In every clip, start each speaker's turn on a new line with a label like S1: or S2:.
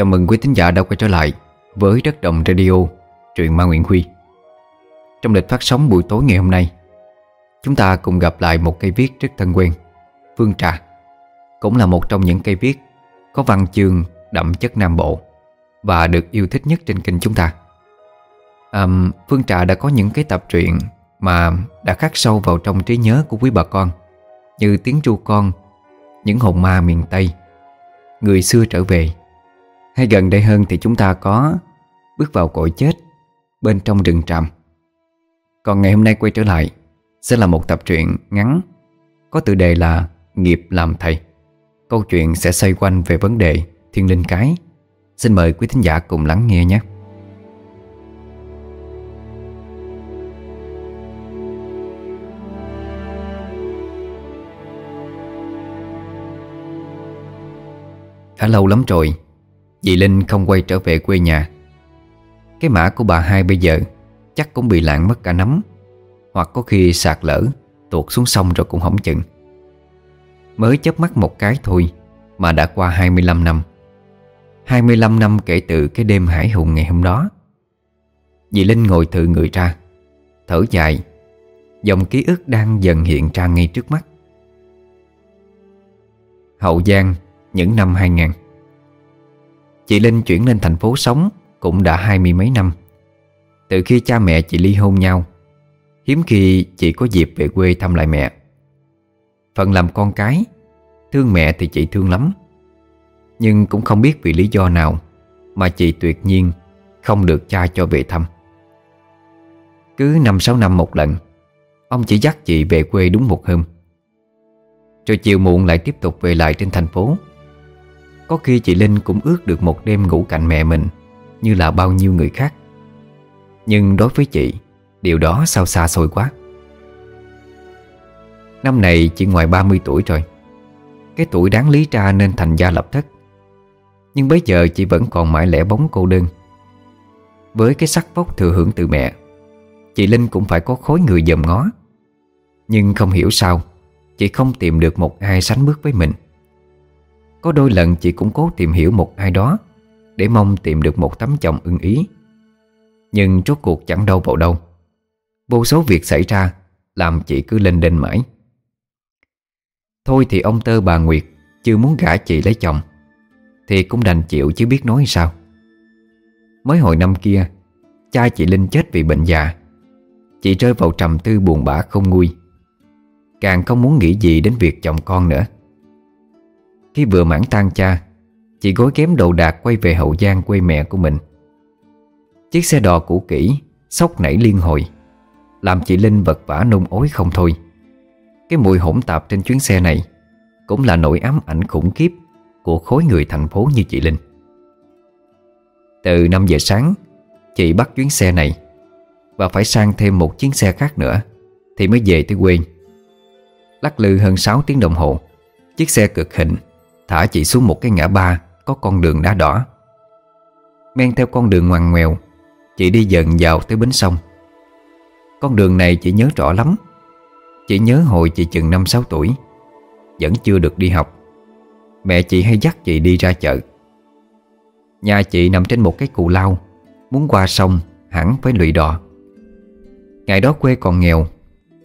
S1: Chào mừng quý thính giả đã quay trở lại với Đất Đồng Radio, truyện Ma Nguyễn Huy. Trong lịch phát sóng buổi tối ngày hôm nay Chúng ta cùng gặp lại một cây viết rất thân quen Phương Trà. Cũng là một trong những cây viết có văn chương đậm chất Nam Bộ Và được yêu thích nhất trên kênh chúng ta. À, Phương Trà đã có những cái tập truyện mà đã khắc sâu vào trong trí nhớ của quý bà con Như Tiếng Tru Con, Những Hồn Ma Miền Tây Người xưa trở về hay gần đây hơn thì chúng ta có Bước vào cội chết Bên trong rừng tràm. Còn ngày hôm nay quay trở lại Sẽ là một tập truyện ngắn, Có tựa đề là Nghiệp làm thầy. Câu chuyện sẽ xoay quanh về vấn đề thiên linh cái. Xin mời quý thính giả cùng lắng nghe nhé. Đã lâu lắm rồi Dì Linh không quay trở về quê nhà. Cái mã của bà hai bây giờ Chắc cũng bị lạng mất cả nắm. Hoặc có khi sạt lỡ, Tuột xuống sông rồi cũng hỏng chừng. Mới chớp mắt một cái thôi Mà đã qua 25 năm. 25 năm kể từ cái đêm hải hùng ngày hôm đó. Dì Linh ngồi thự người ra, Thở dài, Dòng ký ức đang dần hiện ra ngay trước mắt. Hậu Giang, những năm 2000 Chị Linh chuyển lên thành phố sống Cũng đã hai mươi mấy năm. Từ khi cha mẹ chị ly hôn nhau, Hiếm khi chị có dịp về quê thăm lại mẹ. Phần làm con cái, Thương mẹ thì chị thương lắm. Nhưng cũng không biết vì lý do nào Mà chị tuyệt nhiên Không được cha cho về thăm. Cứ năm sáu năm một lần, Ông chỉ dắt chị về quê đúng một hôm. Rồi chiều muộn lại tiếp tục về lại trên thành phố có khi chị Linh cũng ước được một đêm ngủ cạnh mẹ mình, Như là bao nhiêu người khác. Nhưng đối với chị, Điều đó sao xa xôi quá. Năm này chị ngoài 30 tuổi rồi. Cái tuổi đáng lý ra nên thành gia lập thất. Nhưng bây giờ chị vẫn còn mãi lẻ bóng cô đơn. Với cái sắc vóc thừa hưởng từ mẹ, Chị Linh cũng phải có khối người dòm ngó. Nhưng không hiểu sao, Chị không tìm được một ai sánh bước với mình có đôi lần chị cũng cố tìm hiểu một ai đó Để mong tìm được một tấm chồng ưng ý. Nhưng rốt cuộc chẳng đâu vào đâu. Vô số việc xảy ra Làm chị cứ lên đên mãi. Thôi thì ông Tơ bà Nguyệt Chưa muốn gả chị lấy chồng, Thì cũng đành chịu chứ biết nói sao. Mới hồi năm kia, Cha chị Linh chết vì bệnh già. Chị rơi vào trầm tư buồn bã không nguôi. Càng không muốn nghĩ gì đến việc chồng con nữa khi vừa mãn tan cha, Chị gối kém đồ đạc quay về Hậu Giang quê mẹ của mình. Chiếc xe đò cũ kỹ Sóc nảy liên hồi, Làm chị Linh vật vả nôn ối không thôi. Cái mùi hỗn tạp trên chuyến xe này Cũng là nỗi ám ảnh khủng khiếp Của khối người thành phố như chị Linh. Từ 5 giờ sáng, Chị bắt chuyến xe này Và phải sang thêm một chuyến xe khác nữa Thì mới về tới quê. Lắc lư hơn 6 tiếng đồng hồ, Chiếc xe cực hình Thả chị xuống một cái ngã ba Có con đường đá đỏ. Men theo con đường ngoằn ngoèo, Chị đi dần vào tới bến sông. Con đường này chị nhớ rõ lắm. Chị nhớ hồi chị chừng 5-6 tuổi, Vẫn chưa được đi học. Mẹ chị hay dắt chị đi ra chợ. Nhà chị nằm trên một cái cù lao, Muốn qua sông hẳn phải lụy đò. Ngày đó quê còn nghèo,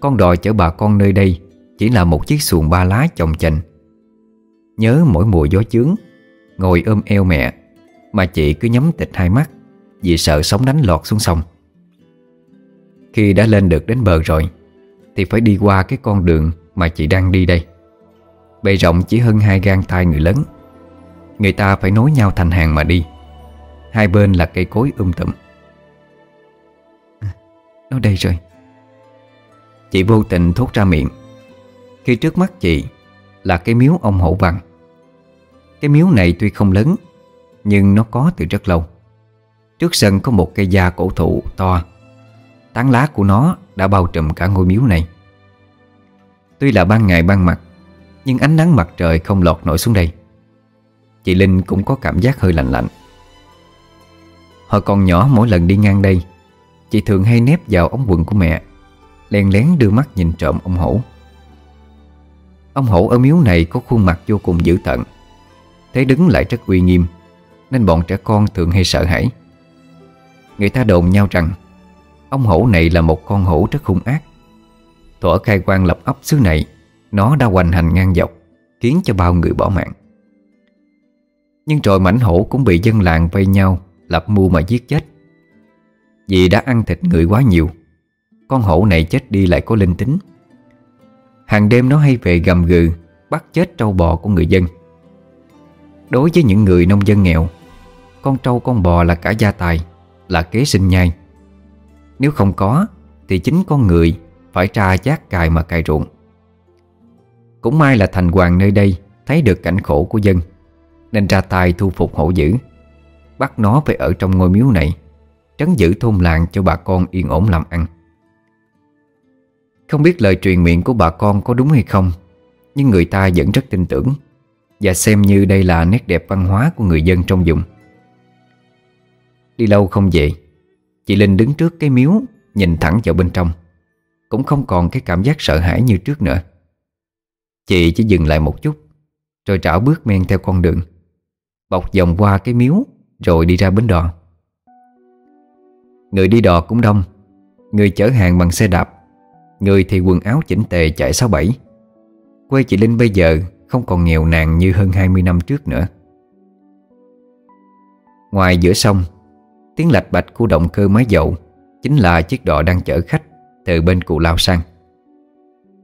S1: Con đò chở bà con nơi đây Chỉ là một chiếc xuồng ba lá chồng chành. Nhớ mỗi mùa gió chướng, Ngồi ôm eo mẹ, Mà chị cứ nhắm tịch hai mắt Vì sợ sóng đánh lọt xuống sông. Khi đã lên được đến bờ rồi, Thì phải đi qua cái con đường Mà chị đang đi đây. Bề rộng chỉ hơn hai gang tay người lớn. Người ta phải nối nhau thành hàng mà đi. Hai bên là cây cối um tùm. Nó đây rồi. Chị vô tình thốt ra miệng. Khi trước mắt chị là cái miếu ông hổ văn cái miếu này tuy không lớn, Nhưng nó có từ rất lâu. Trước sân có một cây da cổ thụ to. Tán lá của nó đã bao trùm cả ngôi miếu này. Tuy là ban ngày ban mặt, Nhưng ánh nắng mặt trời không lọt nổi xuống đây. Chị Linh cũng có cảm giác hơi lạnh lạnh. Hồi còn nhỏ, mỗi lần đi ngang đây, Chị thường hay nép vào ống quần của mẹ lèn lén đưa mắt nhìn trộm ông hổ Ông hổ ở miếu này có khuôn mặt vô cùng dữ tợn Thế đứng lại rất uy nghiêm, Nên bọn trẻ con thường hay sợ hãi. Người ta đồn nhau rằng, Ông hổ này là một con hổ rất hung ác. Thuở khai quan lập ấp xứ này, Nó đã hoành hành ngang dọc, Khiến cho bao người bỏ mạng. Nhưng rồi mảnh hổ cũng bị dân làng vây nhau, Lập mưu mà giết chết. Vì đã ăn thịt người quá nhiều, Con hổ này chết đi lại có linh tính. Hàng đêm nó hay về gầm gừ, Bắt chết trâu bò của người dân. Đối với những người nông dân nghèo, Con trâu con bò là cả gia tài, Là kế sinh nhai. Nếu không có, Thì chính con người Phải tra chát cài mà cài ruộng. Cũng may là thành hoàng nơi đây Thấy được cảnh khổ của dân, Nên ra tay thu phục hổ dữ, Bắt nó phải ở trong ngôi miếu này, Trấn giữ thôn làng cho bà con yên ổn làm ăn. Không biết lời truyền miệng của bà con có đúng hay không, Nhưng người ta vẫn rất tin tưởng Và xem như đây là nét đẹp văn hóa của người dân trong vùng. Đi lâu không về, Chị Linh đứng trước cái miếu, Nhìn thẳng vào bên trong. Cũng không còn cái cảm giác sợ hãi như trước nữa. Chị chỉ dừng lại một chút, Rồi trảo bước men theo con đường. Bọc vòng qua cái miếu, Rồi đi ra bến đò. Người đi đò cũng đông, Người chở hàng bằng xe đạp. Người thì quần áo chỉnh tề chạy sáu bảy. Quê chị Linh bây giờ Không còn nghèo nàn như hơn 20 năm trước nữa. Ngoài giữa sông, Tiếng lạch bạch của động cơ máy dầu Chính là chiếc đò đang chở khách Từ bên cụ lao sang.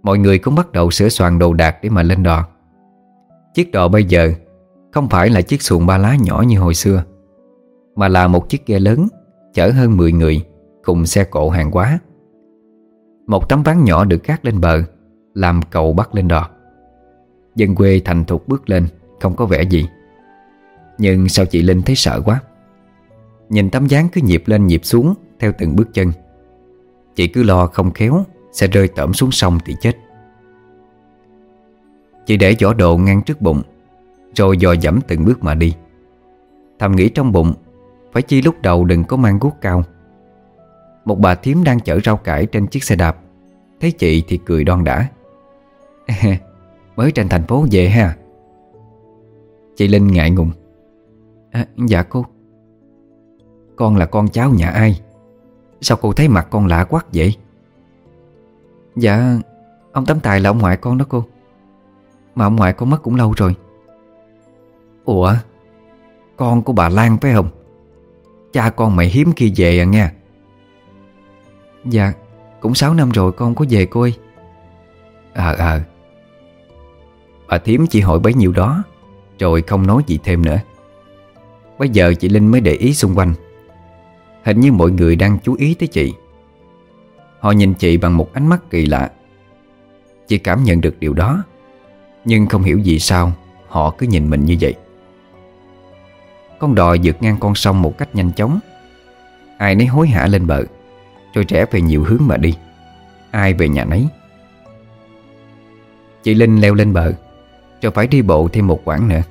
S1: Mọi người cũng bắt đầu sửa soạn đồ đạc Để mà lên đò. Chiếc đò bây giờ Không phải là chiếc xuồng ba lá nhỏ như hồi xưa, Mà là một chiếc ghe lớn Chở hơn 10 người Cùng xe cộ hàng hóa. Một tấm ván nhỏ được gác lên bờ, Làm cầu bắt lên đò. Dân quê thành thục bước lên, Không có vẻ gì. Nhưng sao chị Linh thấy sợ quá? Nhìn tấm dáng cứ nhịp lên nhịp xuống, Theo từng bước chân. Chị cứ lo không khéo, Sẽ rơi tẩm xuống sông thì chết. Chị để giỏ đồ ngang trước bụng, Rồi dò dẫm từng bước mà đi. Thầm nghĩ trong bụng, Phải chi lúc đầu đừng có mang guốc cao. Một bà thím đang chở rau cải trên chiếc xe đạp. Thấy chị thì cười đoan đã Mới trên thành phố về ha. Chị Linh ngại ngùng. À, Dạ cô. Con là con cháu nhà ai? Sao cô thấy mặt con lạ quắc vậy? Dạ Ông Tấm Tài là ông ngoại con đó cô. Mà ông ngoại con mất cũng lâu rồi. Ủa? Con của bà Lan phải không? Cha con mày hiếm khi về à nha Dạ Cũng 6 năm rồi con có về cô ơi. Ờ à, ờ. Bà Thiếm chỉ hỏi bấy nhiêu đó Rồi không nói gì thêm nữa. Bây giờ chị Linh mới để ý xung quanh. Hình như mọi người đang chú ý tới chị. Họ nhìn chị bằng một ánh mắt kỳ lạ. Chị cảm nhận được điều đó Nhưng không hiểu vì sao Họ cứ nhìn mình như vậy. Con đò vượt ngang con sông một cách nhanh chóng. Ai nấy hối hả lên bờ. Rồi trẻ về nhiều hướng mà đi. Ai về nhà nấy. Chị Linh leo lên bờ, Cho phải đi bộ thêm một quãng nữa.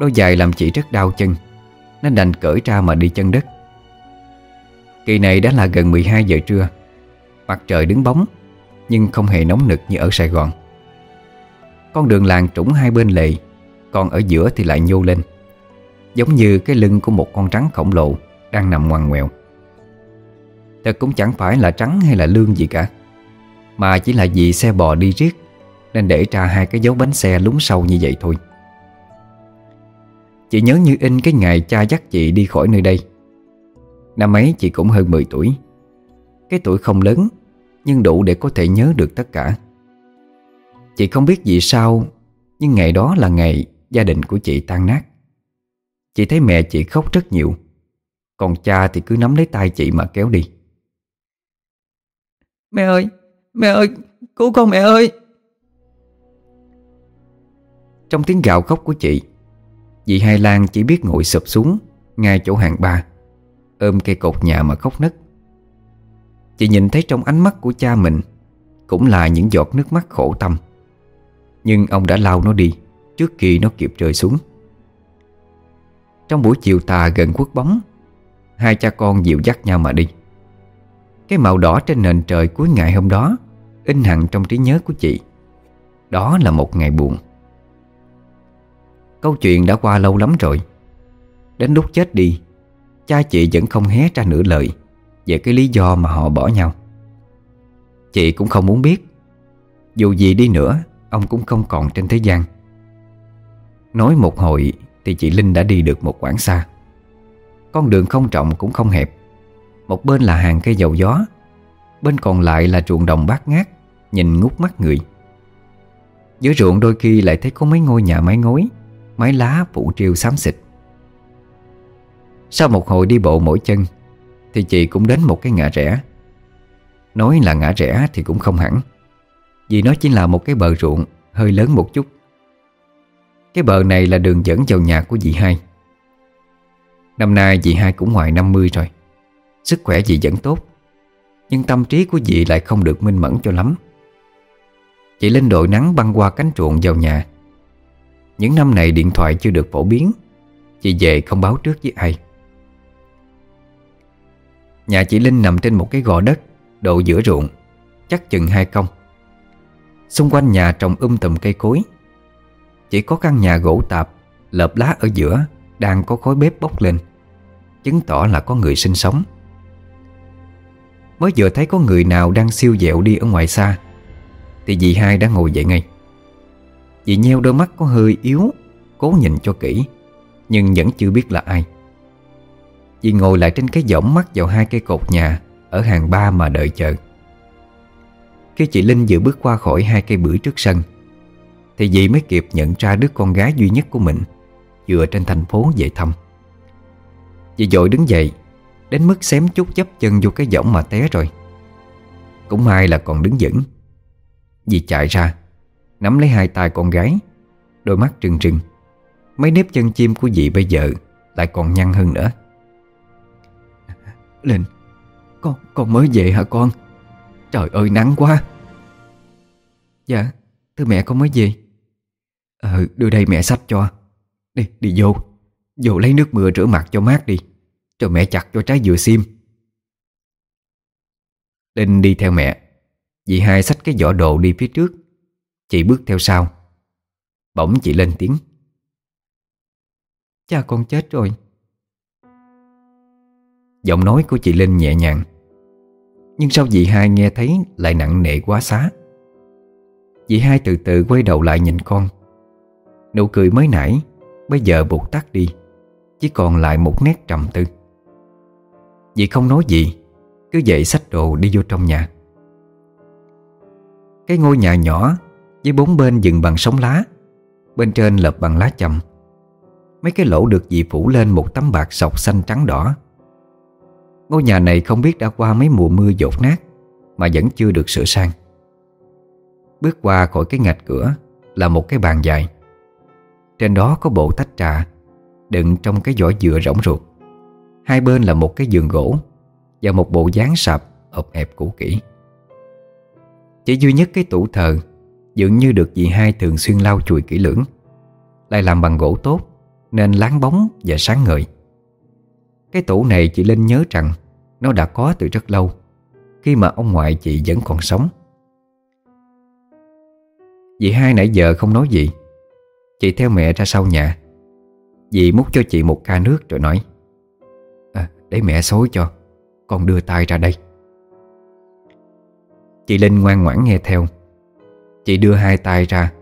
S1: Đôi giày làm chị rất đau chân Nên đành cởi ra mà đi chân đất. Kỳ này đã là gần 12 giờ trưa, Mặt trời đứng bóng, Nhưng không hề nóng nực như ở Sài Gòn. Con đường làng trũng hai bên lề, Còn ở giữa thì lại nhô lên, Giống như cái lưng của một con trắng khổng lồ Đang nằm ngoằn ngoèo. Thật cũng chẳng phải là trắng hay là lương gì cả. Mà chỉ là vì xe bò đi riết, Nên để ra hai cái dấu bánh xe lún sâu như vậy thôi. Chị nhớ như in cái ngày cha dắt chị đi khỏi nơi đây. Năm ấy chị cũng hơn 10 tuổi. Cái tuổi không lớn, Nhưng đủ để có thể nhớ được tất cả. Chị không biết vì sao, Nhưng ngày đó là ngày Gia đình của chị tan nát. Chị thấy mẹ chị khóc rất nhiều. Còn cha thì cứ nắm lấy tay chị mà kéo đi.
S2: Mẹ ơi Mẹ ơi, Cứu con mẹ ơi.
S1: Trong tiếng gạo khóc của chị, Dì Hai Lan chỉ biết ngồi sụp xuống Ngay chỗ hàng ba, Ôm cây cột nhà mà khóc nấc. Chị nhìn thấy trong ánh mắt của cha mình Cũng là những giọt nước mắt khổ tâm. Nhưng ông đã lau nó đi Trước khi nó kịp rơi xuống. Trong buổi chiều tà gần khuất bóng, Hai cha con dịu dắt nhau mà đi. Cái màu đỏ trên nền trời cuối ngày hôm đó In hẳn trong trí nhớ của chị. Đó là một ngày buồn. Câu chuyện đã qua lâu lắm rồi. Đến lúc chết đi, Cha chị vẫn không hé ra nửa lời Về cái lý do mà họ bỏ nhau. Chị cũng không muốn biết. Dù gì đi nữa, Ông cũng không còn trên thế gian. Nói một hồi Thì chị Linh đã đi được một quãng xa. Con đường không trọng cũng không hẹp. Một bên là hàng cây dầu gió, Bên còn lại là ruộng đồng bát ngát, Nhìn ngút mắt người. Dưới ruộng đôi khi lại thấy có mấy ngôi nhà mái ngói, Mái lá phủ triêu xám xịt. Sau một hồi đi bộ mỗi chân, Thì chị cũng đến một cái ngã rẽ. Nói là ngã rẽ thì cũng không hẳn, Vì nó chỉ là một cái bờ ruộng Hơi lớn một chút. Cái bờ này là đường dẫn vào nhà của dì hai. Năm nay dì hai cũng ngoài 50 rồi. Sức khỏe dì vẫn tốt, Nhưng tâm trí của dì lại không được minh mẫn cho lắm. Chị lên đội nắng băng qua cánh ruộng vào nhà. Những năm này điện thoại chưa được phổ biến, Chị về không báo trước với ai. Nhà chị Linh nằm trên một cái gò đất Độ giữa ruộng, Chắc chừng hai công Xung quanh nhà trồng um tùm cây cối. Chỉ có căn nhà gỗ tạp, Lợp lá ở giữa Đang có khói bếp bốc lên, Chứng tỏ là có người sinh sống. Mới vừa thấy có người nào đang siêu dẹo đi ở ngoài xa. Thì dì hai đã ngồi dậy ngay. Dì nheo đôi mắt có hơi yếu, Cố nhìn cho kỹ, Nhưng vẫn chưa biết là ai. Dì ngồi lại trên cái võng mắt vào hai cây cột nhà Ở hàng ba mà đợi chờ. Khi chị Linh vừa bước qua khỏi hai cây bưởi trước sân, Thì dì mới kịp nhận ra đứa con gái duy nhất của mình Vừa trên thành phố về thăm. Dì dội đứng dậy Đến mức xém chút chấp chân vô cái võng mà té rồi. Cũng may là còn đứng vững. Dì chạy ra, Nắm lấy hai tay con gái, Đôi mắt trừng trừng. Mấy nếp chân chim của dì bây giờ Lại còn nhăn hơn nữa.
S2: Linh, Con con mới về hả con? Trời ơi, nắng quá. Dạ Thưa mẹ con mới về. Ờ đưa đây mẹ sách cho. Đi đi vô. Vô lấy nước mưa rửa mặt cho mát đi. Rồi mẹ chặt cho trái dừa xiêm.
S1: Linh đi theo mẹ. Dì hai xách cái giỏ đồ đi phía trước. Chị bước theo sau. Bỗng chị lên tiếng.
S2: Cha con chết rồi.
S1: Giọng nói của chị Linh nhẹ nhàng. Nhưng sao dì hai nghe thấy lại nặng nề quá xá? Dì hai từ từ quay đầu lại nhìn con. Nụ cười mới nãy, Bây giờ buộc tắt đi. Chỉ còn lại một nét trầm tư. Dì không nói gì, Cứ dậy xách đồ đi vô trong nhà. Cái ngôi nhà nhỏ Với bốn bên dựng bằng sống lá, Bên trên lợp bằng lá chầm. Mấy cái lỗ được dì phủ lên một tấm bạc sọc xanh trắng đỏ. Ngôi nhà này không biết đã qua mấy mùa mưa dột nát, Mà vẫn chưa được sửa sang. Bước qua khỏi cái ngạch cửa Là một cái bàn dài. Trên đó có bộ tách trà Đựng trong cái vỏ dừa rỗng ruột. Hai bên là một cái giường gỗ Và một bộ dáng sạp ộp ẹp cũ kỹ. Chỉ duy nhất cái tủ thờ Dường như được dì hai thường xuyên lau chùi kỹ lưỡng, Lại làm bằng gỗ tốt Nên láng bóng và sáng ngời. Cái tủ này chị Linh nhớ rằng Nó đã có từ rất lâu, Khi mà ông ngoại chị vẫn còn sống. Dì hai nãy giờ không nói gì, Chị theo mẹ ra sau nhà. Dì múc cho chị một ca nước rồi nói. Để mẹ xối cho. Con đưa tay ra đây. Chị Linh ngoan ngoãn nghe theo. Chị đưa hai tay ra,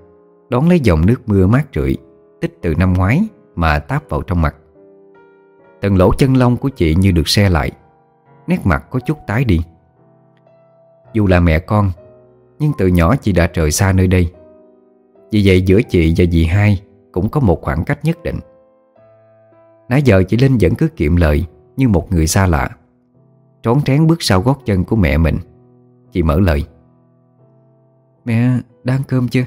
S1: Đón lấy dòng nước mưa mát rượi, Tích từ năm ngoái Mà táp vào trong mặt. Tầng lỗ chân lông của chị như được xe lại, Nét mặt có chút tái đi. Dù là mẹ con, Nhưng từ nhỏ chị đã trời xa nơi đây. Vì vậy giữa chị và dì hai Cũng có một khoảng cách nhất định. Nãy giờ chị Linh vẫn cứ kiệm lời như một người xa lạ. Trón trén bước sau gót chân của mẹ mình. Chị mở lời.
S2: Mẹ đã ăn cơm chưa?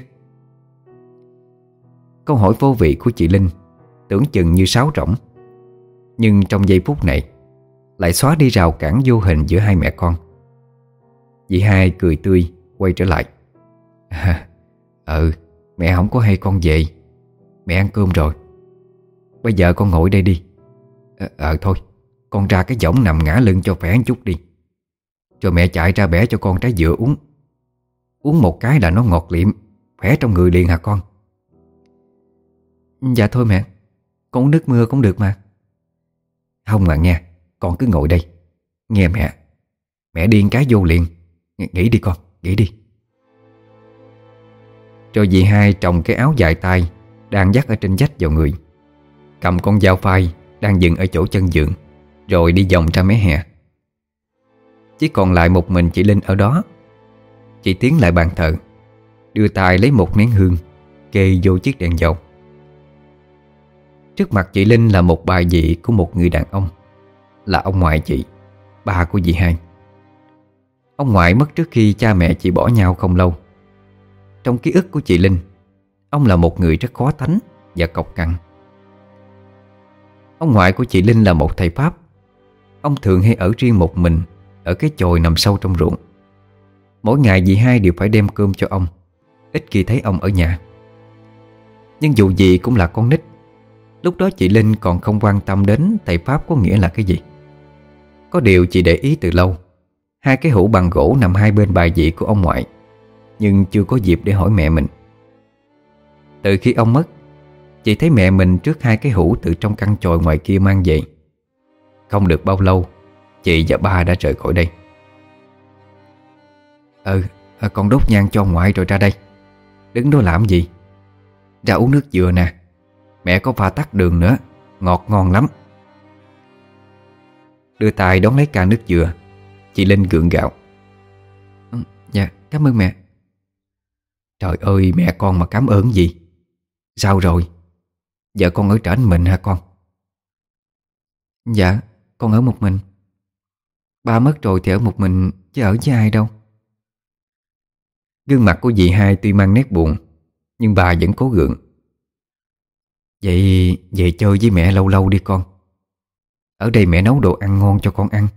S1: Câu hỏi vô vị của chị Linh Tưởng chừng như sáo rỗng. Nhưng trong giây phút này Lại xóa đi rào cản vô hình giữa hai mẹ con. Dì hai cười tươi Quay trở lại. À, Ừ Mẹ không có hay con về. Mẹ ăn cơm rồi. Bây giờ con ngồi đây đi. Ờ à, thôi. Con ra cái võng nằm ngã lưng cho khỏe chút đi. Rồi mẹ chạy ra bẻ cho con trái dừa uống. Uống một cái là nó ngọt liệm, Khỏe trong người liền hả con?
S2: Dạ thôi mẹ, Con uống nước mưa cũng được mà. Không mà nghe, Con cứ ngồi đây. Nghe mẹ Mẹ điên cái vô liền. Nghỉ đi con, nghỉ đi. Rồi dì hai trồng cái áo dài tay Đang dắt ở trên dách vào người. Cầm con dao phai Đang dừng ở chỗ chân giường. Rồi đi vòng ra mé hè. Chỉ còn lại một mình chị Linh ở đó. Chị tiến lại bàn thờ, Đưa tay lấy một nén hương, Kê vô chiếc đèn dầu. Trước mặt chị Linh là một bài dị của một người đàn ông, Là ông ngoại chị, Ba của dì hai. Ông ngoại mất trước khi cha mẹ chị bỏ nhau không lâu. Trong ký ức của chị Linh, Ông là một người rất khó tánh Và cọc cằn. Ông ngoại của chị Linh là một thầy Pháp Ông thường hay ở riêng một mình, Ở cái chòi nằm sâu trong ruộng. Mỗi ngày dì hai đều phải đem cơm cho ông, Ít khi thấy ông ở nhà. Nhưng dù gì cũng là con nít, Lúc đó chị Linh còn không quan tâm đến thầy Pháp có nghĩa là cái gì. Có điều chị để ý từ lâu, Hai cái hũ bằng gỗ nằm hai bên bài vị của ông ngoại, Nhưng chưa có dịp để hỏi mẹ mình. Từ khi ông mất, Chị thấy mẹ mình trước hai cái hũ từ trong căn chòi ngoài kia mang về. Không được bao lâu Chị và ba đã rời khỏi đây. Ừ Con đốt nhang cho ngoại rồi ra đây. Đứng đó làm gì? Ra uống nước dừa nè. Mẹ có pha tắt đường nữa Ngọt ngon lắm. Đưa tay đón lấy ca nước dừa. Chị Linh gượng gạo. Ừ, Dạ cảm ơn mẹ. Trời ơi mẹ con mà cảm ơn gì? Sao rồi? Vợ con ở trển mình hả con? Dạ con ở một mình. Ba mất rồi thì ở một mình Chứ ở với ai đâu. Gương mặt của dì hai tuy mang nét buồn, Nhưng bà vẫn cố gượng. Vậy về chơi với mẹ lâu lâu đi con. Ở đây mẹ nấu đồ ăn ngon cho con ăn.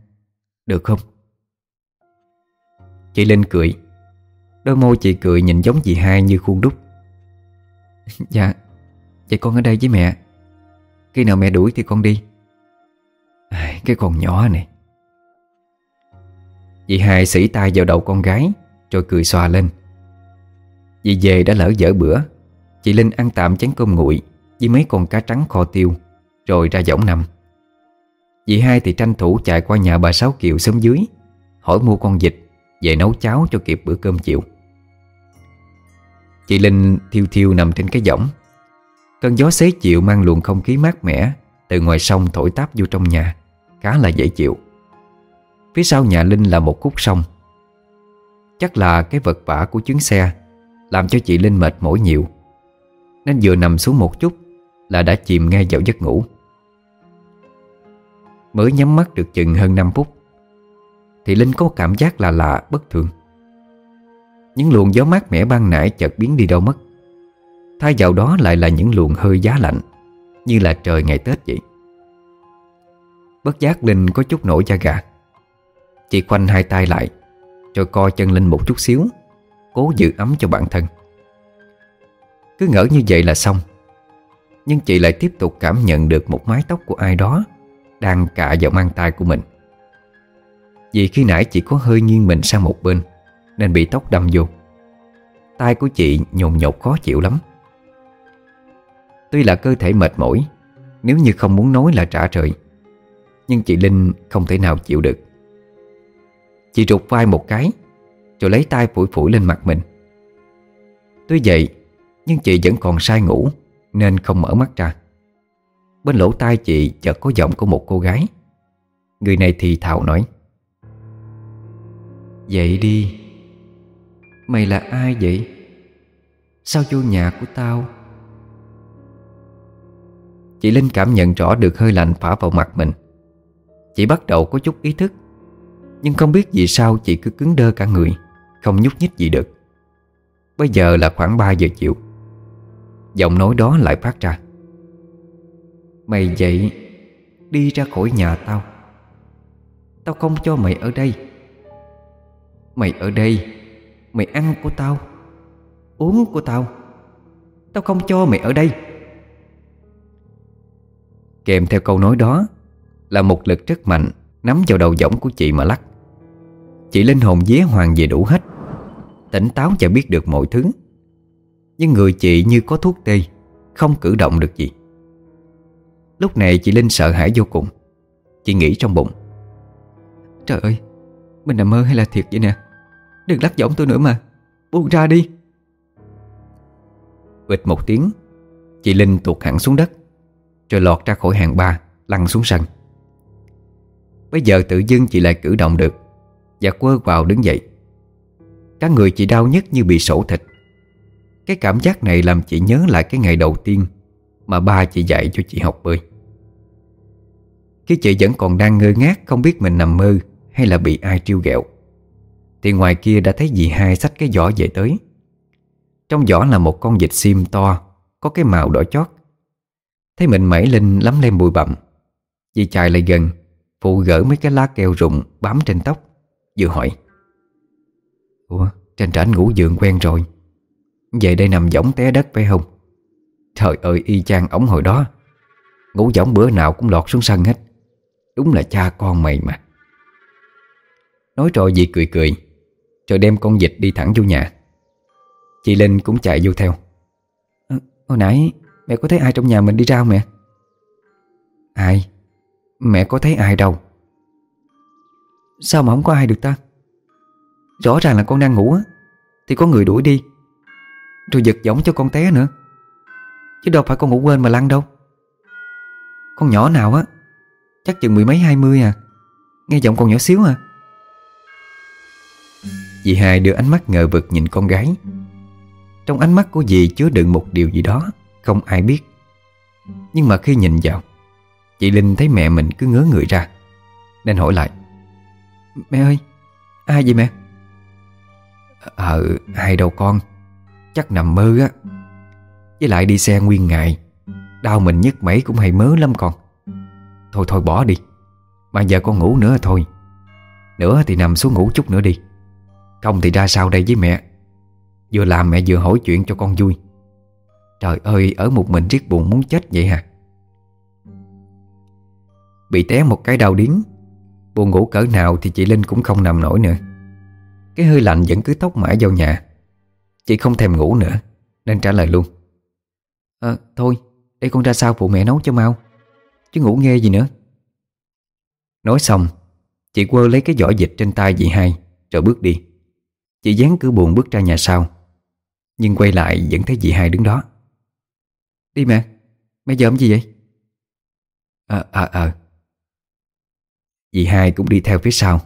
S2: Được không? Chị Linh cười. Đôi môi chị cười nhìn giống dì hai như khuôn đúc. Dạ Vậy con ở đây với mẹ. Khi nào mẹ đuổi thì con đi à, Cái con nhỏ này. Dì hai sỉ tay vào đầu con gái Rồi cười xòa lên. Dì về đã lỡ dở bữa Chị Linh ăn tạm chén cơm nguội Với mấy con cá trắng kho tiêu Rồi ra võng nằm. Dì hai thì tranh thủ chạy qua nhà bà Sáu Kiều sớm dưới Hỏi mua con vịt Về nấu cháo cho kịp bữa cơm chiều. Chị Linh thiêu thiêu nằm trên cái võng. Cơn gió xế chịu mang luồng không khí mát mẻ Từ ngoài sông thổi táp vô trong nhà. Khá là dễ chịu. Phía sau nhà Linh là một khúc sông. Chắc là cái vật vả của chuyến xe Làm cho chị Linh mệt mỏi nhiều. Nên vừa nằm xuống một chút Là đã chìm ngay vào giấc ngủ. Mới nhắm mắt được chừng hơn 5 phút, Thì Linh có cảm giác là lạ, bất thường. Những luồng gió mát mẻ ban nãy chợt biến đi đâu mất. Thay vào đó lại là những luồng hơi giá lạnh, Như là trời ngày Tết vậy. Bất giác Linh có chút nổi da gà. Chị khoanh hai tay lại, Rồi co chân lên một chút xíu, Cố giữ ấm cho bản thân. Cứ ngỡ như vậy là xong. Nhưng chị lại tiếp tục cảm nhận được Một mái tóc của ai đó Đang cạ vào mang tay của mình. Vì khi nãy chị có hơi nghiêng mình sang một bên, Nên bị tóc đâm vô. Tay của chị nhồn nhột khó chịu lắm. Tuy là cơ thể mệt mỏi, Nếu như không muốn nói là trả trời nhưng chị Linh không thể nào chịu được. Chị rụt vai một cái, Rồi lấy tay phủi phủi lên mặt mình. Tuy vậy, Nhưng chị vẫn còn say ngủ, Nên không mở mắt ra. Bên lỗ tai chị chợt có giọng của một cô gái. Người này thì thào nói Dậy đi, Mày là ai vậy? Sao vô nhà của tao? Chị Linh cảm nhận rõ được hơi lạnh phả vào mặt mình. Chị bắt đầu có chút ý thức. Nhưng không biết vì sao chị cứ cứng đơ cả người, Không nhúc nhích gì được. Bây giờ là khoảng 3 giờ chiều. Giọng nói đó lại phát ra. Mày dậy, Đi ra khỏi nhà tao. Tao không cho mày ở đây. Mày ở đây, Mày ăn của tao, Uống của tao. Tao không cho mày ở đây. Kèm theo câu nói đó là một lực rất mạnh, Nắm vào đầu giỏng của chị mà lắc. Chị linh hồn vía hoàng về đủ hết, Tỉnh táo và biết được mọi thứ. Nhưng người chị như có thuốc tê, Không cử động được gì. Lúc này chị Linh sợ hãi vô cùng.
S1: Chị nghĩ trong bụng.
S2: Trời ơi, Mình nằm mơ hay là thiệt vậy nè? Đừng lắc giọng tôi nữa mà, Buông ra đi.
S1: Bịch một tiếng, Chị Linh tuột hẳn xuống đất, Rồi lọt ra khỏi hàng ba, Lăn xuống sân. Bây giờ tự dưng chị lại cử động được. Và quơ vào đứng dậy. Các người chị đau nhất như bị sổ thịt. Cái cảm giác này làm chị nhớ lại cái ngày đầu tiên Mà ba chị dạy cho chị học bơi. Khi chị vẫn còn đang ngơ ngác Không biết mình nằm mơ Hay là bị ai trêu ghẹo, Thì ngoài kia đã thấy dì hai xách cái giỏ về tới. Trong giỏ là một con vịt sim to, Có cái màu đỏ chót. Thấy mình mẩy linh lắm lên bụi bặm, Dì chạy lại gần. Phụ gỡ mấy cái lá keo rụng bám trên tóc Vừa hỏi. Ủa trên trển ngủ giường quen rồi. Về đây nằm giống té đất phải không? Trời ơi y chang ổng hồi đó. Ngủ giống bữa nào cũng lọt xuống sân hết. Đúng là cha con mày mà. Nói rồi dì cười cười Rồi đem con vịt đi thẳng vô nhà. Chị Linh cũng chạy vô theo.
S2: À, Hồi nãy mẹ có thấy ai trong nhà mình đi ra không mẹ?
S1: Ai? Mẹ có thấy ai đâu.
S2: Sao mà không có ai được ta? Rõ ràng là con đang ngủ á, Thì có người đuổi đi. Rồi giật giỏng cho con té nữa. Chứ đâu phải con ngủ quên mà lăn đâu. Con nhỏ nào á, Chắc chừng mười mấy, hai mươi à. Nghe giọng con nhỏ xíu à.
S1: Dì hai đưa ánh mắt ngờ vực nhìn con gái. Trong ánh mắt của dì chứa đựng một điều gì đó Không ai biết. Nhưng mà khi nhìn vào Chị Linh thấy mẹ mình cứ ngớ người ra, Nên hỏi lại.
S2: Mẹ ơi, Ai vậy mẹ?
S1: Ờ hai đầu con, Chắc nằm mơ á. Với lại đi xe nguyên ngày, Đau mình nhức mấy cũng hay mớ lắm con. Thôi thôi bỏ đi, Mà giờ con ngủ nữa thôi. Nữa thì nằm xuống ngủ chút nữa đi. Không thì ra sao đây với mẹ? Vừa làm mẹ vừa hỏi chuyện cho con vui. Trời ơi, ở một mình riết buồn muốn chết vậy hả? Bị té một cái đau điếng. Buồn ngủ cỡ nào thì chị Linh cũng không nằm nổi nữa. Cái hơi lạnh vẫn cứ tóc mãi vào nhà. Chị không thèm ngủ nữa, Nên trả lời luôn.
S2: Ờ thôi, Để con ra sao phụ mẹ nấu cho mau, Chứ ngủ nghe gì nữa.
S1: Nói xong, Chị quơ lấy cái giỏ dịch trên tay dì hai, Rồi bước đi. Chị dán cứ buồn bước ra nhà sau, Nhưng quay lại vẫn thấy dì hai đứng đó.
S2: Đi mẹ Mẹ giờ gì vậy?
S1: Ờ ờ ờ. Dì hai cũng đi theo phía sau.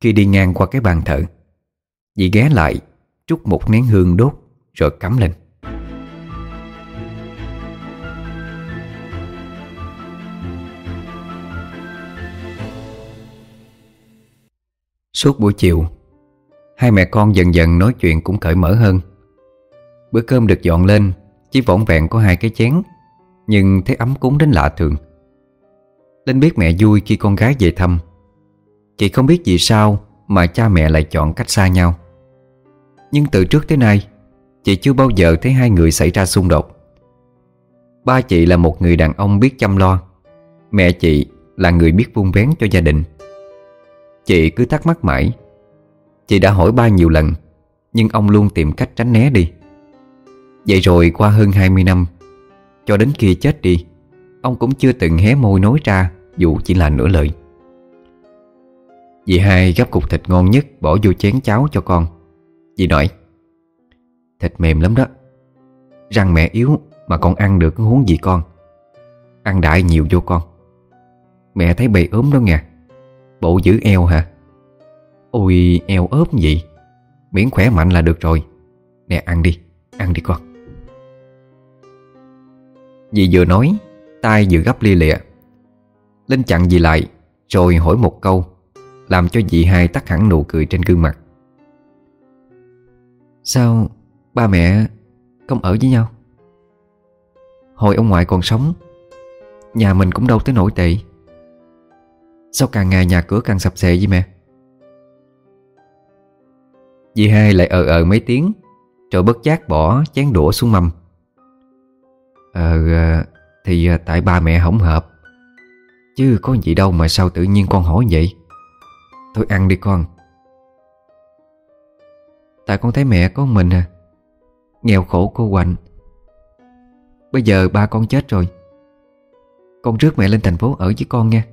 S1: Khi đi ngang qua cái bàn thờ, Dì ghé lại, Trút một nén hương đốt, Rồi cắm lên. Suốt buổi chiều, Hai mẹ con dần dần nói chuyện cũng cởi mở hơn. Bữa cơm được dọn lên, Chỉ vỏn vẹn có hai cái chén, Nhưng thấy ấm cúng đến lạ thường. Linh biết mẹ vui khi con gái về thăm. Chị không biết vì sao Mà cha mẹ lại chọn cách xa nhau. Nhưng từ trước tới nay, Chị chưa bao giờ thấy hai người xảy ra xung đột. Ba chị là một người đàn ông biết chăm lo, Mẹ chị là người biết vun vén cho gia đình. Chị cứ thắc mắc mãi. Chị đã hỏi ba nhiều lần, Nhưng ông luôn tìm cách tránh né đi. Vậy rồi qua hơn 20 năm, Cho đến khi chết đi Ông cũng chưa từng hé môi nói ra Dù chỉ là nửa lời. Dì hai gấp cục thịt ngon nhất Bỏ vô chén cháo cho con. Dì nói Thịt mềm lắm đó. Răng mẹ yếu mà còn ăn được huống gì con? Ăn đại nhiều vô con. Mẹ thấy bầy ốm đó nha Bộ giữ eo hả? Ôi eo ốp gì Miễn khỏe mạnh là được rồi. Nè ăn đi, ăn đi con. Dì vừa nói tay vừa gấp lia lịa. Linh chặn dì lại, Rồi hỏi một câu, Làm cho dì hai tắt hẳn nụ cười trên gương mặt.
S2: Sao ba mẹ không ở với nhau? Hồi ông ngoại còn sống, Nhà mình cũng đâu tới nổi tệ. Sao càng ngày nhà cửa càng sập xệ vậy mẹ?
S1: Dì hai lại ờ ờ mấy tiếng, Rồi bất giác bỏ chén đũa xuống mâm. Ờ thì à, tại ba mẹ không hợp. Chứ có gì đâu mà sao tự nhiên con hỏi vậy? Thôi ăn đi con.
S2: Tại con thấy mẹ có mình à. Nghèo khổ cô quạnh Bây giờ ba con chết rồi. Con rước mẹ lên thành phố ở với con nha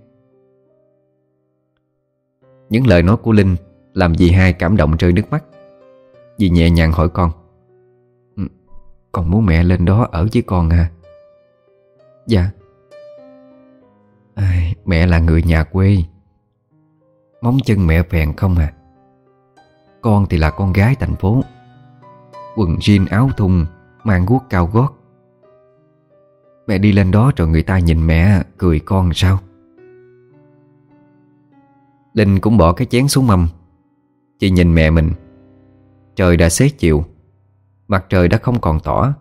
S1: Những lời nói của Linh Làm dì hai cảm động rơi nước mắt. Dì nhẹ nhàng hỏi con.
S2: Ừ, con muốn mẹ lên đó ở với con à.
S1: Dạ.
S2: Ai, Mẹ là người nhà quê. Móng chân mẹ phèn không à. Con thì là con gái thành phố. Quần jean áo thun Mang guốc cao gót. Mẹ đi lên đó rồi người ta nhìn mẹ Cười con sao?
S1: Linh cũng bỏ cái chén xuống mâm. Chị nhìn mẹ mình. Trời đã xế chiều. Mặt trời đã không còn tỏ.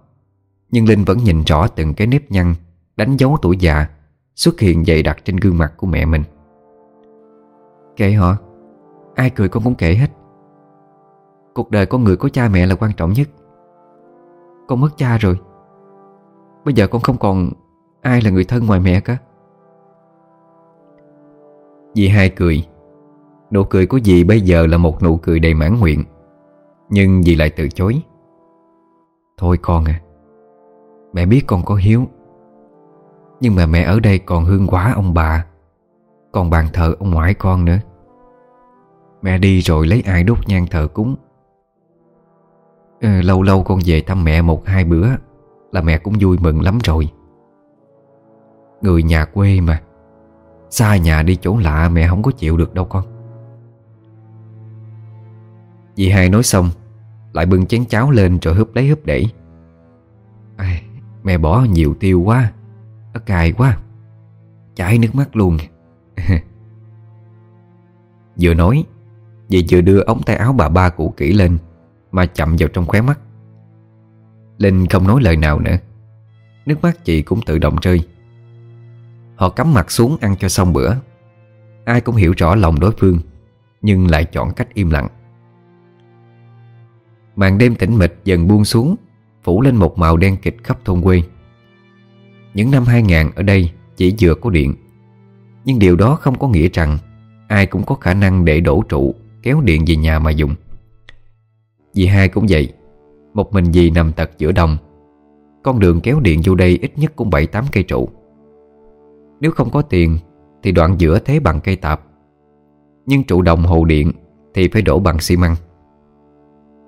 S1: Nhưng Linh vẫn nhìn rõ từng cái nếp nhăn. Đánh dấu tuổi già Xuất hiện dày đặc trên gương mặt của mẹ mình.
S2: Kệ họ, Ai cười con cũng kệ hết. Cuộc đời con người có cha mẹ là quan trọng nhất. Con mất cha rồi, Bây giờ con không còn Ai là người thân ngoài mẹ cả.
S1: Dì hai cười, Nụ cười của dì bây giờ là một nụ cười đầy mãn nguyện, Nhưng dì lại từ chối.
S2: Thôi con à Mẹ biết con có hiếu. Nhưng mà mẹ ở đây còn hương quá ông bà. Còn bàn thờ ông ngoại con nữa. Mẹ đi rồi lấy ai đốt nhang thờ cúng. Ừ, Lâu lâu con về thăm mẹ một hai bữa Là mẹ cũng vui mừng lắm rồi. Người nhà quê mà. Xa nhà đi chỗ lạ mẹ không có chịu được đâu con.
S1: Dì hai nói xong Lại bưng chén cháo lên rồi húp lấy húp đẩy.
S2: À, Mẹ bỏ nhiều tiêu quá. Nó cay quá. Chảy nước mắt luôn.
S1: Vừa nói, Dì vừa đưa ống tay áo bà ba cũ kỹ lên, Mà chậm vào trong khóe mắt. Linh không nói lời nào nữa. Nước mắt chị cũng tự động rơi. Họ cắm mặt xuống ăn cho xong bữa. Ai cũng hiểu rõ lòng đối phương, Nhưng lại chọn cách im lặng. Màn đêm tĩnh mịch dần buông xuống, Phủ lên một màu đen kịch khắp thôn quê. Những năm 2000 ở đây chỉ vừa có điện. Nhưng điều đó không có nghĩa rằng Ai cũng có khả năng để đổ trụ, Kéo điện về nhà mà dùng. Dì hai cũng vậy, Một mình dì nằm tật giữa đồng, Con đường kéo điện vô đây ít nhất cũng 7-8 cây trụ. Nếu không có tiền Thì đoạn giữa thế bằng cây tạp, Nhưng trụ đồng hồ điện Thì phải đổ bằng xi măng.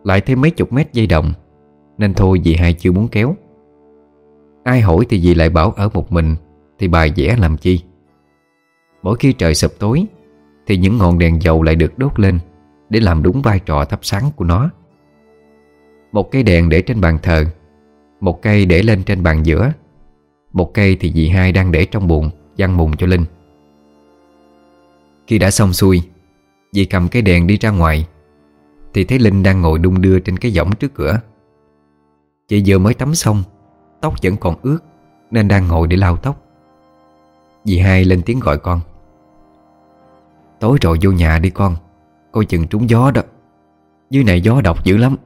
S1: Lại thêm mấy chục mét dây đồng, Nên thôi dì hai chưa muốn kéo. Ai hỏi thì dì lại bảo ở một mình, Thì bài vẽ làm chi? Mỗi khi trời sập tối, Thì những ngọn đèn dầu lại được đốt lên Để làm đúng vai trò thắp sáng của nó. Một cây đèn để trên bàn thờ, Một cây để lên trên bàn giữa, Một cây thì dì hai đang để trong buồn Giăng mùng cho Linh. Khi đã xong xuôi, Dì cầm cái đèn đi ra ngoài, thì thấy Linh đang ngồi đung đưa trên cái võng trước cửa. Chị vừa mới tắm xong Tóc vẫn còn ướt Nên đang ngồi để lau tóc. Dì hai lên tiếng gọi con. Tối rồi vô nhà đi con Coi chừng trúng gió đó. Dưới này gió độc dữ lắm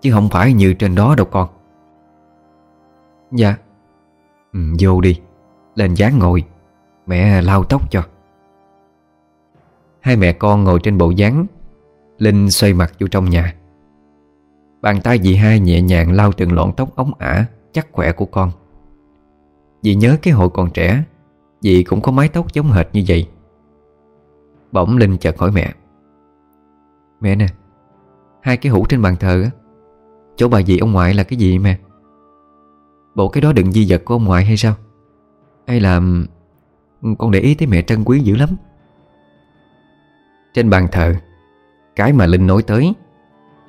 S1: Chứ không phải như trên đó đâu con.
S2: Dạ.
S1: Ừ, Vô đi Lên dáng ngồi Mẹ lau tóc cho. Hai mẹ con ngồi trên bộ dáng Linh xoay mặt vô trong nhà. Bàn tay dì hai nhẹ nhàng lau từng lọn tóc ống ả. Chắc khỏe của con. Dì nhớ cái hồi còn trẻ, Dì cũng có mái tóc giống hệt như vậy. Bỗng Linh chợt hỏi mẹ
S2: Mẹ nè, Hai cái hũ trên bàn thờ á, Chỗ bà dì ông ngoại là cái gì mẹ? Bộ cái đó đựng di vật của ông ngoại hay sao? Hay là Con để ý thấy mẹ trân quý dữ lắm?
S1: Trên bàn thờ, cái mà Linh nói tới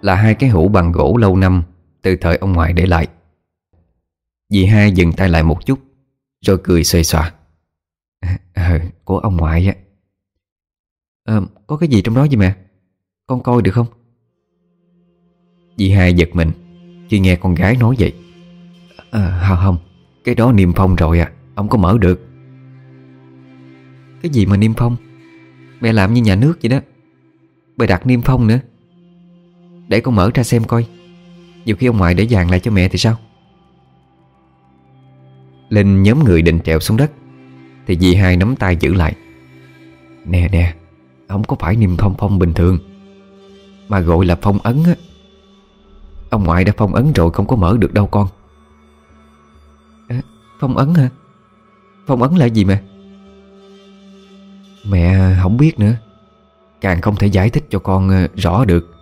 S1: Là hai cái hũ bằng gỗ lâu năm Từ thời ông ngoại để lại. Dì hai dừng tay lại một chút Rồi cười xoay xòa.
S2: À, Của ông ngoại á. À, Có cái gì trong đó vậy mẹ? Con coi được không?
S1: Dì hai giật mình Khi nghe con gái nói vậy.
S2: À, Không Cái đó niêm phong rồi à Ông có mở được. Cái gì mà niêm phong? Mẹ làm như nhà nước vậy đó. Bà đặt niêm phong nữa. Để con mở ra xem coi. Nhiều khi ông ngoại để vàng lại cho mẹ thì sao?
S1: Linh nhóm người định trèo xuống đất. Thì dì hai nắm tay giữ lại.
S2: Nè nè Không có phải niêm phong phong bình thường. Mà gọi là phong ấn á. Ông ngoại đã phong ấn rồi Không có mở được đâu con. À, Phong ấn hả? Phong ấn là gì mẹ? Mẹ không biết nữa. Càng không thể giải thích cho con ờ, rõ được.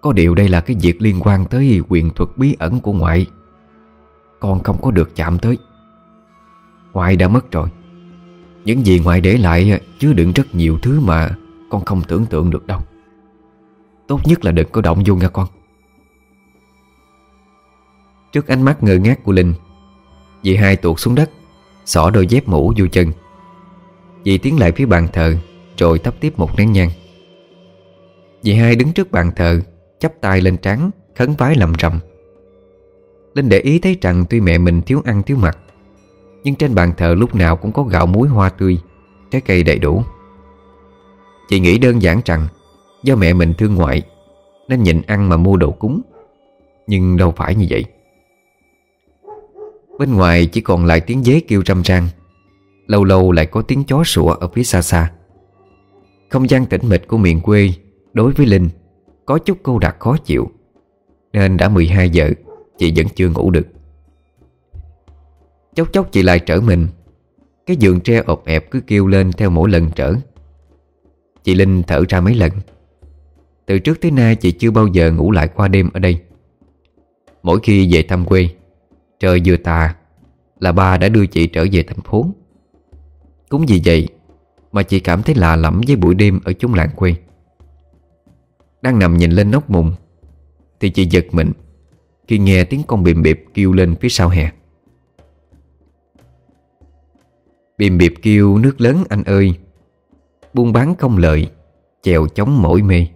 S2: Có điều đây là cái việc liên quan tới quyền thuật bí ẩn của ngoại. Con không có được chạm tới. Ngoại đã mất rồi. Những gì ngoại để lại chứa đựng rất nhiều thứ mà Con không tưởng tượng được đâu. Tốt nhất là đừng có động vô nha con.
S1: Trước ánh mắt ngơ ngác của Linh, Dì hai tuột xuống đất, Xỏ đôi dép mũ vô chân. Dì tiến lại phía bàn thờ, Rồi thắp tiếp một nén nhang. Dì hai đứng trước bàn thờ, chắp tay lên trán, Khấn vái lầm rầm. Linh để ý thấy rằng tuy mẹ mình thiếu ăn, thiếu mặc, Nhưng trên bàn thờ lúc nào cũng có gạo muối hoa tươi, Trái cây đầy đủ. Chị nghĩ đơn giản rằng, Do mẹ mình thương ngoại, Nên nhịn ăn mà mua đồ cúng. Nhưng đâu phải như vậy. Bên ngoài chỉ còn lại tiếng dế kêu râm ran, Lâu lâu lại có tiếng chó sủa ở phía xa xa. Không gian tĩnh mịch của miền quê Đối với Linh Có chút cô đặc khó chịu, Nên đã 12 giờ. Chị vẫn chưa ngủ được. Chốc chốc chị lại trở mình. Cái giường tre ộp ẹp cứ kêu lên Theo mỗi lần trở. Chị Linh thở ra mấy lần. Từ trước tới nay chị chưa bao giờ ngủ lại qua đêm ở đây. Mỗi khi về thăm quê, Trời vừa tà Là ba đã đưa chị trở về thành phố. Cũng vì vậy Mà chị cảm thấy lạ lẫm với buổi đêm Ở chúng làng quê. Đang nằm nhìn lên nóc mùng, Thì chị giật mình. Khi nghe tiếng con bìm bịp kêu lên phía sau hè. Bìm bịp kêu, nước lớn anh ơi! Buôn bán không lợi Chèo chống mỏi mê.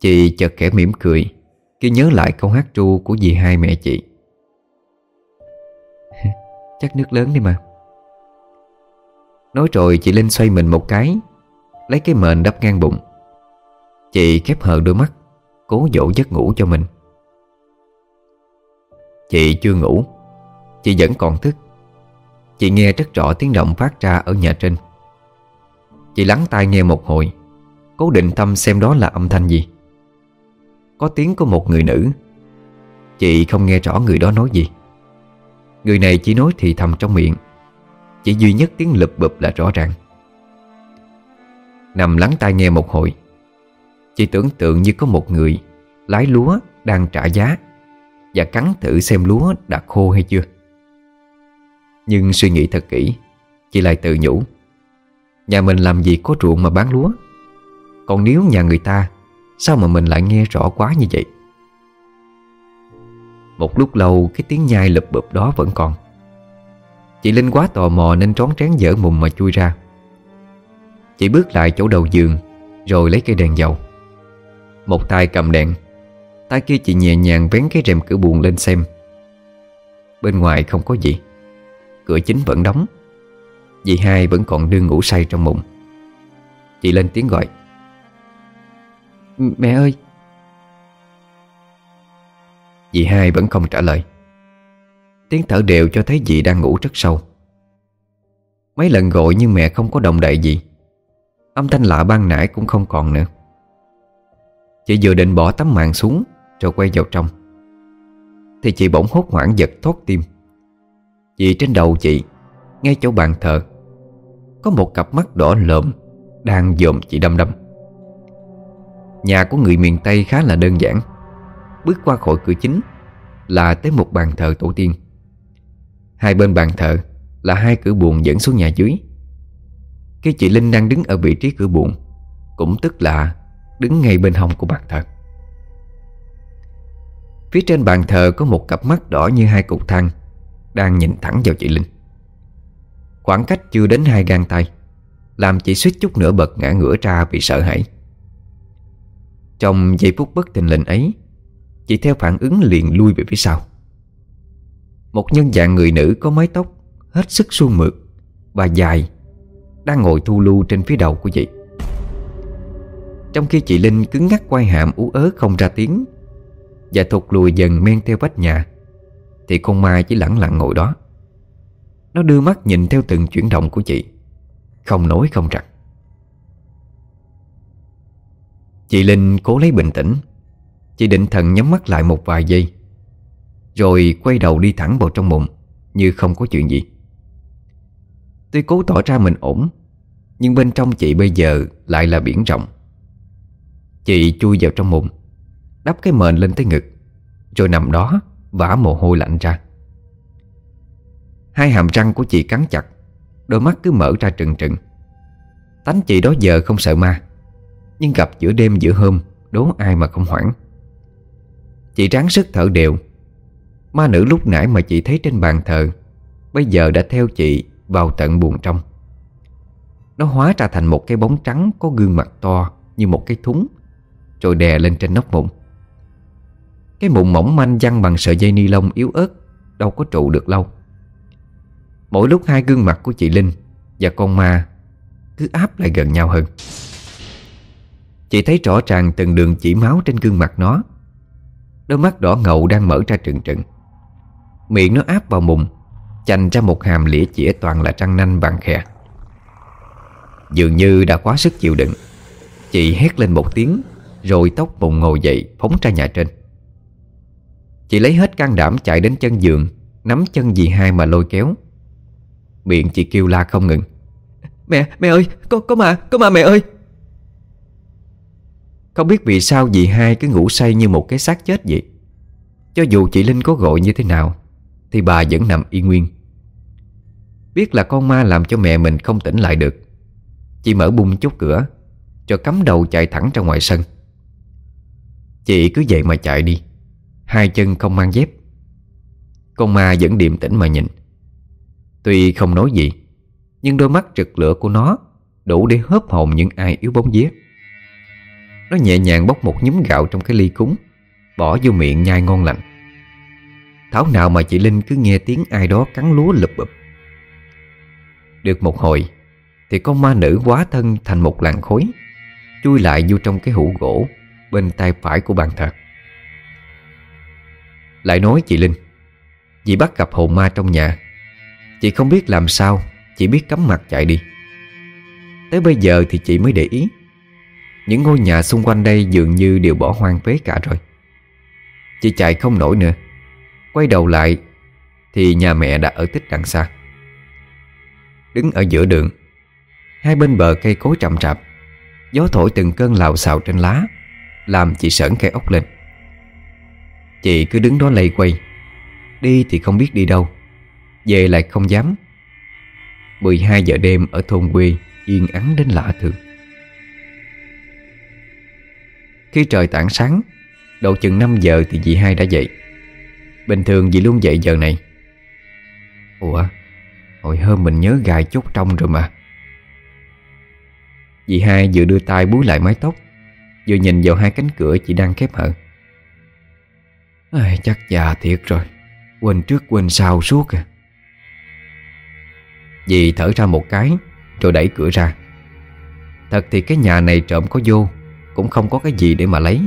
S1: Chị chợt kẻ mỉm cười, Khi nhớ lại câu hát ru của dì hai mẹ chị. Chắc nước lớn đi mà. Nói rồi chị Linh xoay mình một cái, Lấy cái mền đắp ngang bụng. Chị khép hờ đôi mắt, Cố dỗ giấc ngủ cho mình. Chị chưa ngủ. Chị vẫn còn thức. Chị nghe rất rõ tiếng động phát ra ở nhà trên. Chị lắng tai nghe một hồi, Cố định tâm xem đó là âm thanh gì. Có tiếng của một người nữ. Chị không nghe rõ người đó nói gì. Người này chỉ nói thì thầm trong miệng. Chỉ duy nhất tiếng lụp bụp là rõ ràng. Nằm lắng tai nghe một hồi, Chị tưởng tượng như có một người Lái lúa đang trả giá. Và cắn thử xem lúa đã khô hay chưa. Nhưng suy nghĩ thật kỹ Chị lại tự nhủ. Nhà mình làm gì có ruộng mà bán lúa? Còn nếu nhà người ta, Sao mà mình lại nghe rõ quá như vậy? Một lúc lâu, cái tiếng nhai lụp bụp đó vẫn còn. Chị Linh quá tò mò nên trón trán dở mùng mà chui ra. Chị bước lại chỗ đầu giường, Rồi lấy cây đèn dầu. Một tay cầm đèn Tay kia chị nhẹ nhàng vén cái rèm cửa buồn lên xem. Bên ngoài không có gì. Cửa chính vẫn đóng. Dì hai vẫn còn đương ngủ say trong mộng. Chị lên tiếng gọi. Mẹ ơi. Dì hai vẫn không trả lời. Tiếng thở đều cho thấy dì đang ngủ rất sâu. Mấy lần gọi nhưng mẹ không có động đậy gì. Âm thanh lạ ban nãy cũng không còn nữa. Chị vừa định bỏ tấm màn xuống rồi quay vào trong. Thì chị bỗng hốt hoảng giật thoát tim. Vì trên đầu chị, Ngay chỗ bàn thờ, Có một cặp mắt đỏ lợm Đang dòm chị đâm đâm Nhà của người miền Tây khá là đơn giản. Bước qua khỏi cửa chính Là tới một bàn thờ tổ tiên. Hai bên bàn thờ Là hai cửa buồn dẫn xuống nhà dưới. Cái chị Linh đang đứng ở vị trí cửa buồn Cũng tức là Đứng ngay bên hông của bàn thờ. Phía trên bàn thờ có một cặp mắt đỏ như hai cục than Đang nhìn thẳng vào chị Linh. Khoảng cách chưa đến hai gang tay, Làm chị suýt chút nữa bật ngã ngửa ra vì sợ hãi. Trong giây phút bất tình lệnh ấy, Chị theo phản ứng liền lui về phía sau. Một nhân dạng người nữ có mái tóc Hết sức suôn mượt Và dài Đang ngồi thu lưu trên phía đầu của chị. Trong khi chị Linh cứng ngắc quay hàm ú ớ không ra tiếng và thụt lùi dần men theo vách nhà, Thì con ma chỉ lẳng lặng ngồi đó. Nó đưa mắt nhìn theo từng chuyển động của chị, Không nói không rằng. Chị Linh cố lấy bình tĩnh, Chị định thần nhắm mắt lại một vài giây, Rồi quay đầu đi thẳng vào trong mộng Như không có chuyện gì. Tuy cố tỏ ra mình ổn, Nhưng bên trong chị bây giờ lại là biển rộng. Chị chui vào trong mùng Đắp cái mền lên tới ngực, Rồi nằm đó vã mồ hôi lạnh ra. Hai hàm răng của chị cắn chặt, Đôi mắt cứ mở ra trừng trừng. Tánh chị đó giờ không sợ ma, Nhưng gặp giữa đêm giữa hôm, Đố ai mà không hoảng. Chị ráng sức thở đều. Ma nữ lúc nãy mà chị thấy trên bàn thờ, Bây giờ đã theo chị vào tận buồng trong. Nó hóa ra thành một cái bóng trắng Có gương mặt to như một cái thúng, Rồi đè lên trên nóc mụn cái mụn mỏng manh văng bằng sợi dây ni lông yếu ớt, Đâu có trụ được lâu. Mỗi lúc hai gương mặt của chị Linh Và con ma Cứ áp lại gần nhau hơn. Chị thấy rõ ràng từng đường chỉ máu trên gương mặt nó. Đôi mắt đỏ ngầu đang mở ra trừng trừng. Miệng nó áp vào mùng Chành ra một hàm lĩa chĩa toàn là răng nanh vàng khè. Dường như đã quá sức chịu đựng, Chị hét lên một tiếng, Rồi tóc mùng ngồi dậy, phóng ra nhà trên. Chị lấy hết can đảm chạy đến chân giường Nắm chân dì hai mà lôi kéo. Miệng chị kêu la không ngừng. Mẹ, mẹ ơi, có có mà, có mà mẹ ơi. Không biết vì sao dì hai cứ ngủ say như một cái xác chết vậy. Cho dù chị Linh có gọi như thế nào Thì bà vẫn nằm y nguyên. Biết là con ma làm cho mẹ mình không tỉnh lại được Chị mở bung chốt cửa Cho cắm đầu chạy thẳng ra ngoài sân. Chị cứ vậy mà chạy đi. Hai chân không mang dép. Con ma vẫn điềm tĩnh mà nhìn. Tuy không nói gì, Nhưng đôi mắt trực lửa của nó Đủ để hớp hồn những ai yếu bóng vía. Nó nhẹ nhàng bóc một nhúm gạo trong cái ly cúng, Bỏ vô miệng nhai ngon lành. Thảo nào mà chị Linh cứ nghe tiếng ai đó cắn lúa lụp bụp. Được một hồi, Thì con ma nữ quá thân thành một làn khối Chui lại vô trong cái hũ gỗ Bên tay phải của bàn thờ. Lại nói chị Linh Vì bắt gặp hồn ma trong nhà, Chị không biết làm sao Chỉ biết cắm mặt chạy đi. Tới bây giờ thì chị mới để ý, Những ngôi nhà xung quanh đây dường như đều bỏ hoang phế cả rồi. Chị chạy không nổi nữa, Quay đầu lại Thì nhà mẹ đã ở tích đằng xa. Đứng ở giữa đường, Hai bên bờ cây cối trầm rạp Gió thổi từng cơn lào xào trên lá, Làm chị sởn cây ốc lên. Chị cứ đứng đó lây quay. Đi thì không biết đi đâu. Về lại không dám. 12 giờ đêm ở thôn quê, Yên ắng đến lạ thường. Khi trời tảng sáng, Độ chừng 5 giờ thì dì hai đã dậy. Bình thường dì luôn dậy giờ này. Ủa, Hồi hôm mình nhớ gài chút trong rồi mà. Dì hai vừa đưa tay búi lại mái tóc, Vừa nhìn vào hai cánh cửa chị đang khép hở. Ai, Chắc già thiệt rồi. Quên trước quên sau suốt à. Dì thở ra một cái Rồi đẩy cửa ra. Thật thì cái nhà này trộm có vô Cũng không có cái gì để mà lấy.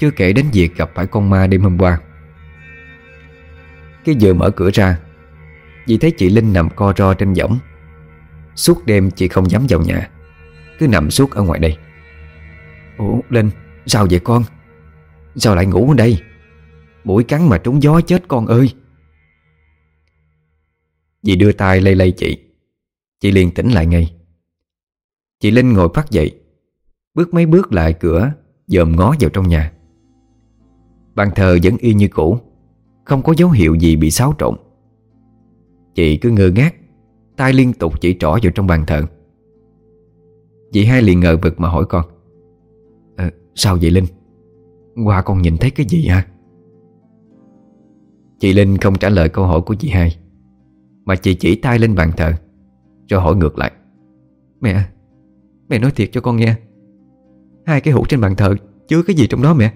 S1: Chưa kể đến việc gặp phải con ma đêm hôm qua. Khi vừa mở cửa ra Dì thấy chị Linh nằm co ro trên võng. Suốt đêm chị không dám vào nhà Cứ nằm suốt ở ngoài đây. Ủa Linh Sao vậy con? Sao lại ngủ ở đây? Mũi cắn mà trúng gió chết con ơi. Dì đưa tay lây lây chị. Chị liền tỉnh lại ngay. Chị Linh ngồi phát dậy Bước mấy bước lại cửa Dòm ngó vào trong nhà. Bàn thờ vẫn y như cũ Không có dấu hiệu gì bị xáo trộn. Chị cứ ngơ ngác tay liên tục chỉ trỏ vào trong bàn thờ. Chị hai liền ngờ vực mà hỏi con à, Sao vậy Linh? Qua con nhìn thấy cái gì hả? Chị Linh không trả lời câu hỏi của chị hai, mà chị chỉ tay lên bàn thờ, Rồi hỏi ngược lại. Mẹ Mẹ nói thiệt cho con nghe. Hai cái hũ trên bàn thờ Chứa cái gì trong đó mẹ?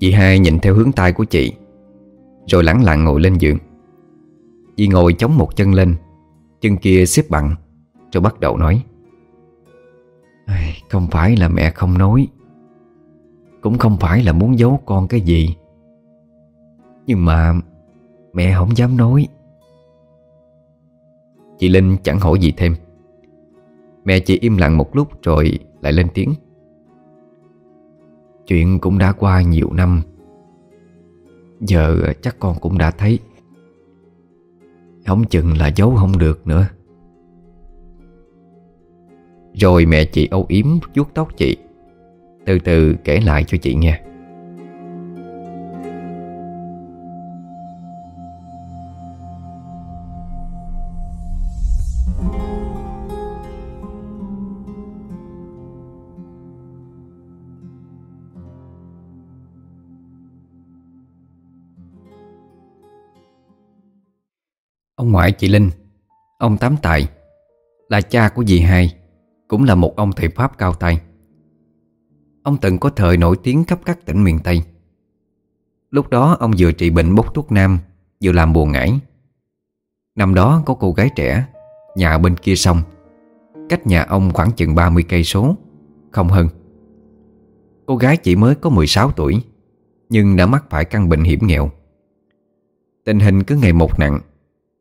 S1: Chị hai nhìn theo hướng tay của chị, Rồi lẳng lặng ngồi lên giường. Chị ngồi chống một chân lên, Chân kia xếp bằng, Rồi bắt đầu nói. Không phải là mẹ không nói, Cũng không phải là muốn giấu con cái gì. Nhưng mà Mẹ không dám nói. Chị Linh chẳng hỏi gì thêm. Mẹ chị im lặng một lúc rồi lại lên tiếng. Chuyện cũng đã qua nhiều năm. Giờ chắc con cũng đã thấy. Không chừng là giấu không được nữa. Rồi mẹ chị âu yếm vuốt tóc chị. Từ từ kể lại cho chị nghe. Ngoại chị Linh. Ông Tám Tài Là cha của dì hai, Cũng là một ông thầy Pháp cao tay. Ông từng có thời nổi tiếng khắp các tỉnh miền Tây. Lúc đó ông vừa trị bệnh bốc thuốc nam, Vừa làm buồn ngải. Năm đó có cô gái trẻ, Nhà bên kia sông. Cách nhà ông khoảng chừng 30 cây số, Không hơn. Cô gái chỉ mới có 16 tuổi, Nhưng đã mắc phải căn bệnh hiểm nghèo. Tình hình cứ ngày một nặng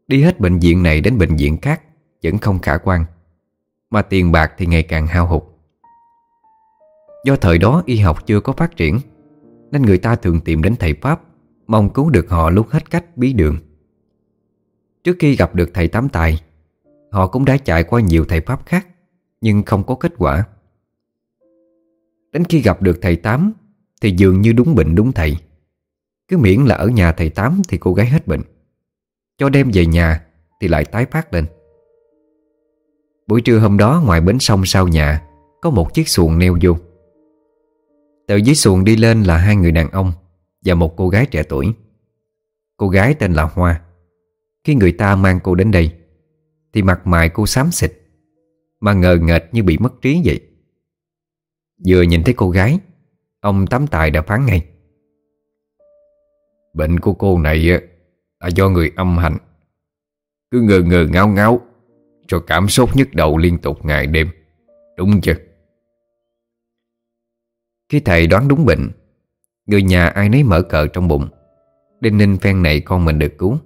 S1: Đi hết bệnh viện này đến bệnh viện khác, Vẫn không khả quan. Mà tiền bạc thì ngày càng hao hụt. Do thời đó y học chưa có phát triển, Nên người ta thường tìm đến thầy Pháp, Mong cứu được họ lúc hết cách bí đường. Trước khi gặp được thầy Tám Tài, Họ cũng đã chạy qua nhiều thầy Pháp khác, Nhưng không có kết quả. Đến khi gặp được thầy Tám, Thì dường như đúng bệnh đúng thầy. Cứ miễn là ở nhà thầy Tám Thì cô gái hết bệnh cho đem về nhà Thì lại tái phát lên. Buổi trưa hôm đó, ngoài bến sông sau nhà, Có một chiếc xuồng neo vô. Từ dưới xuồng đi lên là hai người đàn ông Và một cô gái trẻ tuổi. Cô gái tên là Hoa. Khi người ta mang cô đến đây, Thì mặt mày cô xám xịt, Mà ngờ nghệch như bị mất trí vậy. Vừa nhìn thấy cô gái, Ông Tám Tài đã phán ngay. Bệnh của cô này là do người âm hành Cứ ngờ ngờ ngáo ngáo, Cho cảm xúc nhức đầu liên tục ngày đêm. Đúng chưa? Khi thầy đoán đúng bệnh, Người nhà ai nấy mở cờ trong bụng, Đinh ninh phen này con mình được cứu.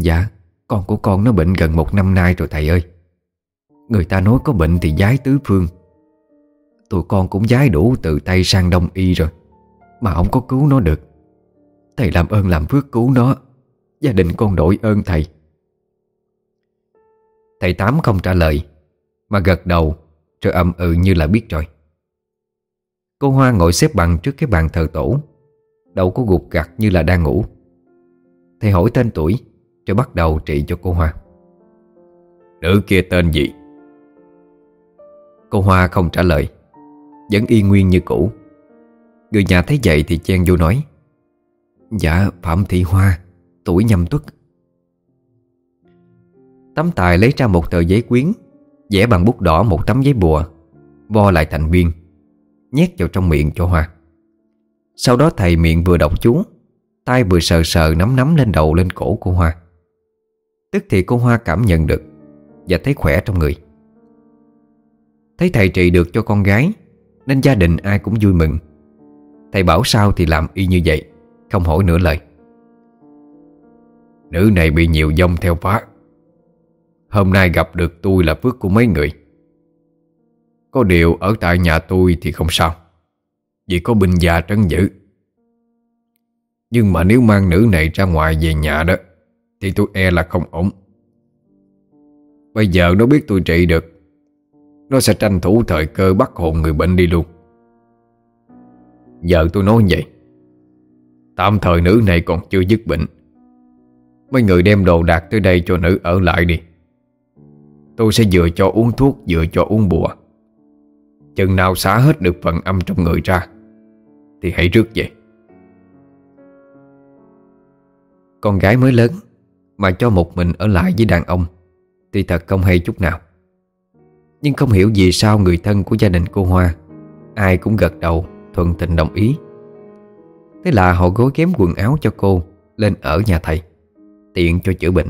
S1: Dạ Con của con nó bệnh gần một năm nay rồi thầy ơi. Người ta nói có bệnh thì giái tứ phương. Tụi con cũng giái đủ từ Tây sang Đông Y rồi, Mà không có cứu nó được. Thầy làm ơn làm phước cứu nó. Gia đình con đổi ơn thầy. Thầy Tám không trả lời Mà gật đầu Rồi âm ừ như là biết rồi. Cô Hoa ngồi xếp bằng trước cái bàn thờ tổ Đầu có gục gặt như là đang ngủ. Thầy hỏi tên tuổi Rồi bắt đầu trị cho cô Hoa. Nữ kia tên gì? Cô Hoa không trả lời Vẫn y nguyên như cũ. Người nhà thấy vậy thì chen vô nói Dạ Phạm Thị Hoa, Tuổi nhâm tuất. Tấm tài lấy ra một tờ giấy quyến, vẽ bằng bút đỏ một tấm giấy bùa, Vo lại thành viên, Nhét vào trong miệng cho Hoa. Sau đó thầy miệng vừa đọc chú, tay vừa sờ sờ nắm nắm lên đầu lên cổ của Hoa. Tức thì cô Hoa cảm nhận được Và thấy khỏe trong người. Thấy thầy trị được cho con gái, Nên gia đình ai cũng vui mừng. Thầy bảo sao thì làm y như vậy không hỏi nửa lời. Nữ này bị nhiều dông theo phá. Hôm nay gặp được tôi là phước của mấy người. Có điều ở tại nhà tôi thì không sao, Vì có binh già trấn giữ. Nhưng mà nếu mang nữ này ra ngoài về nhà đó, Thì tôi e là không ổn. Bây giờ nó biết tôi trị được, Nó sẽ tranh thủ thời cơ bắt hồn người bệnh đi luôn. Giờ tôi nói vậy. Tạm thời nữ này còn chưa dứt bệnh. Mấy người đem đồ đạc tới đây cho nữ ở lại đi. Tôi sẽ vừa cho uống thuốc, vừa cho uống bùa. Chừng nào xả hết được phần âm trong người ra, Thì hãy rước về. Con gái mới lớn, Mà cho một mình ở lại với đàn ông, Thì thật không hay chút nào. Nhưng không hiểu vì sao người thân của gia đình cô Hoa, Ai cũng gật đầu, thuận tình đồng ý. Thế là họ gối ghém quần áo cho cô Lên ở nhà thầy, Tiện cho chữa bệnh.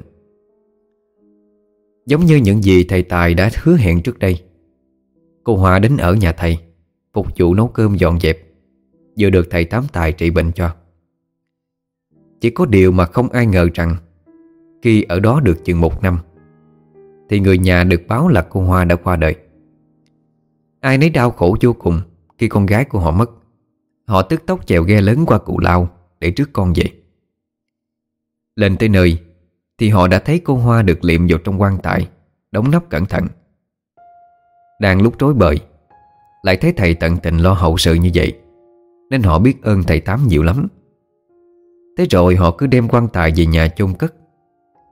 S1: Giống như những gì thầy Tài đã hứa hẹn trước đây, Cô Hòa đến ở nhà thầy, Phục vụ nấu cơm dọn dẹp, Vừa được thầy Tám Tài trị bệnh cho. Chỉ có điều mà không ai ngờ rằng, Khi ở đó được chừng một năm, Thì người nhà được báo là cô Hoa đã qua đời. Ai nấy đau khổ vô cùng Khi con gái của họ mất. Họ tức tốc chèo ghe lớn qua cụ lao Để trước con về. Lên tới nơi, Thì họ đã thấy cô Hoa được liệm vào trong quan tài, Đóng nắp cẩn thận. Đang lúc rối bời, Lại thấy thầy tận tình lo hậu sự như vậy, Nên họ biết ơn thầy Tám nhiều lắm. Thế rồi họ cứ đem quan tài về nhà chôn cất,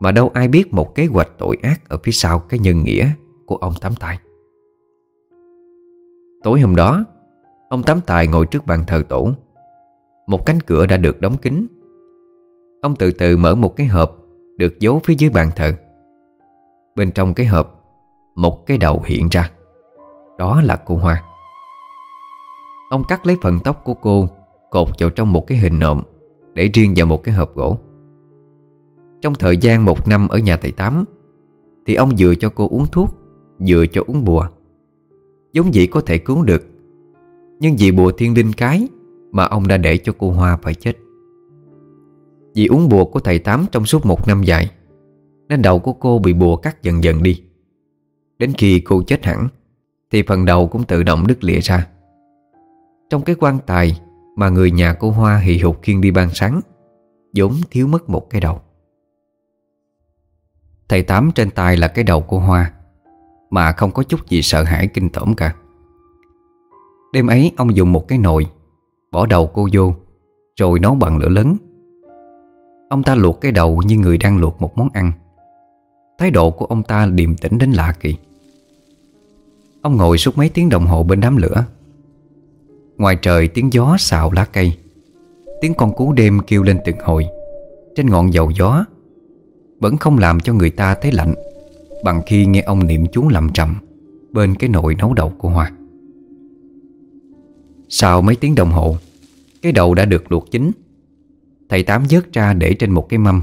S1: Mà đâu ai biết một kế hoạch tội ác Ở phía sau cái nhân nghĩa của ông Tám Tài. Tối hôm đó Ông Tám Tài ngồi trước bàn thờ tổ. Một cánh cửa đã được đóng kín. Ông từ từ mở một cái hộp Được giấu phía dưới bàn thờ. Bên trong cái hộp, Một cái đầu hiện ra. Đó là cô Hoa. Ông cắt lấy phần tóc của cô, Cột vào trong một cái hình nộm Để riêng vào một cái hộp gỗ. Trong thời gian một năm ở nhà thầy Tám, Thì ông vừa cho cô uống thuốc, Vừa cho uống bùa. Giống vậy có thể cứu được nhưng vì bùa thiên linh cái Mà ông đã để cho cô Hoa phải chết. Vì uống bùa của thầy Tám trong suốt một năm dài, Nên đầu của cô bị bùa cắt dần dần đi. Đến khi cô chết hẳn, Thì phần đầu cũng tự động đứt lìa ra. Trong cái quan tài Mà người nhà cô Hoa hì hục khiêng đi ban sáng, vốn thiếu mất một cái đầu. Thầy Tám trên tay là cái đầu cô Hoa, Mà không có chút gì sợ hãi kinh tởm cả. Đêm ấy, ông dùng một cái nồi, Bỏ đầu cô vô, Rồi nấu bằng lửa lớn. Ông ta luộc cái đầu như người đang luộc một món ăn. Thái độ của ông ta điềm tĩnh đến lạ kỳ. Ông ngồi suốt mấy tiếng đồng hồ bên đám lửa. Ngoài trời, tiếng gió xào lá cây. Tiếng con cú đêm kêu lên từng hồi. Trên ngọn dầu gió, Vẫn không làm cho người ta thấy lạnh, Bằng khi nghe ông niệm chú lầm trầm Bên cái nồi nấu đầu của Hoa. Sau mấy tiếng đồng hồ, Cái đầu đã được luộc chín. Thầy Tám vớt ra để trên một cái mâm,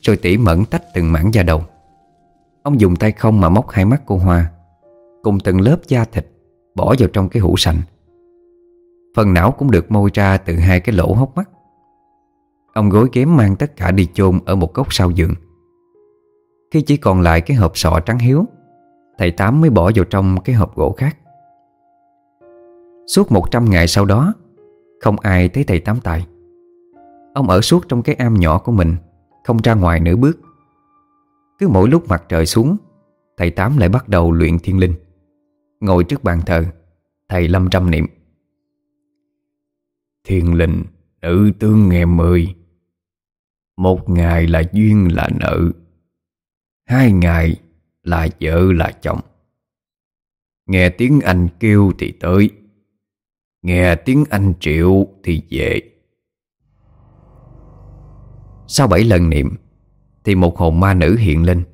S1: Rồi tỉ mẩn tách từng mảng da đầu. Ông dùng tay không mà móc hai mắt cô Hoa, Cùng từng lớp da thịt Bỏ vào trong cái hũ sành. Phần não cũng được môi ra từ hai cái lỗ hốc mắt. Ông gối ghém mang tất cả đi chôn Ở một góc sau giường. Khi chỉ còn lại cái hộp sọ trắng hiếu, Thầy Tám mới bỏ vào trong cái hộp gỗ khác. Suốt một trăm ngày sau đó, Không ai thấy thầy Tám Tài. Ông ở suốt trong cái am nhỏ của mình, Không ra ngoài nửa bước. Cứ mỗi lúc mặt trời xuống, Thầy Tám lại bắt đầu luyện thiên linh. Ngồi trước bàn thờ, Thầy lâm trăm niệm. Thiên linh, nữ tương nghe mười. Một ngày là duyên là nợ, Hai ngày là vợ là chồng. Nghe tiếng anh kêu thì tới. Nghe tiếng anh triệu thì về. Sau bảy lần niệm, Thì một hồn ma nữ hiện lên,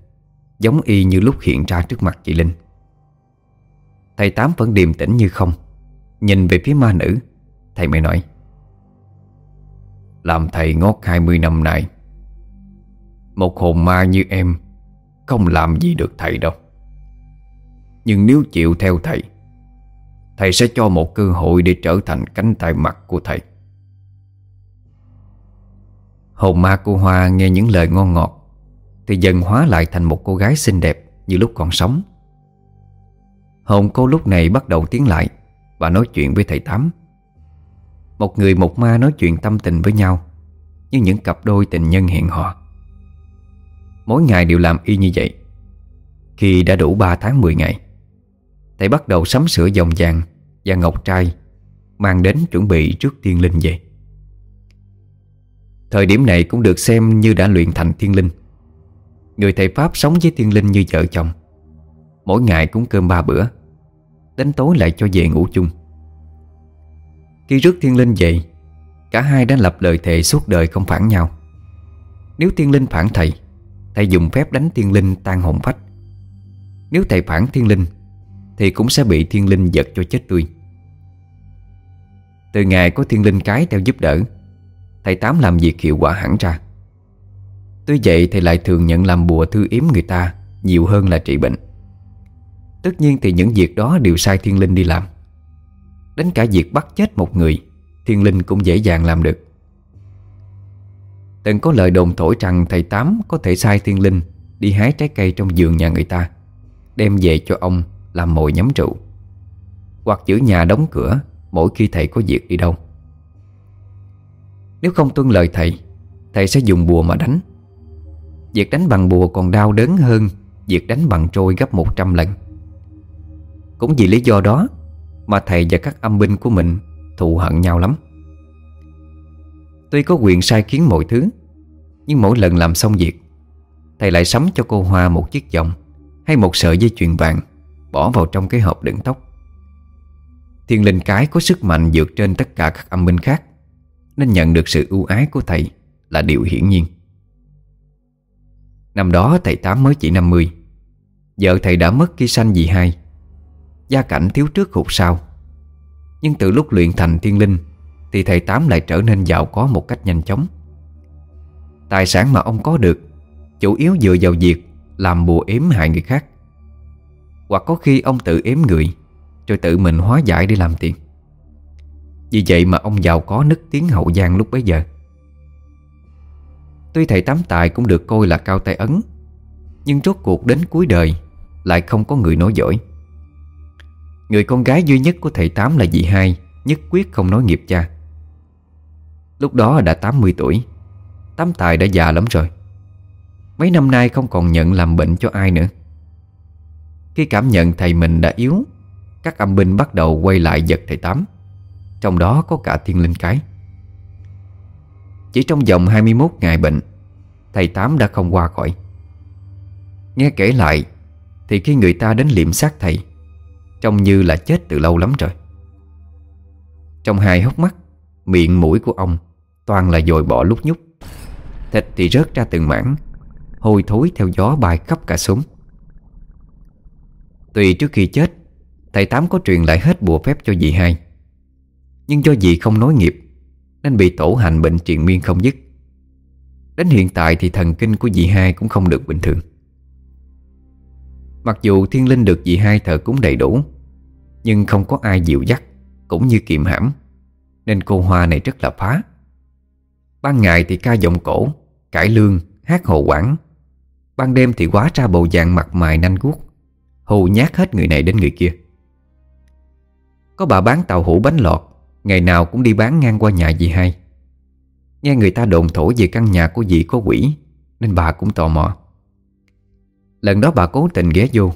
S1: Giống y như lúc hiện ra trước mặt chị Linh. Thầy Tám vẫn điềm tĩnh như không, Nhìn về phía ma nữ, Thầy mới nói, Làm thầy ngót 20 năm nay, Một hồn ma như em Không làm gì được thầy đâu. Nhưng nếu chịu theo thầy Thầy sẽ cho một cơ hội để trở thành cánh tay mặt của thầy. Hồn ma cô Hoa nghe những lời ngon ngọt, Thì dần hóa lại thành một cô gái xinh đẹp Như lúc còn sống. Hồn cô lúc này bắt đầu tiến lại Và nói chuyện với thầy Tám. Một người một ma nói chuyện tâm tình với nhau, Như những cặp đôi tình nhân hẹn hò. Mỗi ngày đều làm y như vậy. Khi đã đủ 3 tháng 10 ngày Thầy bắt đầu sắm sửa dòng vàng Và ngọc trai, Mang đến chuẩn bị trước tiên linh về. Thời điểm này cũng được xem như đã luyện thành thiên linh. Người thầy Pháp sống với thiên linh như vợ chồng. Mỗi ngày cũng cơm ba bữa, Đến tối lại cho về ngủ chung. Khi rước thiên linh về, Cả hai đã lập lời thề suốt đời không phản nhau. Nếu thiên linh phản thầy Thầy dùng phép đánh thiên linh tan hồn phách. Nếu thầy phản thiên linh thì cũng sẽ bị thiên linh giật cho chết tươi. Từ ngày có thiên linh cái theo giúp đỡ, Thầy Tám làm việc hiệu quả hẳn ra. Tuy vậy, thầy lại thường nhận làm bùa thư yếm người ta Nhiều hơn là trị bệnh. Tất nhiên thì những việc đó đều sai thiên linh đi làm. Đến cả việc bắt chết một người, Thiên linh cũng dễ dàng làm được. Từng có lời đồn thổi rằng thầy Tám có thể sai thiên linh Đi hái trái cây trong vườn nhà người ta, Đem về cho ông làm mồi nhắm rượu Hoặc giữ nhà đóng cửa Mỗi khi thầy có việc đi đâu. Nếu không tuân lời thầy Thầy sẽ dùng bùa mà đánh. Việc đánh bằng bùa còn đau đớn hơn Việc đánh bằng trôi gấp 100 lần. Cũng vì lý do đó Mà thầy và các âm binh của mình Thù hận nhau lắm. Tuy có quyền sai khiến mọi thứ, Nhưng mỗi lần làm xong việc, Thầy lại sắm cho cô Hoa một chiếc vòng Hay một sợi dây chuyền vàng. Bỏ vào trong cái hộp đựng tóc. Thiên linh cái có sức mạnh vượt trên tất cả các âm binh khác, Nên nhận được sự ưu ái của thầy Là điều hiển nhiên. Năm đó thầy Tám mới chỉ 50 Vợ thầy đã mất khi sanh dì hai. Gia cảnh thiếu trước hụt sau. Nhưng từ lúc luyện thành thiên linh, Thì thầy Tám lại trở nên giàu có một cách nhanh chóng. Tài sản mà ông có được, Chủ yếu dựa vào việc Làm bùa ếm hại người khác. Hoặc có khi ông tự ếm người, Rồi tự mình hóa giải để làm tiền. Vì vậy mà ông giàu có nức tiếng hậu giang lúc bấy giờ. Tuy thầy Tám Tài cũng được coi là cao tay ấn, Nhưng rốt cuộc đến cuối đời Lại không có người nói giỏi. Người con gái duy nhất của thầy Tám là dì hai, Nhất quyết không nói nghiệp cha. Lúc đó đã 80 tuổi, Tám Tài đã già lắm rồi. Mấy năm nay không còn nhận làm bệnh cho ai nữa. Khi cảm nhận thầy mình đã yếu, Các âm binh bắt đầu quay lại giật thầy Tám. Trong đó có cả thiên linh cái. Chỉ trong vòng 21 ngày bệnh, Thầy Tám đã không qua khỏi. Nghe kể lại, Thì khi người ta đến liệm xác thầy, Trông như là chết từ lâu lắm rồi. Trong hai hốc mắt, Miệng mũi của ông Toàn là dồi bỏ lúc nhúc. Thịt thì rớt ra từng mảng, Hôi thối theo gió bay khắp cả súng tùy trước khi chết Thầy Tám có truyền lại hết bùa phép cho dì hai. Nhưng do dì không nối nghiệp Nên bị tổ hành bệnh triền miên không dứt. Đến hiện tại thì thần kinh của dì hai cũng không được bình thường. Mặc dù thiên linh được dì hai thờ cúng đầy đủ Nhưng không có ai dịu dắt Cũng như kiềm hãm Nên cô Hoa này rất là phá. Ban ngày thì ca giọng cổ Cải lương, hát hồ quảng. Ban đêm thì quá ra bầu dạng mặt mày nanh guốc. Hù nhát hết người này đến người kia. Có bà bán tàu hũ bánh lọt, Ngày nào cũng đi bán ngang qua nhà dì hai. Nghe người ta đồn thổ về căn nhà của dì có quỷ, Nên bà cũng tò mò. Lần đó bà cố tình ghé vô.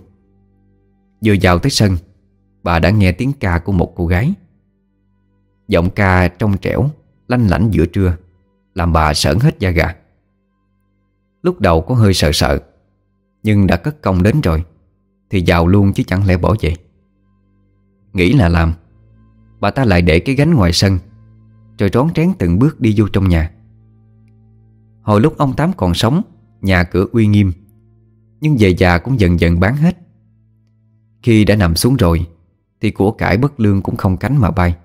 S1: Vừa vào tới sân, Bà đã nghe tiếng ca của một cô gái. Giọng ca trong trẻo, Lanh lảnh giữa trưa, Làm bà sởn hết da gà. Lúc đầu có hơi sợ sợ, Nhưng đã cất công đến rồi. Thì vào luôn chứ chẳng lẽ bỏ vậy Nghĩ là làm, Bà ta lại để cái gánh ngoài sân, Rồi rón trén từng bước đi vô trong nhà. Hồi lúc ông Tám còn sống, Nhà cửa uy nghiêm, Nhưng về già cũng dần dần bán hết. Khi đã nằm xuống rồi, Thì của cải bất lương cũng không cánh mà bay.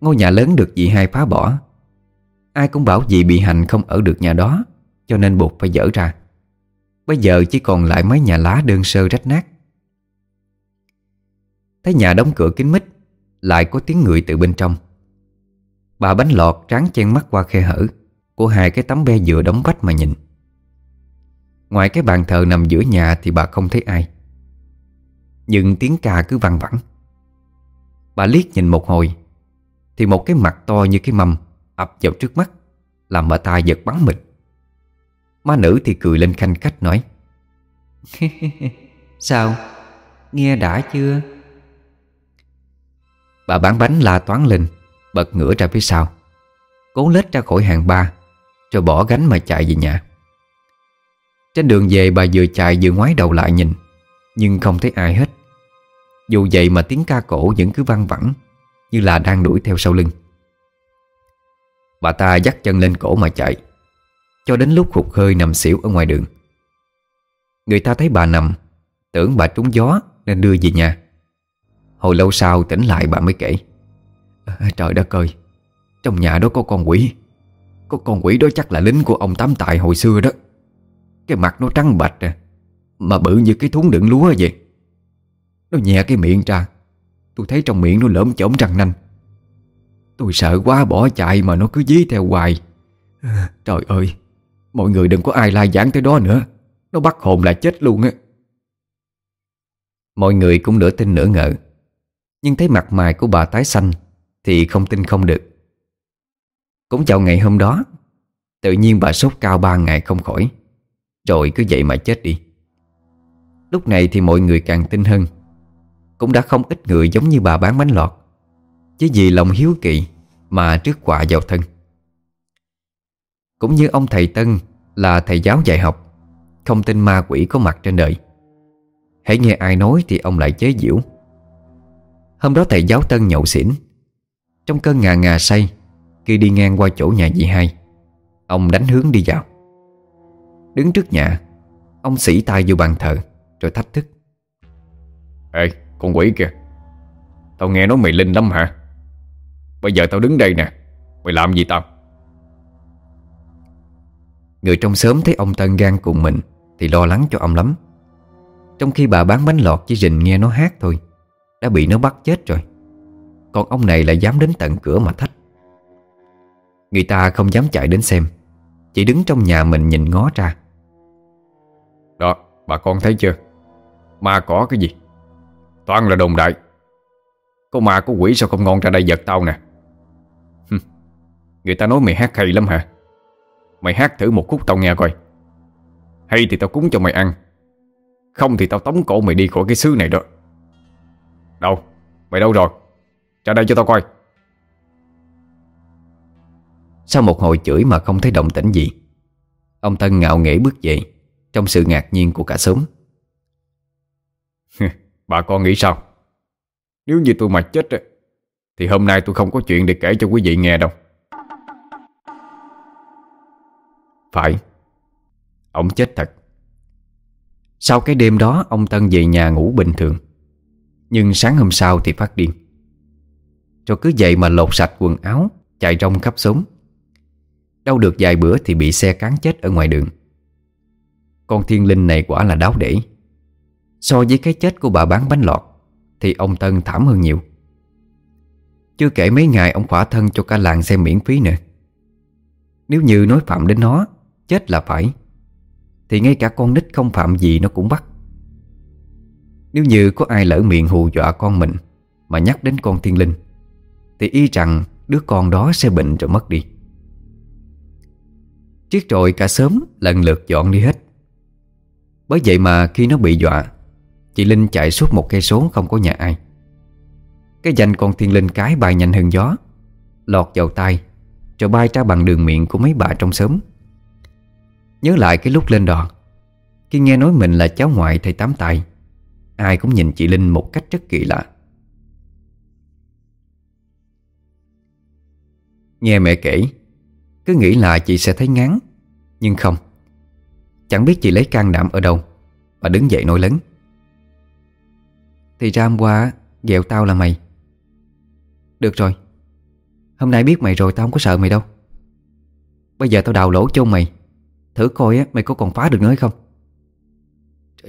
S1: Ngôi nhà lớn được dì hai phá bỏ, Ai cũng bảo dì bị hành không ở được nhà đó, Cho nên buộc phải dỡ ra. Bây giờ chỉ còn lại mấy nhà lá đơn sơ rách nát. Thấy nhà đóng cửa kín mít, Lại có tiếng người từ bên trong. Bà bánh lọt tráng chen mắt qua khe hở Của hai cái tấm be dừa đóng vách mà nhìn. Ngoài cái bàn thờ nằm giữa nhà Thì bà không thấy ai. Nhưng tiếng ca cứ văng vẳng. Bà liếc nhìn một hồi, Thì một cái mặt to như cái mâm ập vào trước mắt, Làm bà ta giật bắn mình. Má nữ thì cười lên khanh khách nói. Sao? Nghe đã chưa? Bà bán bánh la toán lên Bật ngửa ra phía sau. Cố lết ra khỏi hàng ba Rồi bỏ gánh mà chạy về nhà. Trên đường về bà vừa chạy vừa ngoái đầu lại nhìn Nhưng không thấy ai hết. Dù vậy mà tiếng ca cổ vẫn cứ văng vẳng Như là đang đuổi theo sau lưng. Bà ta dắt chân lên cổ mà chạy cho đến lúc hụt hơi nằm xỉu ở ngoài đường. Người ta thấy bà nằm Tưởng bà trúng gió nên đưa về nhà. Hồi lâu sau tỉnh lại bà mới kể. À, Trời đất ơi Trong nhà đó có con quỷ. Có con quỷ đó chắc là lính của ông Tám Tài hồi xưa đó. Cái mặt nó trắng bạch à Mà bự như cái thúng đựng lúa vậy. Nó nhẹ cái miệng ra Tôi thấy trong miệng nó lởm chởm răng nanh. Tôi sợ quá bỏ chạy mà nó cứ dí theo hoài. Trời ơi. Mọi người đừng có ai lai giảng tới đó nữa. Nó bắt hồn là chết luôn á. Mọi người cũng nửa tin nửa ngờ. Nhưng thấy mặt mày của bà tái xanh Thì không tin không được. Cũng chào ngày hôm đó, Tự nhiên bà sốt cao ba ngày không khỏi. Rồi cứ vậy mà chết đi. Lúc này thì mọi người càng tin hơn. Cũng đã không ít người giống như bà bán bánh lọt. Chỉ vì lòng hiếu kỵ Mà trước quả vào thân. Cũng như ông thầy Tân Là thầy giáo dạy học, Không tin ma quỷ có mặt trên đời. Hãy nghe ai nói thì ông lại chế giễu. Hôm đó thầy giáo Tân nhậu xỉn. Trong cơn ngà ngà say, Khi đi ngang qua chỗ nhà dì hai, Ông đánh hướng đi vào. Đứng trước nhà, Ông xỉ tay vô bàn thờ, Rồi thách thức.
S3: Ê, con quỷ kìa. Tao nghe nói mày linh lắm hả? Bây giờ tao đứng đây nè. Mày làm gì tao?
S1: Người trong xóm thấy ông Tân gan cùng mình Thì lo lắng cho ông lắm. Trong khi bà bán bánh lọt chỉ rình nghe nó hát thôi, Đã bị nó bắt chết rồi. Còn ông này lại dám đến tận cửa mà thách. Người ta không dám chạy đến xem, Chỉ đứng trong nhà mình nhìn ngó ra.
S3: Đó, bà con thấy chưa? Ma có cái gì? Toàn là đồng đại. Có ma có quỷ sao không ngon ra đây giật tao nè? Người ta nói mày hát hay lắm hả? Mày hát thử một khúc tao nghe coi. Hay thì tao cúng cho mày ăn. Không thì tao tống cổ mày đi khỏi cái xứ này đó. Đâu? Mày đâu rồi? Ra đây cho tao coi.
S1: Sau một hồi chửi mà không thấy động tĩnh gì Ông Tân ngạo nghễ bước dậy Trong sự ngạc nhiên của cả xóm.
S3: Bà con nghĩ sao? Nếu như tôi mà chết Thì hôm nay tôi không có chuyện để kể cho quý vị nghe đâu
S1: Phải. Ông chết thật. Sau cái đêm đó, ông Tân về nhà ngủ bình thường. Nhưng sáng hôm sau thì phát điên. Rồi cứ dậy mà lột sạch quần áo, Chạy rong khắp xóm. Đâu được vài bữa thì bị xe cán chết ở ngoài đường. Con thiên linh này quả là đáo để. So với cái chết của bà bán bánh lọt, Thì ông Tân thảm hơn nhiều. Chưa kể mấy ngày ông khỏa thân cho cả làng xem miễn phí nữa. Nếu như nói phạm đến nó Chết là phải. Thì ngay cả con nít không phạm gì nó cũng bắt. Nếu như có ai lỡ miệng hù dọa con mình Mà nhắc đến con thiên linh, Thì y rằng đứa con đó sẽ bệnh rồi mất đi. Chiếc rồi cả sớm lần lượt dọn đi hết. Bởi vậy mà khi nó bị dọa, Chị Linh chạy suốt một cây số không có nhà ai. Cái danh con thiên linh cái bay nhanh hơn gió, Lọt vào tay Rồi bay ra bằng đường miệng của mấy bà trong xóm. Nhớ lại cái lúc lên đò. Khi nghe nói mình là cháu ngoại thầy Tám Tài, Ai cũng nhìn chị Linh một cách rất kỳ lạ. Nghe mẹ kể, Cứ nghĩ là chị sẽ thấy ngán, Nhưng không. Chẳng biết chị lấy can đảm ở đâu Mà đứng dậy nổi lớn. Thì ra hôm qua, Ghẹo tao là mày. Được rồi. Hôm nay biết mày rồi, tao không có sợ mày đâu. Bây giờ tao đào lỗ chôn mày. Thử coi á, mày có còn phá được nữa hay không?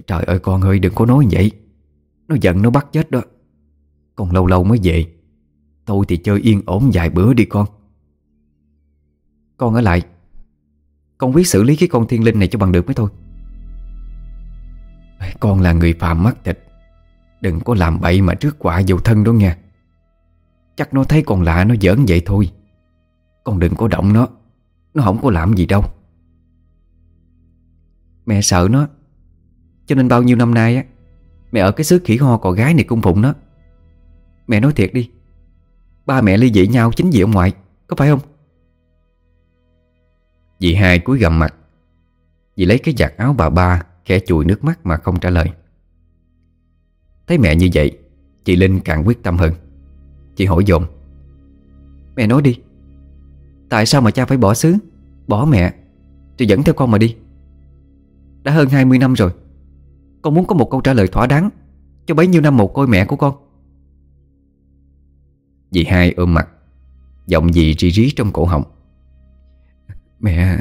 S1: Trời ơi, con ơi, đừng có nói vậy. Nó giận, nó bắt chết đó. Còn lâu lâu mới về. Tôi thì chơi yên ổn vài bữa đi con. Con ở lại. Con biết xử lý cái con thiên linh này cho bằng được mới thôi. Con là người phàm mắt thịt. Đừng có làm bậy mà trước quả vô thân đó nha Chắc nó thấy con lạ, nó giỡn vậy thôi. Con đừng có động nó. Nó không có làm gì đâu. Mẹ sợ nó. Cho nên bao nhiêu năm nay á, Mẹ ở cái xứ khỉ ho cò gái này cung phụng nó. Mẹ nói thiệt đi, Ba mẹ ly dị nhau chính vì ông ngoại, Có phải không? Dì hai cúi gầm mặt, Dì lấy cái giặt áo bà ba Khẽ chùi nước mắt mà không trả lời. Thấy mẹ như vậy, Chị Linh càng quyết tâm hơn. Chị hỏi dồn, Mẹ nói đi, Tại sao mà cha phải bỏ xứ, Bỏ mẹ, Rồi dẫn theo con mà đi? Đã hơn 20 năm rồi. Con muốn có một câu trả lời thỏa đáng Cho bấy nhiêu năm một côi mẹ của con. Dì hai ôm mặt, Giọng dì rí rí trong cổ họng. Mẹ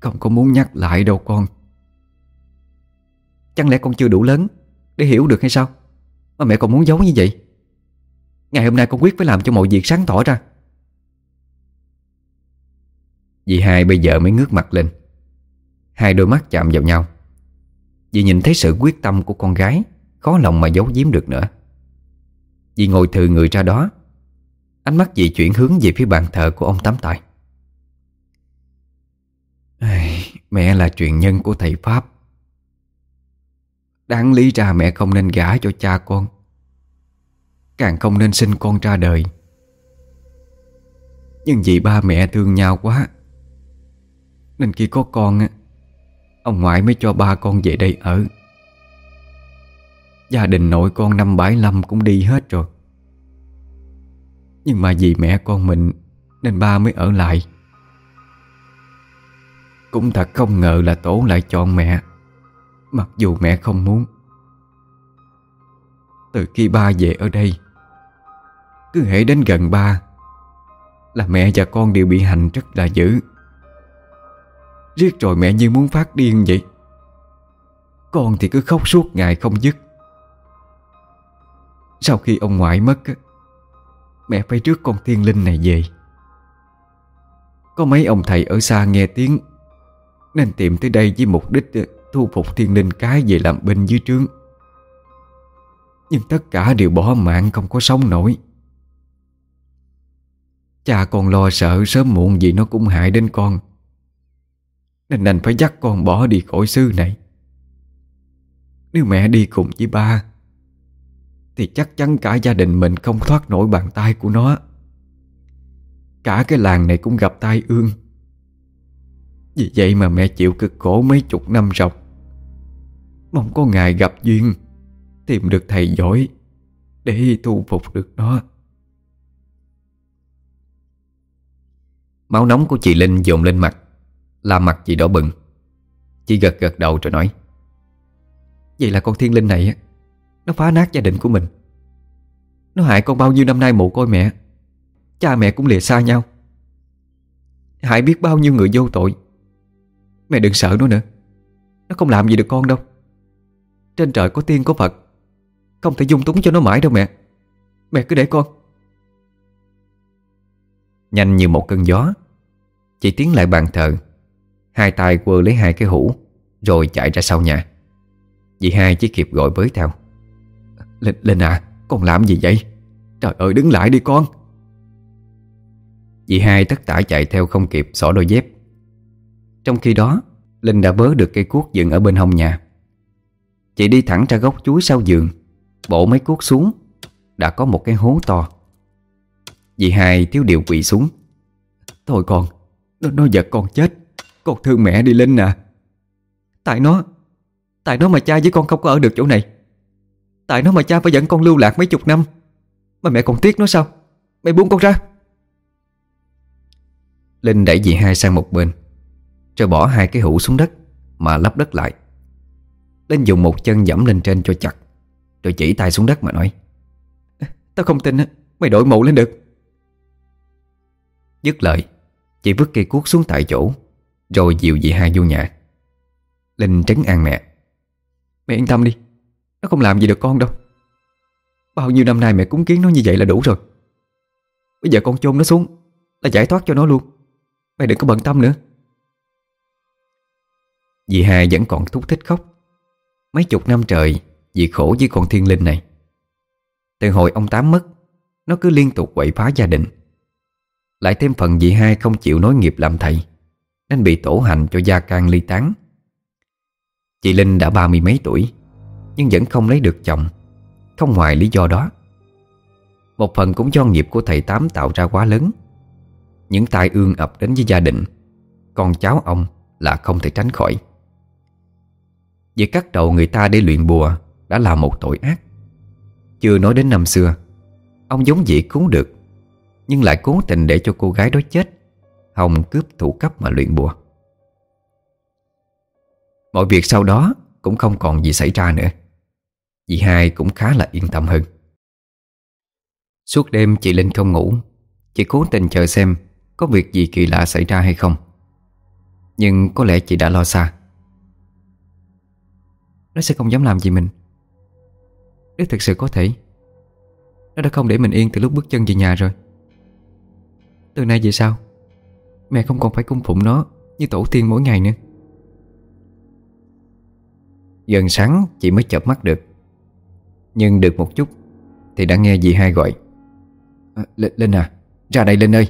S1: Không có muốn nhắc lại đâu con. Chẳng lẽ con chưa đủ lớn Để hiểu được hay sao? Mà mẹ còn muốn giấu như vậy. Ngày hôm nay con quyết phải làm cho mọi việc sáng tỏ ra. Dì hai bây giờ mới ngước mặt lên. Hai đôi mắt chạm vào nhau. Dì nhìn thấy sự quyết tâm của con gái, Khó lòng mà giấu giếm được nữa. Dì ngồi thừ người ra đó, Ánh mắt dì chuyển hướng về phía bàn thờ của ông Tám Tài. Mẹ là truyền nhân của thầy Pháp. Đáng lý ra mẹ không nên gả cho cha con.
S2: Càng không nên sinh con ra đời. Nhưng vì ba mẹ thương nhau quá, Nên khi có con Ông ngoại mới cho ba con về đây ở. Gia đình nội con năm bảy lâm cũng đi hết rồi. Nhưng mà vì mẹ con mình, Nên ba mới ở lại. Cũng thật không ngờ là tổ lại chọn mẹ, Mặc dù mẹ không muốn. Từ khi ba về ở đây, Cứ hễ đến gần ba, Là mẹ và con đều bị hành rất là dữ. Riết rồi mẹ như muốn phát điên vậy. Con thì cứ khóc suốt ngày không dứt. Sau khi ông ngoại mất Mẹ phải trước con thiên linh này về. Có mấy ông thầy ở xa nghe tiếng, Nên tìm tới đây với mục đích ờ, Thu phục thiên linh cái về làm binh dưới trướng. Nhưng tất cả đều bỏ mạng, không có sống nổi. Cha con lo sợ sớm muộn gì nó cũng hại đến con. Nên anh phải dắt con bỏ đi khỏi xứ này. Nếu mẹ đi cùng với ba, Thì chắc chắn cả gia đình mình không thoát nổi bàn tay của nó. Cả cái làng này cũng gặp tai ương. Vì vậy mà mẹ chịu cực khổ mấy chục năm rọc Mong có ngày gặp duyên, Tìm được thầy giỏi Để thu phục được nó.
S1: Máu nóng của chị Linh dồn lên mặt. Làm mặt chị đỏ bừng. Chị gật gật đầu rồi nói,
S2: Vậy là con thiên linh này Nó phá nát gia đình của mình. Nó hại con bao nhiêu năm nay mồ côi mẹ, Cha mẹ cũng lìa xa nhau. Hại biết bao nhiêu người vô tội. Mẹ đừng sợ nó nữa, Nó không làm gì được con đâu. Trên trời có tiên có Phật, Không thể dung túng cho nó mãi đâu mẹ. Mẹ cứ để con.
S1: Nhanh như một cơn gió, Chị tiến lại bàn thờ. Hai tay quơ lấy hai cái hũ Rồi chạy ra sau nhà. Dì hai chỉ kịp gọi với theo.
S2: Linh, Linh à Con làm gì vậy? Trời ơi đứng lại đi con.
S1: Dì hai tất tả chạy theo không kịp xỏ đôi dép. Trong khi đó Linh đã bớ được cây cuốc dựng ở bên hông nhà. Chị đi thẳng ra gốc chuối sau giường Bổ mấy cuốc xuống Đã có một cái hố to. Dì hai thiếu điều quỳ xuống.
S2: Thôi con Nó, nó giật con chết. Con thương mẹ đi Linh à. Tại nó Tại nó mà cha với con không có ở được chỗ này. Tại nó mà cha phải dẫn con lưu lạc mấy chục năm. Mà mẹ còn tiếc nó sao? Mẹ buông con ra.
S1: Linh đẩy dì hai sang một bên Rồi bỏ hai cái hũ xuống đất Mà lắp đất lại. Linh dùng một chân dẫm lên trên cho chặt Rồi chỉ tay xuống đất mà nói
S2: Tao không tin Mày đổi mộ lên được.
S1: Dứt lời Chị vứt cây cuốc xuống tại chỗ rồi dìu dì hai vô nhà. Linh trấn an mẹ.
S2: Mẹ yên tâm đi, Nó không làm gì được con đâu. Bao nhiêu năm nay mẹ cúng kiến nó như vậy là đủ rồi. Bây giờ con chôn nó xuống Là giải thoát cho nó luôn. Mẹ đừng có bận tâm nữa.
S1: Dì hai vẫn còn thúc thích khóc. Mấy chục năm trời, Dì khổ với con thiên linh này. Từ hồi ông Tám mất, Nó cứ liên tục quậy phá gia đình. Lại thêm phần dì hai không chịu nối nghiệp làm thầy. Nên bị tổ hành cho gia can ly tán. Chị Linh đã ba mươi mấy tuổi, Nhưng vẫn không lấy được chồng. Không ngoài lý do đó, Một phần cũng do nghiệp của thầy Tám tạo ra quá lớn. Những tai ương ập đến với gia đình, Con cháu ông là không thể tránh khỏi. Việc cắt đầu người ta để luyện bùa Đã là một tội ác. Chưa nói đến năm xưa, Ông giống dĩ cứu được, nhưng lại cố tình để cho cô gái đó chết. Hồng cướp thủ cấp mà luyện bùa. Mọi việc sau đó Cũng không còn gì xảy ra nữa. Dì hai cũng khá là yên tâm hơn. Suốt đêm chị Linh không ngủ, Chị cố tình chờ xem Có việc gì kỳ lạ xảy ra hay không. Nhưng có lẽ chị đã lo xa.
S2: Nó sẽ không dám làm gì mình. Nếu thực sự có thể, Nó đã không để mình yên từ lúc bước chân về nhà rồi. Từ nay về sau Mẹ không còn phải cung phụng nó Như tổ tiên mỗi ngày nữa.
S1: Gần sáng chị mới chợp mắt được. Nhưng được một chút Thì đã nghe dì hai gọi.
S2: À, Linh à Ra đây Linh ơi.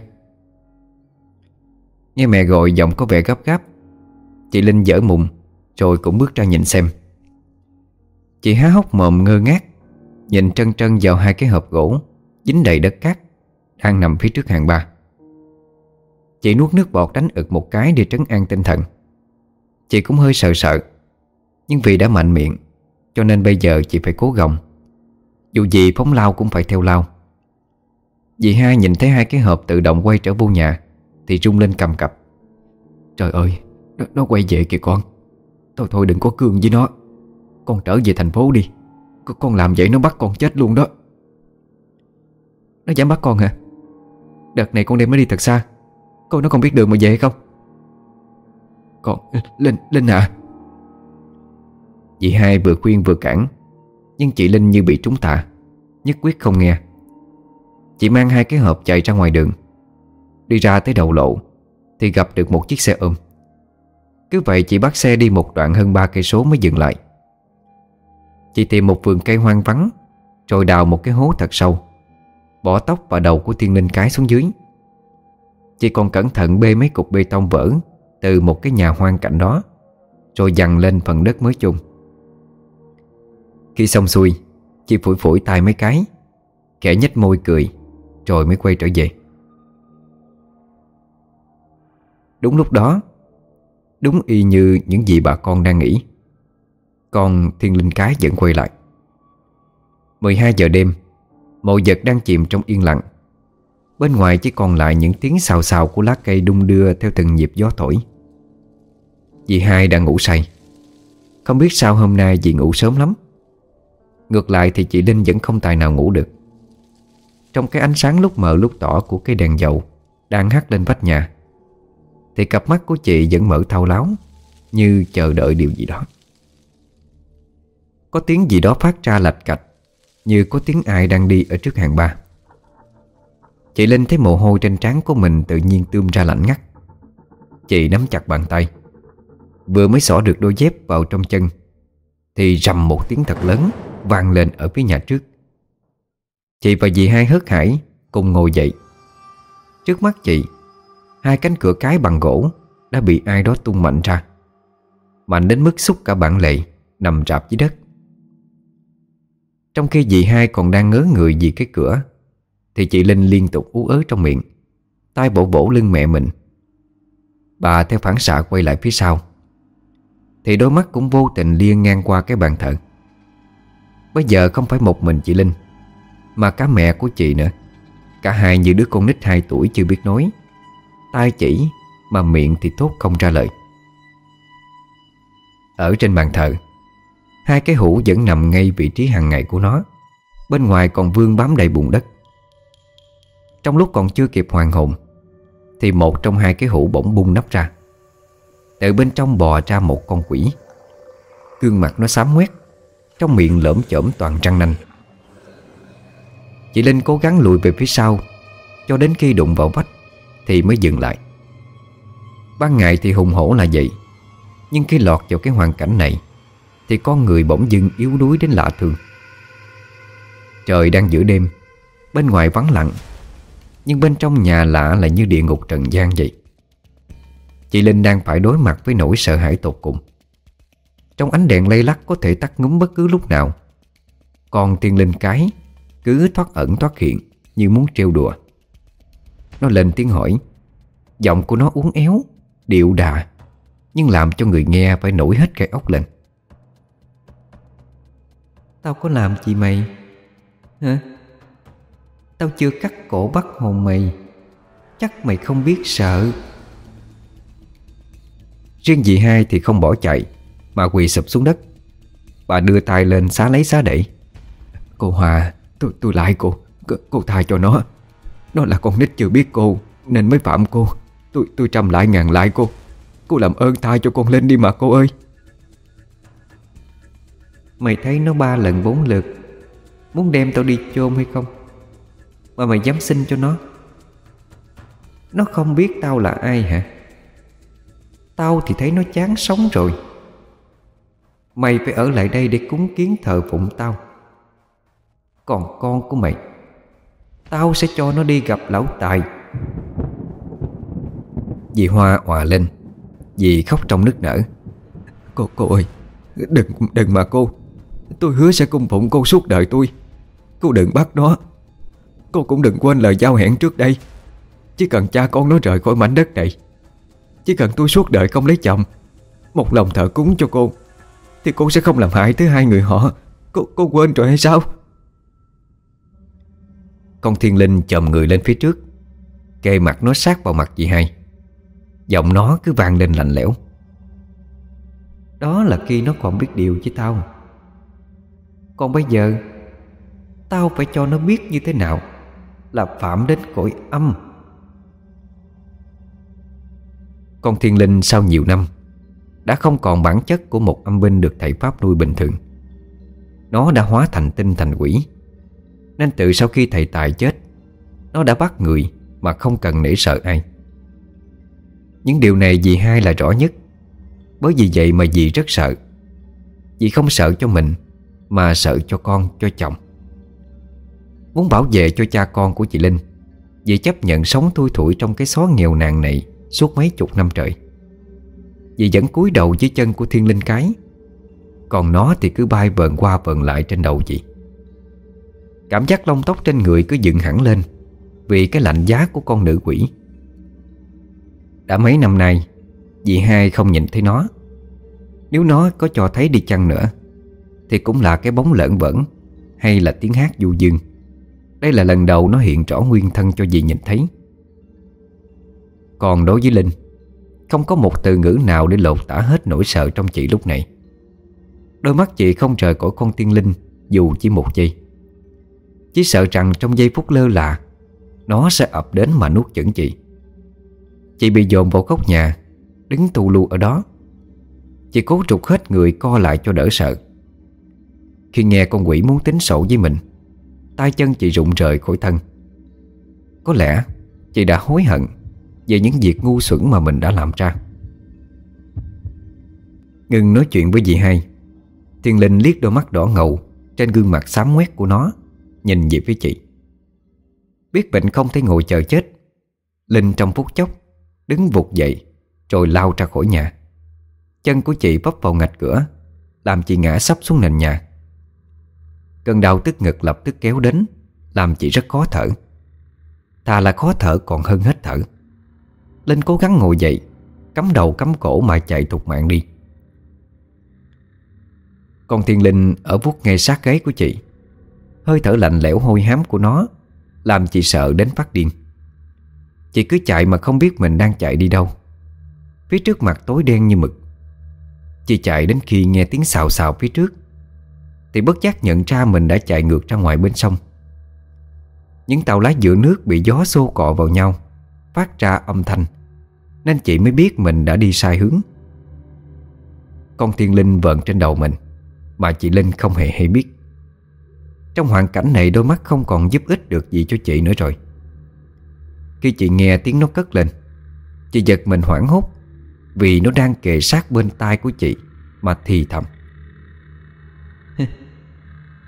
S1: Nghe mẹ gọi giọng có vẻ gấp gáp Chị Linh dở mùng Rồi cũng bước ra nhìn xem. Chị há hốc mồm ngơ ngác Nhìn trân trân vào hai cái hộp gỗ Dính đầy đất cát Đang nằm phía trước hàng ba. Chị nuốt nước bọt đánh ực một cái Để trấn an tinh thần. Chị cũng hơi sợ sợ Nhưng vì đã mạnh miệng Cho nên bây giờ chị phải cố gồng. Dù gì phóng lao cũng phải theo lao. Dì hai nhìn thấy hai cái hộp tự động quay trở vô nhà Thì rung lên cầm cập.
S2: Trời ơi Nó, nó quay về kìa con. Thôi thôi đừng có cương với nó. Con trở về thành phố đi. Con làm vậy nó bắt con chết luôn đó.
S1: Nó dám bắt con hả? Đợt này con đem nó đi thật xa. Con nó không biết đường mà về hay không?
S2: Con ờ, Linh Linh à
S1: Dì hai vừa khuyên vừa cản, Nhưng chị Linh như bị trúng tạ, Nhất quyết không nghe. Chị mang hai cái hộp chạy ra ngoài đường. Đi ra tới đầu lộ, Thì gặp được một chiếc xe ôm. Cứ vậy chị bắt xe đi một đoạn hơn ba cây số mới dừng lại. Chị tìm một vườn cây hoang vắng, Rồi đào một cái hố thật sâu, Bỏ tóc và đầu của thiên linh cái xuống dưới. Chị còn cẩn thận bê mấy cục bê tông vỡ Từ một cái nhà hoang cạnh đó, Rồi dằn lên phần đất mới chung Khi xong xuôi, Chị phủi phủi tay mấy cái, Khẽ nhếch môi cười, Rồi mới quay trở về. Đúng lúc đó, Đúng y như những gì bà con đang nghĩ, Con thiên linh cái vẫn quay lại. 12 giờ đêm, Mộ vật đang chìm trong yên lặng. Bên ngoài chỉ còn lại những tiếng xào xào của lá cây đung đưa theo từng nhịp gió thổi. Dì hai đang ngủ say. Không biết sao hôm nay dì ngủ sớm lắm. Ngược lại thì chị Linh vẫn không tài nào ngủ được. Trong cái ánh sáng lúc mờ lúc tỏ của cây đèn dầu Đang hắt lên vách nhà, Thì cặp mắt của chị vẫn mở thao láo Như chờ đợi điều gì đó. Có tiếng gì đó phát ra lạch cạch, Như có tiếng ai đang đi ở trước hàng ba. Chị Linh thấy mồ hôi trên trán của mình tự nhiên tươm ra lạnh ngắt. Chị nắm chặt bàn tay. Vừa mới xỏ được đôi dép vào trong chân, Thì rầm một tiếng thật lớn vang lên ở phía nhà trước. Chị và dì hai hớt hải cùng ngồi dậy. Trước mắt chị, Hai cánh cửa cái bằng gỗ Đã bị ai đó tung mạnh ra, Mạnh đến mức xúc cả bản lệ Nằm rạp dưới đất. Trong khi dì hai còn đang ngớ người vì cái cửa thì chị Linh liên tục ú ớ trong miệng. Tay bổ bổ lưng mẹ mình. Bà theo phản xạ quay lại phía sau. Thì đôi mắt cũng vô tình liên ngang qua cái bàn thờ. Bây giờ không phải một mình chị Linh, Mà cả mẹ của chị nữa. Cả hai như đứa con nít 2 tuổi chưa biết nói. Tay chỉ, Mà miệng thì tốt không ra lời. Ở trên bàn thờ, Hai cái hũ vẫn nằm ngay vị trí hàng ngày của nó. Bên ngoài còn vương bám đầy bùn đất. Trong lúc còn chưa kịp hoàn hồn, Thì một trong hai cái hũ bỗng bung nắp ra. Từ bên trong bò ra một con quỷ. Gương mặt nó xám ngoét, Trong miệng lởm chởm toàn răng nanh. Chị Linh cố gắng lùi về phía sau, Cho đến khi đụng vào vách Thì mới dừng lại. Ban ngày thì hùng hổ là vậy, Nhưng khi lọt vào cái hoàn cảnh này Thì con người bỗng dưng yếu đuối đến lạ thường. Trời đang giữa đêm, Bên ngoài vắng lặng nhưng bên trong nhà lạ lại như địa ngục trần gian vậy. Chị Linh đang phải đối mặt với nỗi sợ hãi tột cùng. Trong ánh đèn lây lắc có thể tắt ngúm bất cứ lúc nào. Còn tiên linh cái, Cứ thoát ẩn thoát hiện Như muốn trêu đùa. Nó lên tiếng hỏi, Giọng của nó uốn éo, Điệu đà, Nhưng làm cho người nghe phải nổi hết cái óc lên. Tao có làm gì mày? Hả? Tao chưa cắt cổ bắt hồn mày Chắc mày không biết sợ. Riêng dì hai thì không bỏ chạy Mà quỳ sụp xuống đất. Bà đưa tay lên xá lấy xá đẩy. Cô Hòa Tôi, tôi lại cô. C Cô tha cho nó. Nó là con nít chưa biết cô Nên mới phạm cô. Tôi tôi trăm lại ngàn lại cô. Cô làm ơn tha cho con lên đi mà cô ơi. Mày thấy nó ba lần bốn lượt. Muốn đem tao đi chôn hay không? Mà mày dám xin cho nó. Nó không biết tao là ai hả? Tao thì thấy nó chán sống rồi. Mày phải ở lại đây để cúng kiến thờ phụng tao. Còn con của mày Tao sẽ cho nó đi gặp lão tài. Dì Hoa òa lên Dì khóc trong nức nở.
S2: Cô, cô ơi Đừng, đừng mà cô. Tôi hứa sẽ cung phụng cô suốt đời tôi. Cô đừng bắt nó. Cô cũng đừng quên lời giao hẹn trước đây. Chỉ cần cha con nó rời khỏi mảnh đất này Chỉ cần tôi suốt đời không lấy chồng Một lòng thờ cúng cho cô Thì cô sẽ không làm hại tới hai người họ. Cô, cô quên rồi hay sao?
S1: Con thiên linh chồm người lên phía trước Kề mặt nó sát vào mặt chị hai. Giọng nó cứ vang lên lạnh lẽo.
S2: Đó là khi nó còn biết điều với tao. Còn bây giờ Tao phải cho nó biết như thế nào? Là phạm đến cõi âm.
S1: Con thiên linh sau nhiều năm Đã không còn bản chất của một âm binh được thầy Pháp nuôi bình thường. Nó đã hóa thành tinh thành quỷ Nên từ sau khi thầy Tài chết Nó đã bắt người Mà không cần nể sợ ai. Những điều này dì hai là rõ nhất. Bởi vì vậy mà dì rất sợ. Dì không sợ cho mình Mà sợ cho con, cho chồng. Muốn bảo vệ cho cha con của chị Linh. Vì chấp nhận sống thui thủi trong cái xó nghèo nàn này Suốt mấy chục năm trời. Vì vẫn cúi đầu dưới chân của thiên linh cái, Còn nó thì cứ bay vờn qua vờn lại trên đầu chị. Cảm giác lông tóc trên người cứ dựng hẳn lên Vì cái lạnh giá của con nữ quỷ. Đã mấy năm nay, Dì hai không nhìn thấy nó. Nếu nó có cho thấy đi chăng nữa, Thì cũng là cái bóng lợn vẫn Hay là tiếng hát du dương. Đây là lần đầu nó hiện rõ nguyên thân cho dì nhìn thấy. Còn đối với Linh, Không có một từ ngữ nào để lột tả hết nỗi sợ trong chị lúc này. Đôi mắt chị không rời khỏi con tiên linh, Dù chỉ một giây. Chỉ sợ rằng trong giây phút lơ là, Nó sẽ ập đến mà nuốt chửng chị. Chị bị dồn vào góc nhà, Đứng tù lù ở đó. Chị cố trục hết người co lại cho đỡ sợ. Khi nghe con quỷ muốn tính sổ với mình tay chân chị rụng rời khỏi thân. Có lẽ chị đã hối hận Về những việc ngu xuẩn mà mình đã làm ra. Ngừng nói chuyện với dì hai. Thiên Linh liếc đôi mắt đỏ ngầu Trên gương mặt xám ngoét của nó, Nhìn về phía chị. Biết bệnh không thể ngồi chờ chết, Linh trong phút chốc Đứng vụt dậy Rồi lao ra khỏi nhà. Chân của chị vấp vào ngạch cửa, Làm chị ngã sắp xuống nền nhà. Cơn đau tức ngực lập tức kéo đến, Làm chị rất khó thở. Thà là khó thở còn hơn hết thở. Linh cố gắng ngồi dậy, Cắm đầu cắm cổ mà chạy thục mạng đi. Con thiên linh ở vuốt ngay sát gáy của chị. Hơi thở lạnh lẽo hôi hám của nó Làm chị sợ đến phát điên. Chị cứ chạy mà không biết mình đang chạy đi đâu. Phía trước mặt tối đen như mực. Chị chạy đến khi nghe tiếng xào xào phía trước. Thì bất giác nhận ra mình đã chạy ngược ra ngoài bên sông. Những tàu lá giữa nước bị gió xô cọ vào nhau, Phát ra âm thanh, Nên chị mới biết mình đã đi sai hướng. Con thiên linh vợn trên đầu mình, Mà chị Linh không hề hay biết. Trong hoàn cảnh này đôi mắt không còn giúp ích được gì cho chị nữa rồi. Khi chị nghe tiếng nó cất lên, Chị giật mình hoảng hốt Vì nó đang kề sát bên tai của chị Mà thì thầm.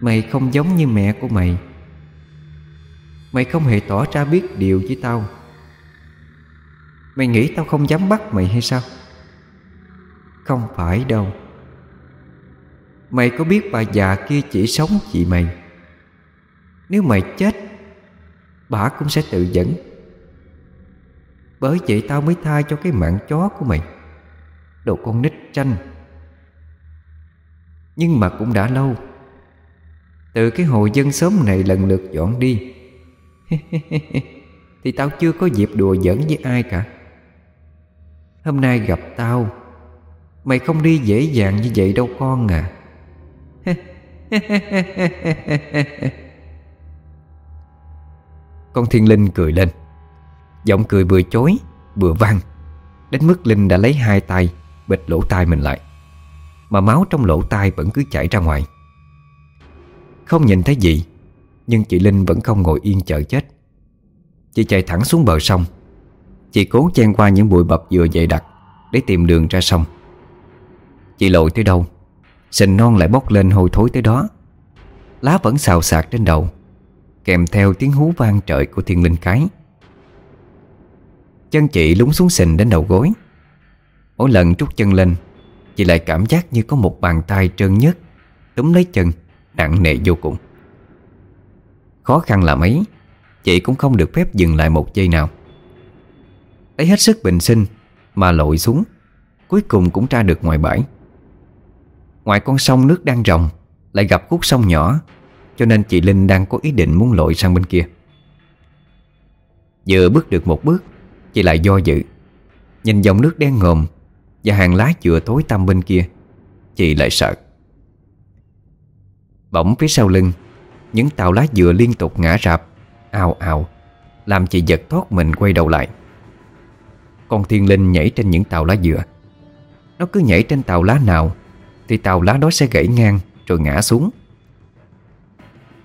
S2: Mày không giống như mẹ của mày. Mày không hề tỏ ra biết điều với tao. Mày nghĩ tao không dám bắt mày hay sao? Không phải đâu. Mày có biết bà già kia chỉ sống chị mày? Nếu mày chết, Bà cũng sẽ tự dẫn Bởi vậy tao mới tha cho cái mạng chó của mày. Đồ con nít tranh Nhưng mà cũng đã lâu từ cái hồ dân xóm này lần lượt dọn đi. Thì tao chưa có dịp đùa giỡn với ai cả. Hôm nay gặp tao, Mày không đi dễ dàng như vậy đâu con à.
S1: Con thiên linh cười lên. Giọng cười vừa chối, vừa vang. Đến mức Linh đã lấy hai tay, Bịt lỗ tai mình lại. Mà máu trong lỗ tai vẫn cứ chảy ra ngoài. Không nhìn thấy gì, Nhưng chị Linh vẫn không ngồi yên chờ chết. Chị chạy thẳng xuống bờ sông. Chị cố chen qua những bụi bập vừa dày đặc Để tìm đường ra sông. Chị lội tới đâu, Sình non lại bốc lên hôi thối tới đó. Lá vẫn xào xạc trên đầu, Kèm theo tiếng hú vang trời của thiên linh cái. Chân chị lúng xuống sình đến đầu gối. Mỗi lần trút chân lên, Chị lại cảm giác như có một bàn tay trơn nhất Túm lấy chân. Nặng nề vô cùng. Khó khăn là mấy, Chị cũng không được phép dừng lại một giây nào. Lấy hết sức bình sinh Mà lội xuống, Cuối cùng cũng ra được ngoài bãi. Ngoài con sông nước đang ròng, Lại gặp khúc sông nhỏ, Cho nên chị Linh đang có ý định muốn lội sang bên kia. Vừa bước được một bước, Chị lại do dự. Nhìn dòng nước đen ngòm Và hàng lá chừa tối tăm bên kia, Chị lại sợ. Bỗng phía sau lưng. Những tàu lá dừa liên tục ngã rạp, Ào ào, Làm chị giật thoát mình quay đầu lại. Con thiên linh nhảy trên những tàu lá dừa. Nó cứ nhảy trên tàu lá nào, Thì tàu lá đó sẽ gãy ngang Rồi ngã xuống.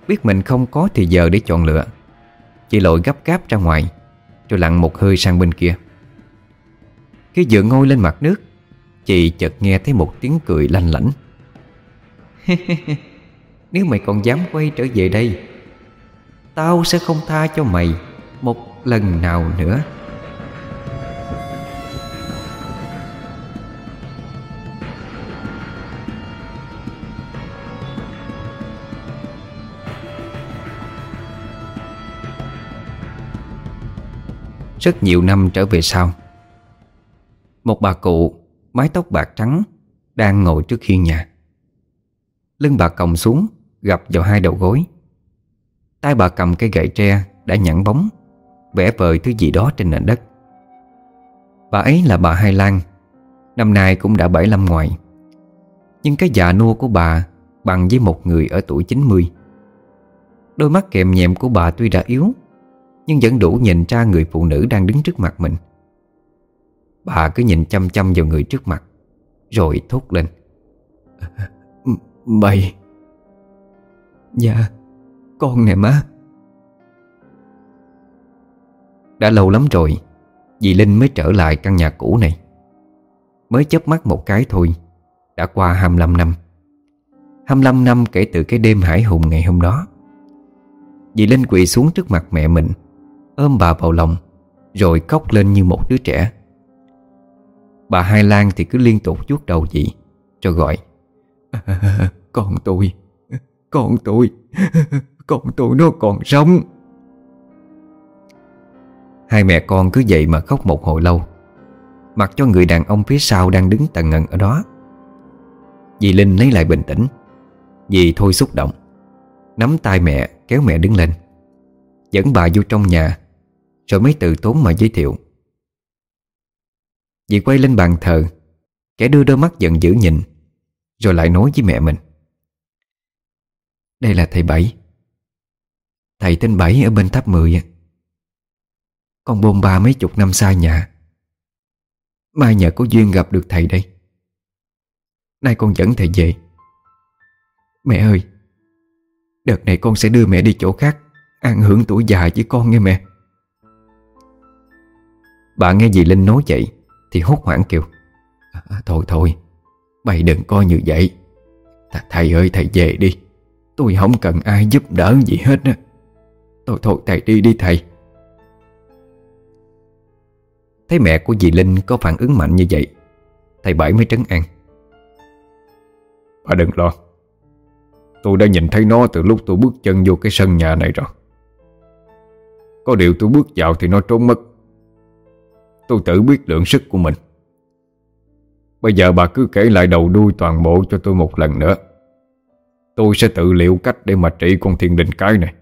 S1: Biết mình không có thì giờ để chọn lựa. Chị lội gấp gáp ra ngoài, Rồi lặn một hơi sang bên kia. Khi dựa ngôi lên mặt nước, Chị chợt nghe thấy một tiếng cười lanh lảnh. Nếu mày còn dám quay trở về đây, Tao sẽ không tha cho mày Một lần nào nữa. Rất nhiều năm trở về sau, Một bà cụ Mái tóc bạc trắng Đang ngồi trước hiên nhà. Lưng bà còng xuống Gặp vào hai đầu gối. Tay bà cầm cây gậy tre Đã nhẵn bóng, Vẽ vời thứ gì đó trên nền đất. Bà ấy là bà Hai Lan, Năm nay cũng đã 75 ngoài. Nhưng cái già nua của bà Bằng với một người ở tuổi 90 Đôi mắt kèm nhẹm của bà tuy đã yếu, Nhưng vẫn đủ nhìn ra người phụ nữ đang đứng trước mặt mình. Bà cứ nhìn chăm chăm vào người trước mặt, Rồi thốt lên. Mày Dạ Con nè má. Đã lâu lắm rồi Dì Linh mới trở lại căn nhà cũ này. Mới chớp mắt một cái thôi Đã qua 25 năm. 25 năm kể từ cái đêm hải hùng ngày hôm đó. Dì Linh quỳ xuống trước mặt mẹ mình Ôm bà vào lòng Rồi khóc lên như một đứa trẻ. Bà Hai Lan thì cứ liên tục vuốt đầu dì Cho gọi à, Con tôi con tôi. Con tôi nó còn sống. Hai mẹ con cứ vậy mà khóc một hồi lâu. Mặc cho người đàn ông phía sau đang đứng tần ngần ở đó. Dì Linh lấy lại bình tĩnh. Dì thôi xúc động. Nắm tay mẹ, kéo mẹ đứng lên. Dẫn bà vô trong nhà, Rồi mới từ tốn mà giới thiệu. Dì quay lên bàn thờ. Kẻ đưa đôi mắt giận dữ nhìn, Rồi lại nói với mẹ mình. Đây là thầy Bảy. Thầy tên Bảy ở bên tháp 10 Con bôn ba mấy chục năm xa nhà. Mai nhờ có duyên gặp được thầy đây. Nay con dẫn thầy về. Mẹ ơi Đợt này con sẽ đưa mẹ đi chỗ khác An hưởng tuổi già với con nghe mẹ. Bà nghe dì Linh nói vậy thì hốt hoảng kêu à, à Thôi thôi Mày đừng coi như vậy. Th Thầy ơi thầy về đi. Tôi không cần ai giúp đỡ gì hết á. Thôi thôi, thầy đi đi thầy. Thấy mẹ của dì Linh có phản ứng mạnh như vậy, Thầy Bảy mới trấn an.
S3: Bà đừng lo. Tôi đã nhìn thấy nó từ lúc tôi bước chân vô cái sân nhà này rồi. Có điều tôi bước vào thì nó trốn mất. Tôi tự biết lượng sức của mình. Bây giờ bà cứ kể lại đầu đuôi toàn bộ cho tôi một lần nữa. Tôi sẽ tự liệu cách để mà trị con thiên đình cái này.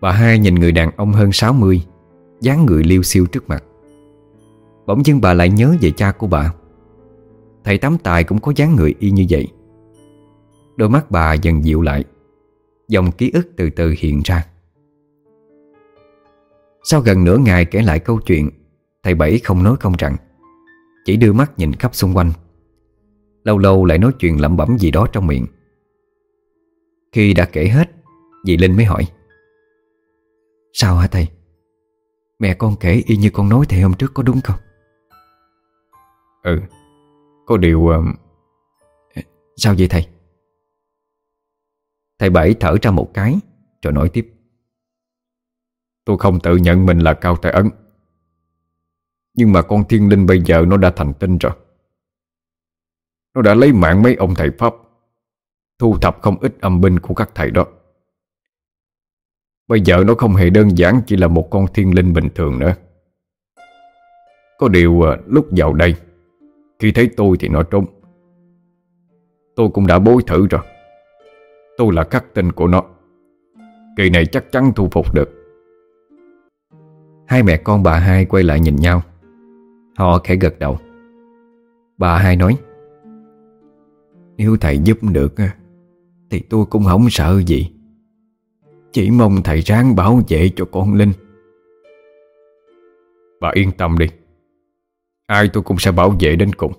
S1: Bà hai nhìn người đàn ông hơn 60 dáng người liêu siêu trước mặt. Bỗng dưng bà lại nhớ về cha của bà. Thầy Tám Tài cũng có dáng người y như vậy. Đôi mắt bà dần dịu lại, Dòng ký ức từ từ hiện ra. Sau gần nửa ngày kể lại câu chuyện, Thầy Bảy không nói không rằng, Chỉ đưa mắt nhìn khắp xung quanh. Lâu lâu lại nói chuyện lẩm bẩm gì đó trong miệng. Khi đã kể hết Dì Linh mới hỏi. Sao hả thầy? Mẹ con kể y như con nói thầy hôm trước có đúng không?
S3: Ừ Có điều uh...
S1: Sao vậy thầy? Thầy Bảy thở ra một cái Rồi nói tiếp.
S3: Tôi không tự nhận mình là cao tài ấn Nhưng mà con thiên linh bây giờ nó đã thành tinh rồi nó đã lấy mạng mấy ông thầy Pháp, Thu thập không ít âm binh của các thầy đó. Bây giờ nó không hề đơn giản chỉ là một con thiên linh bình thường nữa. Có điều à, lúc vào đây, Khi thấy tôi thì nó trốn. Tôi cũng đã bối thử rồi. Tôi là khắc tinh của nó. Kỳ này chắc chắn thu phục được.
S1: Hai mẹ con bà hai quay lại nhìn nhau. Họ khẽ gật đầu. Bà hai nói
S2: nếu thầy giúp được Thì tôi cũng không sợ gì. Chỉ mong thầy ráng bảo vệ cho con Linh.
S3: Bà yên tâm đi. Ai tôi cũng sẽ bảo vệ đến cùng.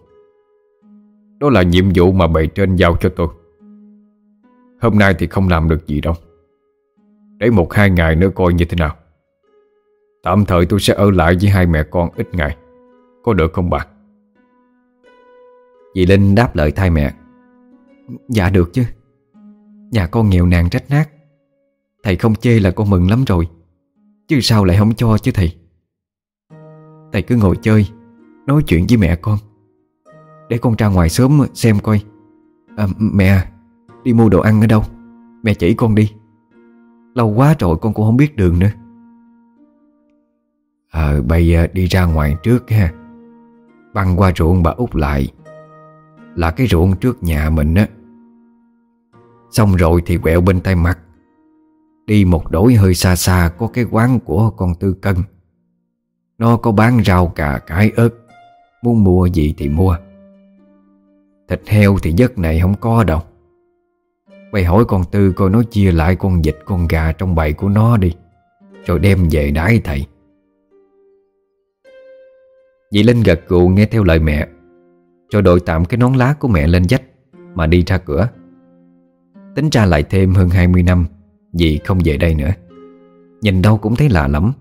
S3: Đó là nhiệm vụ mà bề trên giao cho tôi. Hôm nay thì không làm được gì đâu. Để một hai ngày nữa coi như thế nào. Tạm thời tôi sẽ ở lại với hai mẹ con ít ngày. Có được không bà?
S1: Dì Linh đáp lời thay mẹ.
S2: Dạ được chứ. Nhà con nghèo nàn trách nát. Thầy không chê là con mừng lắm rồi. Chứ sao lại không cho chứ thầy? Thầy cứ ngồi chơi Nói chuyện với mẹ con. Để con ra ngoài sớm xem coi. À, Mẹ Đi mua đồ ăn ở đâu? Mẹ chỉ con đi. Lâu quá rồi con cũng không biết đường nữa.
S1: Ờ bây giờ đi ra ngoài trước ha. Băng qua ruộng bà út lại. Là cái ruộng trước nhà mình á. Xong rồi thì quẹo bên tay mặt. Đi một đổi hơi xa xa, Có cái quán của con Tư Cân. Nó có bán rau cà cải ớt. Muốn mua gì thì mua. Thịt heo thì giấc này không có đâu. Bày hỏi con Tư coi nó chia lại con vịt, con gà trong bầy của nó đi, Rồi đem về đái thầy. Dì Linh gật gù nghe theo lời mẹ. Rồi đội tạm cái nón lá của mẹ lên dách Mà đi ra cửa. Tính ra lại thêm hơn 20 năm, Dì không về đây nữa. Nhìn đâu cũng thấy lạ lắm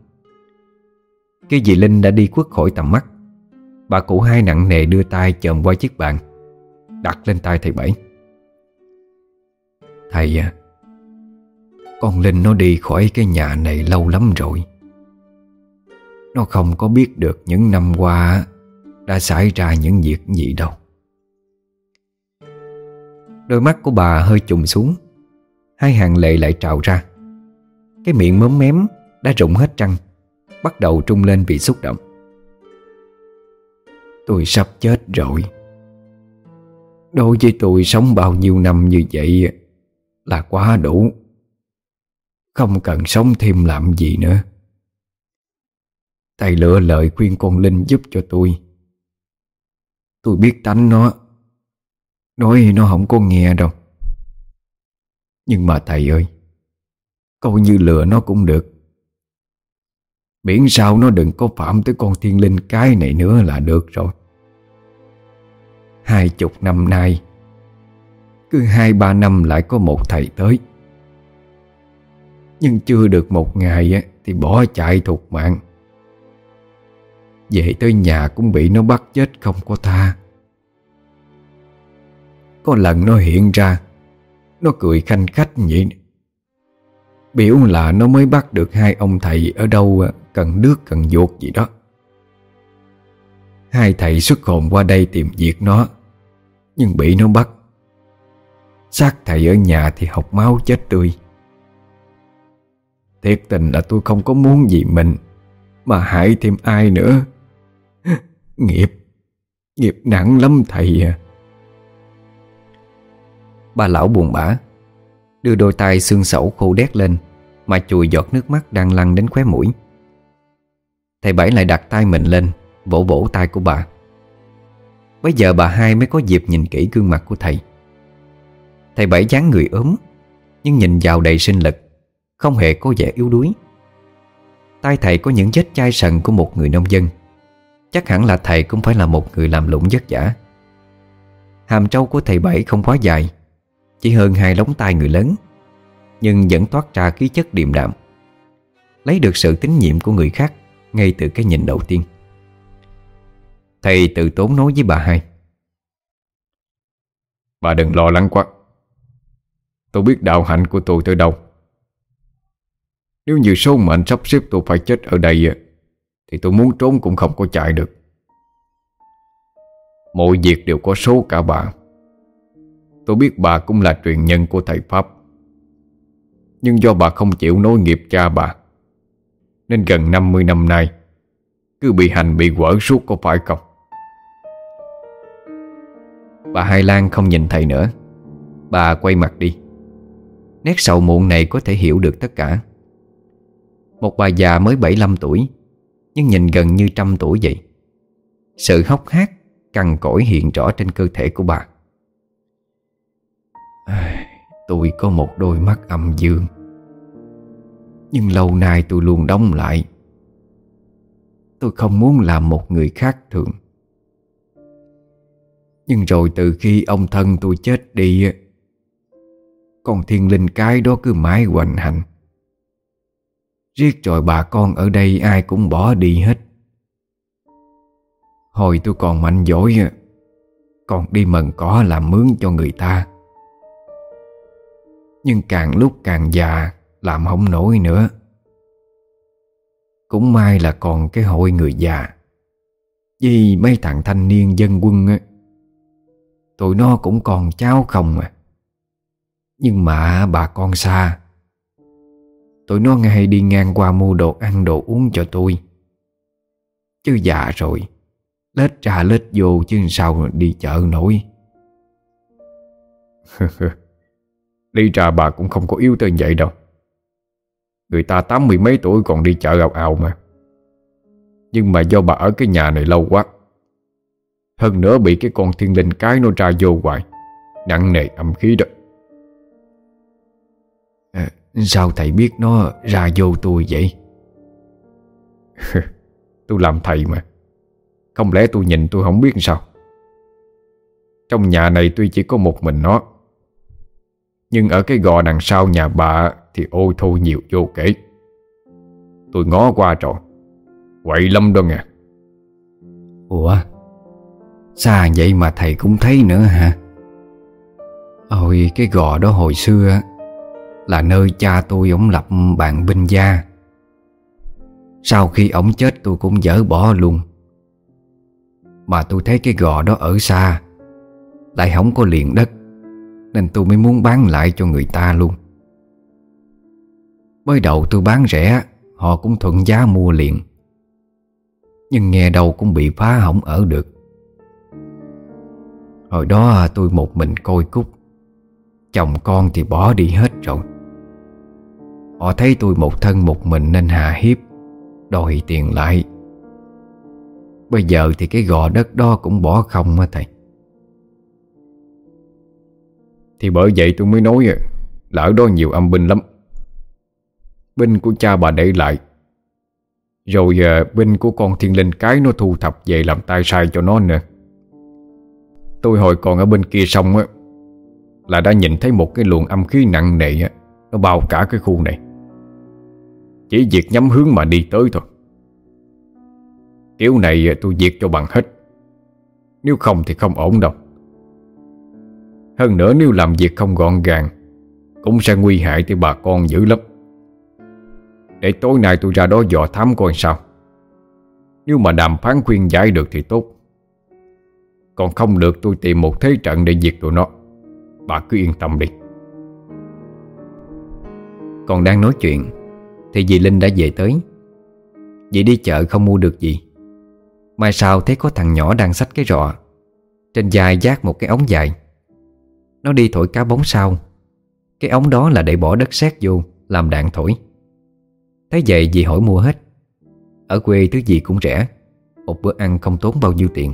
S1: Khi dì Linh đã đi khuất khỏi tầm mắt. Bà cụ hai nặng nề đưa tay chồm qua chiếc bàn, Đặt lên tay thầy Bảy. Thầy à Con Linh nó đi khỏi cái nhà này lâu lắm rồi. Nó không có biết được những năm qua đã xảy ra những việc gì đâu. Đôi mắt của bà hơi trùng xuống, Hai hàng lệ lại trào ra. Cái miệng mớm mém Đã rụng hết trăng, Bắt đầu trung lên vì xúc động. Tôi sắp chết rồi. Đối với tôi sống bao nhiêu năm như vậy Là quá đủ. Không cần sống thêm làm gì nữa. Thầy lựa lời khuyên con Linh giúp cho tôi. Tôi biết tánh nó. Nói nó không có nghe đâu. Nhưng mà thầy ơi, Coi như lừa nó cũng được. Biển sao nó đừng có phạm tới con thiên linh cái này nữa là được rồi. Hai chục năm nay, Cứ hai ba năm lại có một thầy tới. Nhưng chưa được một ngày Thì bỏ chạy thục mạng. Về tới nhà cũng bị nó bắt chết không có tha. Có lần nó hiện ra, Nó cười khanh khách vậy Biểu là nó mới bắt được hai ông thầy Ở đâu, cần nước, cần ruột gì đó. Hai thầy xuất hồn qua đây tìm việc nó, Nhưng bị nó bắt. Xác thầy ở nhà thì học máu chết tươi. Thiệt tình là tôi không có muốn gì mình, Mà hại thêm ai nữa. Nghiệp. Nghiệp nặng lắm, thầy à. Bà lão buồn bã, Đưa đôi tay xương sẩu khô đét lên, Mà chùi giọt nước mắt đang lăn đến khóe mũi. Thầy Bảy lại đặt tay mình lên, Vỗ vỗ tay của bà. Bây giờ bà hai mới có dịp nhìn kỹ gương mặt của thầy. Thầy Bảy dáng người ốm, Nhưng nhìn vào đầy sinh lực, Không hề có vẻ yếu đuối. Tay thầy có những vết chai sần của một người nông dân. Chắc hẳn là thầy cũng phải là một người làm lụng vất vả. Hàm trâu của thầy Bảy không quá dài, Chỉ hơn hai lóng tay người lớn, Nhưng vẫn toát ra khí chất điềm đạm. Lấy được sự tín nhiệm của người khác Ngay từ cái nhìn đầu tiên. Thầy tự tốn nói với bà hai.
S3: Bà đừng lo lắng quá. Tôi biết đạo hạnh của tôi tới đâu. Nếu như số mệnh sắp xếp tôi phải chết ở đây thì tôi muốn trốn cũng không có chạy được. Mọi việc đều có số cả bà. Tôi biết bà cũng là truyền nhân của thầy Pháp. Nhưng do bà không chịu nối nghiệp cha bà, Nên gần 50 năm nay, Cứ bị hành bị quở suốt có phải không?
S1: Bà Hai Lan không nhìn thầy nữa. Bà quay mặt đi. Nét sầu muộn này có thể hiểu được tất cả. Một bà già mới 75 tuổi nhưng nhìn gần như trăm tuổi vậy. Sự hốc hác, Cằn cỗi hiện rõ trên cơ thể của bà. Tôi có một đôi mắt âm dương. Nhưng lâu nay tôi luôn đóng lại. Tôi không muốn làm một người khác thường. Nhưng rồi từ khi ông thân tôi chết đi Con thiên linh cái đó cứ mãi hoành hành. Riết rồi bà con ở đây ai cũng bỏ đi hết. Hồi tôi còn mạnh dỗi Còn đi mần cỏ làm mướn cho người ta. Nhưng càng lúc càng già, Làm không nổi nữa. Cũng may là còn cái hội người già. Vì mấy thằng thanh niên dân quân á, Tụi nó cũng còn cháu không à. Nhưng mà bà con xa Tụi nó ngay đi ngang qua mua đồ ăn đồ uống cho tôi. Chứ già rồi Lết ra lết vô chứ sao đi chợ nổi.
S3: Đi ra bà cũng không có yếu tới vậy đâu. Người ta tám mươi mấy tuổi còn đi chợ ào ào mà. Nhưng mà do bà ở cái nhà này lâu quá. Hơn nữa bị cái con thiên linh cái nó ra vô hoài. Nặng nề âm khí đó.
S1: À, Sao thầy biết nó ra vô tôi vậy?
S3: Tôi làm thầy mà. Không lẽ tôi nhìn tôi không biết sao? Trong nhà này tuy chỉ có một mình nó, Nhưng ở cái gò đằng sau nhà bà Thì ôi thôi nhiều vô kể. Tôi ngó qua rồi Quậy lắm đó nghe.
S1: Ủa? Xa vậy mà thầy cũng thấy nữa hả? Ôi, cái gò đó hồi xưa là nơi cha tôi ổng lập bạn binh gia. Sau khi ổng chết, tôi cũng dỡ bỏ luôn. Mà tôi thấy cái gò đó ở xa, Lại không có liền đất, Nên tôi mới muốn bán lại cho người ta luôn. Mới đầu tôi bán rẻ, Họ cũng thuận giá mua liền. Nhưng nghe đâu cũng bị phá hỏng ở được. Hồi đó tôi một mình coi cúc Chồng con thì bỏ đi hết rồi. Họ thấy tôi một thân một mình nên hà hiếp, Đòi tiền lại. Bây giờ thì cái gò đất đó cũng bỏ không á thầy.
S3: Thì bởi vậy tôi mới nói Là ở đó nhiều âm binh lắm. Binh của cha bà để lại. Rồi giờ binh của con thiên linh cái nó thu thập về làm tay sai cho nó nữa Tôi hồi còn ở bên kia sông á, Là đã nhìn thấy một cái luồng âm khí nặng nề á, Nó bao cả cái khu này. Chỉ việc nhắm hướng mà đi tới thôi. Kiểu này tôi diệt cho bằng hết. Nếu không thì không ổn đâu. Hơn nữa nếu làm việc không gọn gàng, Cũng sẽ nguy hại tới bà con dữ lắm. Để tối nay tôi ra đó dò thám coi sao. Nếu mà đàm phán khuyên giải được thì tốt. Còn không được tôi tìm một thế trận để diệt tụi nó. Bà cứ yên tâm đi.
S1: Còn đang nói chuyện thì dì Linh đã về tới. Dì đi chợ không mua được gì. Mai sau thấy có thằng nhỏ đang xách cái rọ. Trên dài giác một cái ống dài. Nó đi thổi cá bóng sau. Cái ống đó là để bỏ đất sét vô, Làm đạn thổi. Thấy vậy dì hỏi mua hết. Ở quê thứ gì cũng rẻ. Một bữa ăn không tốn bao nhiêu tiền.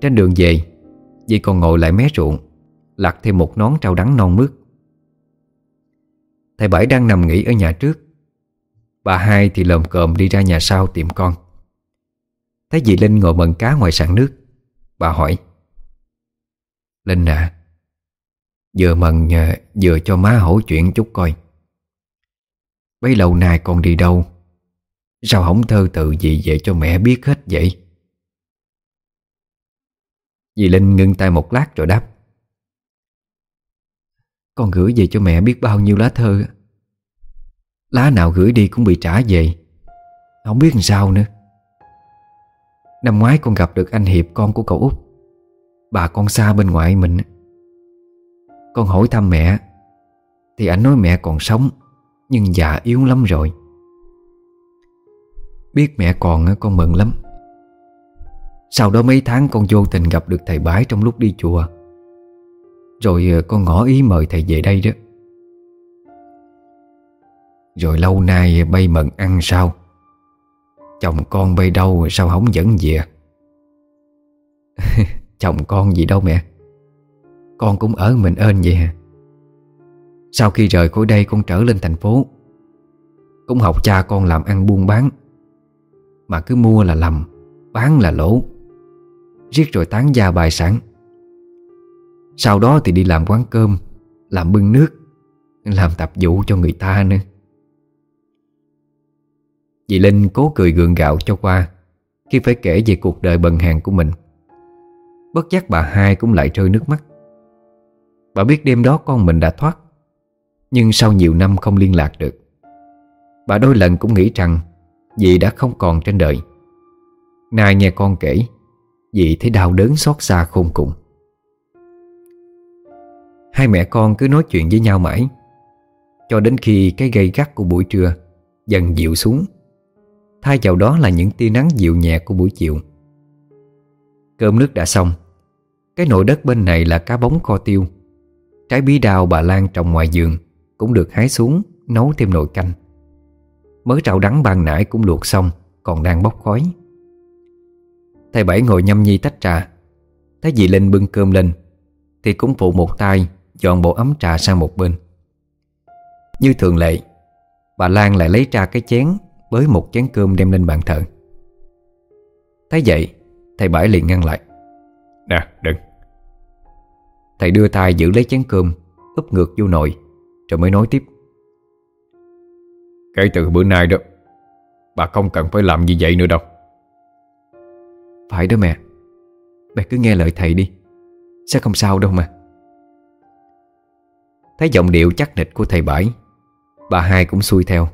S1: Trên đường về, Dì còn ngồi lại mé ruộng, Lặt thêm một nón trâu đắng non mướt. Thầy Bảy đang nằm nghỉ ở nhà trước. Bà hai thì lồm cồm đi ra nhà sau tìm con. Thấy dì Linh ngồi mần cá ngoài sàn nước, Bà hỏi, Linh à Vừa mần à, vừa cho má hỗ chuyện chút coi. Bấy lâu nay con đi đâu? Sao không thơ tự gì vậy cho mẹ biết hết vậy? Dì Linh ngưng tay một lát rồi đáp con gửi về cho mẹ biết bao nhiêu lá thơ. Lá nào gửi đi cũng bị trả về. Không biết làm sao nữa. Năm ngoái con gặp được anh Hiệp, con của cậu út. Bà con xa bên ngoại mình. Con hỏi thăm mẹ.
S2: Thì anh nói mẹ còn sống, Nhưng già yếu lắm rồi. Biết mẹ còn con mừng lắm. Sau đó mấy tháng con vô tình gặp được thầy bái trong lúc đi chùa. Rồi ờ, con ngỏ ý mời thầy về đây đó. Rồi lâu nay bay mận ăn sao? Chồng con bay đâu sao không dẫn về? Chồng con gì đâu mẹ. Con cũng ở mình ơn vậy hả? Sau khi rời khỏi đây con trở lên thành phố. Cũng học cha con làm ăn buôn bán. Mà cứ mua là lầm, Bán là lỗ. Riết rồi tán gia bài sản. Sau đó thì đi làm quán cơm, Làm bưng nước, Làm tạp vụ cho người ta nữa. Dì Linh cố cười gượng gạo cho qua, Khi phải kể về cuộc đời bần hàng của mình. Bất giác bà hai cũng lại rơi nước mắt. Bà biết đêm đó con mình đã thoát, Nhưng sau nhiều năm không liên lạc được, Bà đôi lần cũng nghĩ rằng Dì đã không còn trên đời. Nay nghe con kể, Dì thấy đau đớn xót xa khôn cùng. Hai mẹ con cứ nói chuyện với nhau mãi. Cho đến khi cái gây gắt của buổi trưa Dần dịu xuống, Thay vào đó là những tia nắng dịu nhẹ của buổi chiều. Cơm nước đã xong, Cái nồi đất bên này là cá bóng kho tiêu. Trái bí đào bà Lan trồng ngoài giường Cũng được hái xuống, Nấu thêm nồi canh. Mớ rau đắng ban nãy cũng luộc xong, Còn đang bốc khói. Thầy Bảy ngồi nhâm nhi tách trà. Thấy dì Linh bưng cơm lên, Thì cũng phụ một tay Dọn bộ ấm trà sang một bên. Như thường lệ Bà Lan lại lấy ra cái chén Bới một chén cơm đem lên bàn thờ. Thấy vậy Thầy Bảy liền ngăn lại.
S3: Nè đừng.
S2: Thầy đưa tay giữ lấy chén cơm úp ngược vô nồi Rồi mới nói tiếp.
S3: Kể từ bữa nay đó Bà không cần phải làm như vậy nữa đâu.
S2: Phải đó mẹ. Mẹ cứ nghe lời thầy đi. Sẽ không sao đâu mà Thấy giọng điệu chắc nịch của thầy Bãi, Bà hai cũng xuôi theo.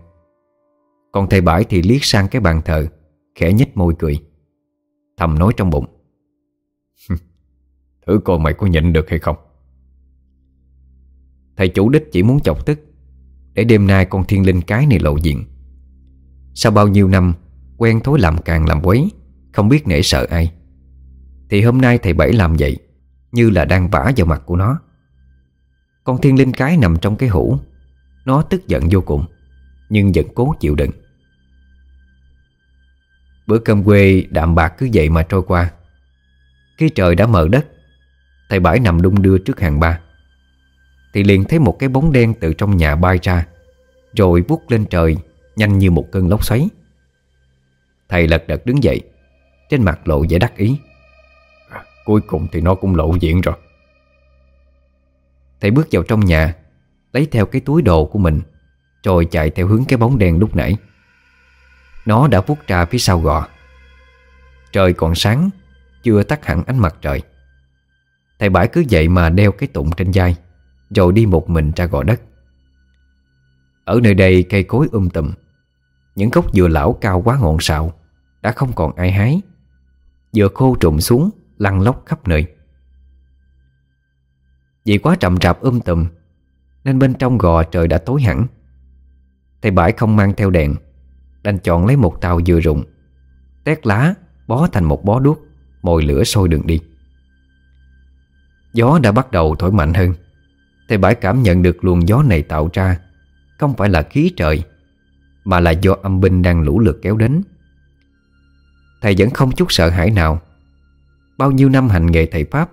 S2: Còn thầy Bãi thì liếc sang cái bàn thờ, Khẽ nhích môi cười, Thầm nói trong bụng.
S3: Thử coi mày có nhịn được hay không?
S2: Thầy chủ đích chỉ muốn chọc tức, Để đêm nay con thiên linh cái này lộ diện. Sau bao nhiêu năm, Quen thối làm càng làm quấy, Không biết nể sợ ai. Thì hôm nay thầy Bảy làm vậy, Như là đang vả vào mặt của nó. Con thiên linh cái nằm trong cái hũ. Nó tức giận vô cùng Nhưng vẫn cố chịu đựng. Bữa cơm quê đạm bạc cứ vậy mà trôi qua. Khi trời đã mờ đất Thầy Bãi nằm đung đưa trước hàng ba. Thì liền thấy một cái bóng đen từ trong nhà bay ra Rồi vút lên trời Nhanh như một cơn lốc xoáy. Thầy lật đật đứng dậy Trên mặt lộ vẻ đắc ý.
S3: À, Cuối cùng thì nó cũng lộ diện rồi.
S2: Thầy bước vào trong nhà, Lấy theo cái túi đồ của mình, Rồi chạy theo hướng cái bóng đen lúc nãy. Nó đã vút ra phía sau gò. Trời còn sáng, Chưa tắt hẳn ánh mặt trời. Thầy bãi cứ vậy mà đeo cái tụng trên vai, Rồi đi một mình ra gò đất. Ở nơi đây cây cối um tùm, Những gốc dừa lão cao quá ngọn sạo Đã không còn ai hái. Dừa khô trụm xuống, Lăn lóc khắp nơi. Vì quá trầm rạp um tùm, Nên bên trong gò trời đã tối hẳn. Thầy bãi không mang theo đèn, Đành chọn lấy một tàu dừa rụng, Tét lá, Bó thành một bó đuốc, Mồi lửa sôi đường đi. Gió đã bắt đầu thổi mạnh hơn. Thầy Bãi cảm nhận được luồng gió này tạo ra Không phải là khí trời, Mà là do âm binh đang lũ lượt kéo đến. Thầy vẫn không chút sợ hãi nào. Bao nhiêu năm hành nghề thầy Pháp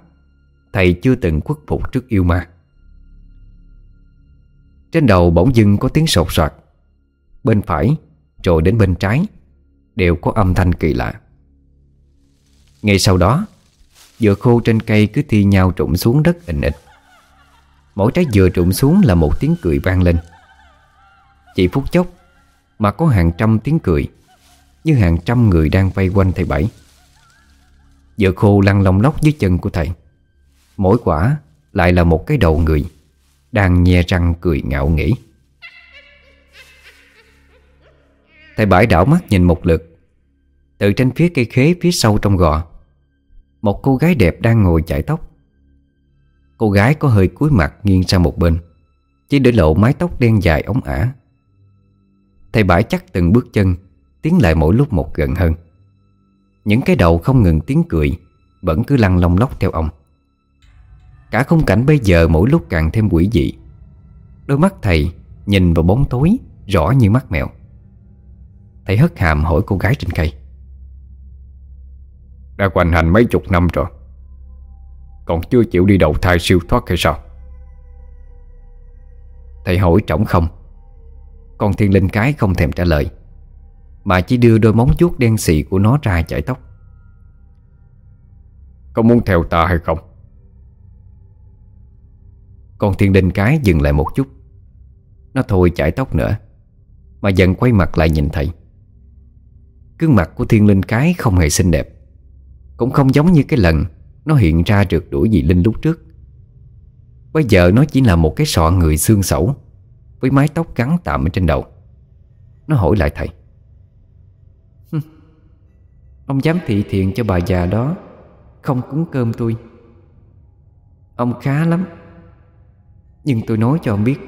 S2: Thầy chưa từng khuất phục trước yêu ma. Trên đầu bỗng dưng có tiếng sột soạt. Bên phải, Rồi đến bên trái, Đều có âm thanh kỳ lạ. Ngay sau đó Dừa khô trên cây cứ thi nhau trụng xuống đất ình ịch. Mỗi trái dừa trụng xuống là một tiếng cười vang lên. Chỉ phút chốc Mà có hàng trăm tiếng cười, Như hàng trăm người đang vây quanh thầy Bảy. Dừa khô lăn lông lóc dưới chân của thầy. Mỗi quả lại là một cái đầu người, Đang nhe răng cười ngạo nghỉ Thầy bãi đảo mắt nhìn một lượt, Từ trên phía cây khế phía sau trong gò, một cô gái đẹp đang ngồi chải tóc. Cô gái có hơi cúi mặt nghiêng sang một bên,
S1: Chỉ để lộ mái tóc đen dài ống ả. Thầy bãi chắc từng bước chân, Tiến lại mỗi lúc một gần hơn. Những cái đầu không ngừng tiếng cười, Vẫn cứ lăn lông lóc theo ông. Cả khung cảnh bây giờ mỗi lúc càng thêm quỷ dị. Đôi mắt thầy nhìn vào bóng tối Rõ như mắt mèo. Thầy hất hàm hỏi cô gái trên cây.
S3: Đã hoành hành mấy chục năm rồi. Còn chưa chịu đi đầu thai siêu thoát hay sao?
S1: Thầy hỏi trống không. Con thiên linh cái không thèm trả lời Mà chỉ đưa đôi móng vuốt đen xì của nó ra chải tóc.
S3: Có muốn theo ta hay không
S1: con thiên linh cái dừng lại một chút. Nó thôi chải tóc nữa, Mà dần quay mặt lại nhìn thầy. Cương mặt của thiên linh cái không hề xinh đẹp, Cũng không giống như cái lần Nó hiện ra rượt đuổi dị linh lúc trước. Bây giờ nó chỉ là một cái sọ người xương sẩu, Với mái tóc gắn tạm ở trên đầu. Nó hỏi lại thầy. Ông dám thị thiện cho bà già đó Không cúng cơm tôi. Ông khá lắm. Nhưng tôi nói cho ông biết,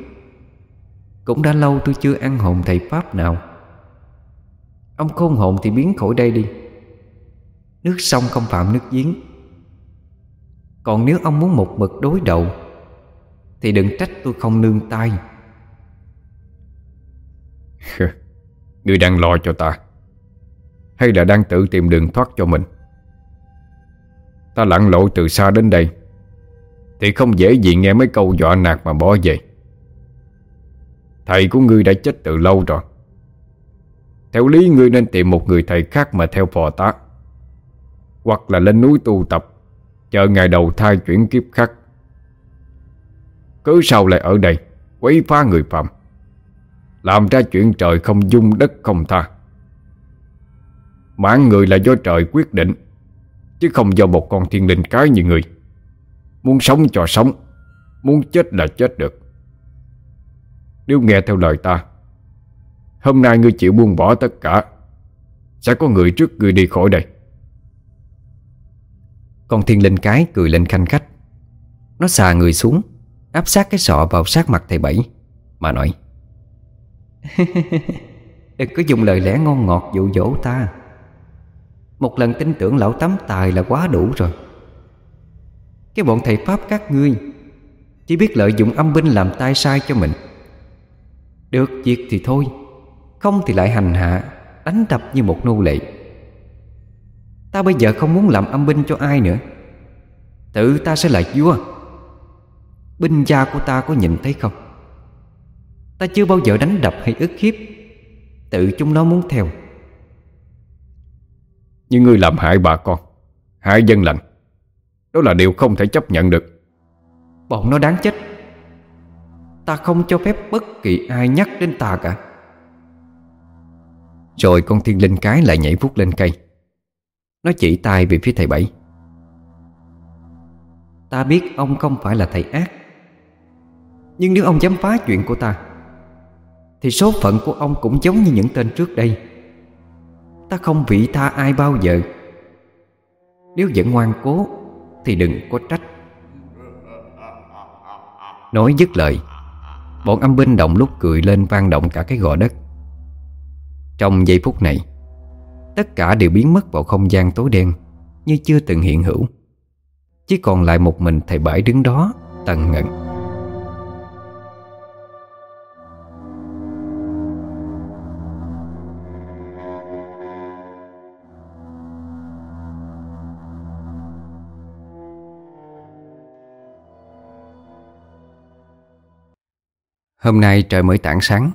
S1: Cũng đã lâu tôi chưa ăn hồn thầy Pháp nào. Ông khôn hồn thì biến khỏi đây đi. Nước sông không phạm nước giếng. Còn nếu ông muốn một mực đối đầu, Thì đừng trách tôi không nương tay.
S3: Ngươi đang lo cho ta. Hay là đang tự tìm đường thoát cho mình? Ta lặn lộ từ xa đến đây. Thì không dễ gì nghe mấy câu dọa nạt mà bỏ về. Thầy của ngươi đã chết từ lâu rồi. Theo lý ngươi nên tìm một người thầy khác mà theo phò tá. Hoặc là lên núi tu tập, Chờ ngày đầu thai chuyển kiếp khác. Cứ sao lại ở đây, Quấy phá người phạm Làm ra chuyện trời không dung, đất không tha. Mạng người là do trời quyết định, Chứ không do một con thiên linh cái như người. Muốn sống cho sống. Muốn chết là chết được. Nếu nghe theo lời ta, Hôm nay ngươi chịu buông bỏ tất cả, Sẽ có người trước ngươi đi khỏi đây.
S1: Con thiên linh cái cười lên khanh khách. Nó xà người xuống, Áp sát cái sọ vào sát mặt thầy Bảy, Mà nói. Đừng có dùng lời lẽ ngon ngọt dụ dỗ ta. Một lần tin tưởng lão tắm tài là quá đủ rồi. Cái bọn thầy Pháp các ngươi Chỉ biết lợi dụng âm binh làm tai sai cho mình. Được việc thì thôi, Không thì lại hành hạ, Đánh đập như một nô lệ. Ta bây giờ không muốn làm âm binh cho ai nữa. Tự ta sẽ là vua. Binh gia của ta có nhìn thấy không? Ta chưa bao giờ đánh đập hay ức hiếp. Tự chúng nó muốn theo.
S3: Nhưng ngươi làm hại bà con, Hại dân lành đó là điều không thể chấp nhận được.
S1: Bọn nó đáng chết. Ta không cho phép bất kỳ ai nhắc đến ta cả. Rồi con thiên linh cái lại nhảy vút lên cây. Nó chỉ tay về phía thầy Bảy. Ta biết ông không phải là thầy ác. Nhưng nếu ông dám phá chuyện của ta Thì số phận của ông cũng giống như những tên trước đây. Ta không vị tha ai bao giờ. Nếu vẫn ngoan cố thì đừng có trách. Nói dứt lời, Bọn âm binh động lúc cười lên vang động cả cái gò đất. Trong giây phút này, Tất cả đều biến mất vào không gian tối đen Như chưa từng hiện hữu. Chỉ còn lại một mình thầy Bãi đứng đó, Tần ngẩn Hôm nay trời mới tảng sáng,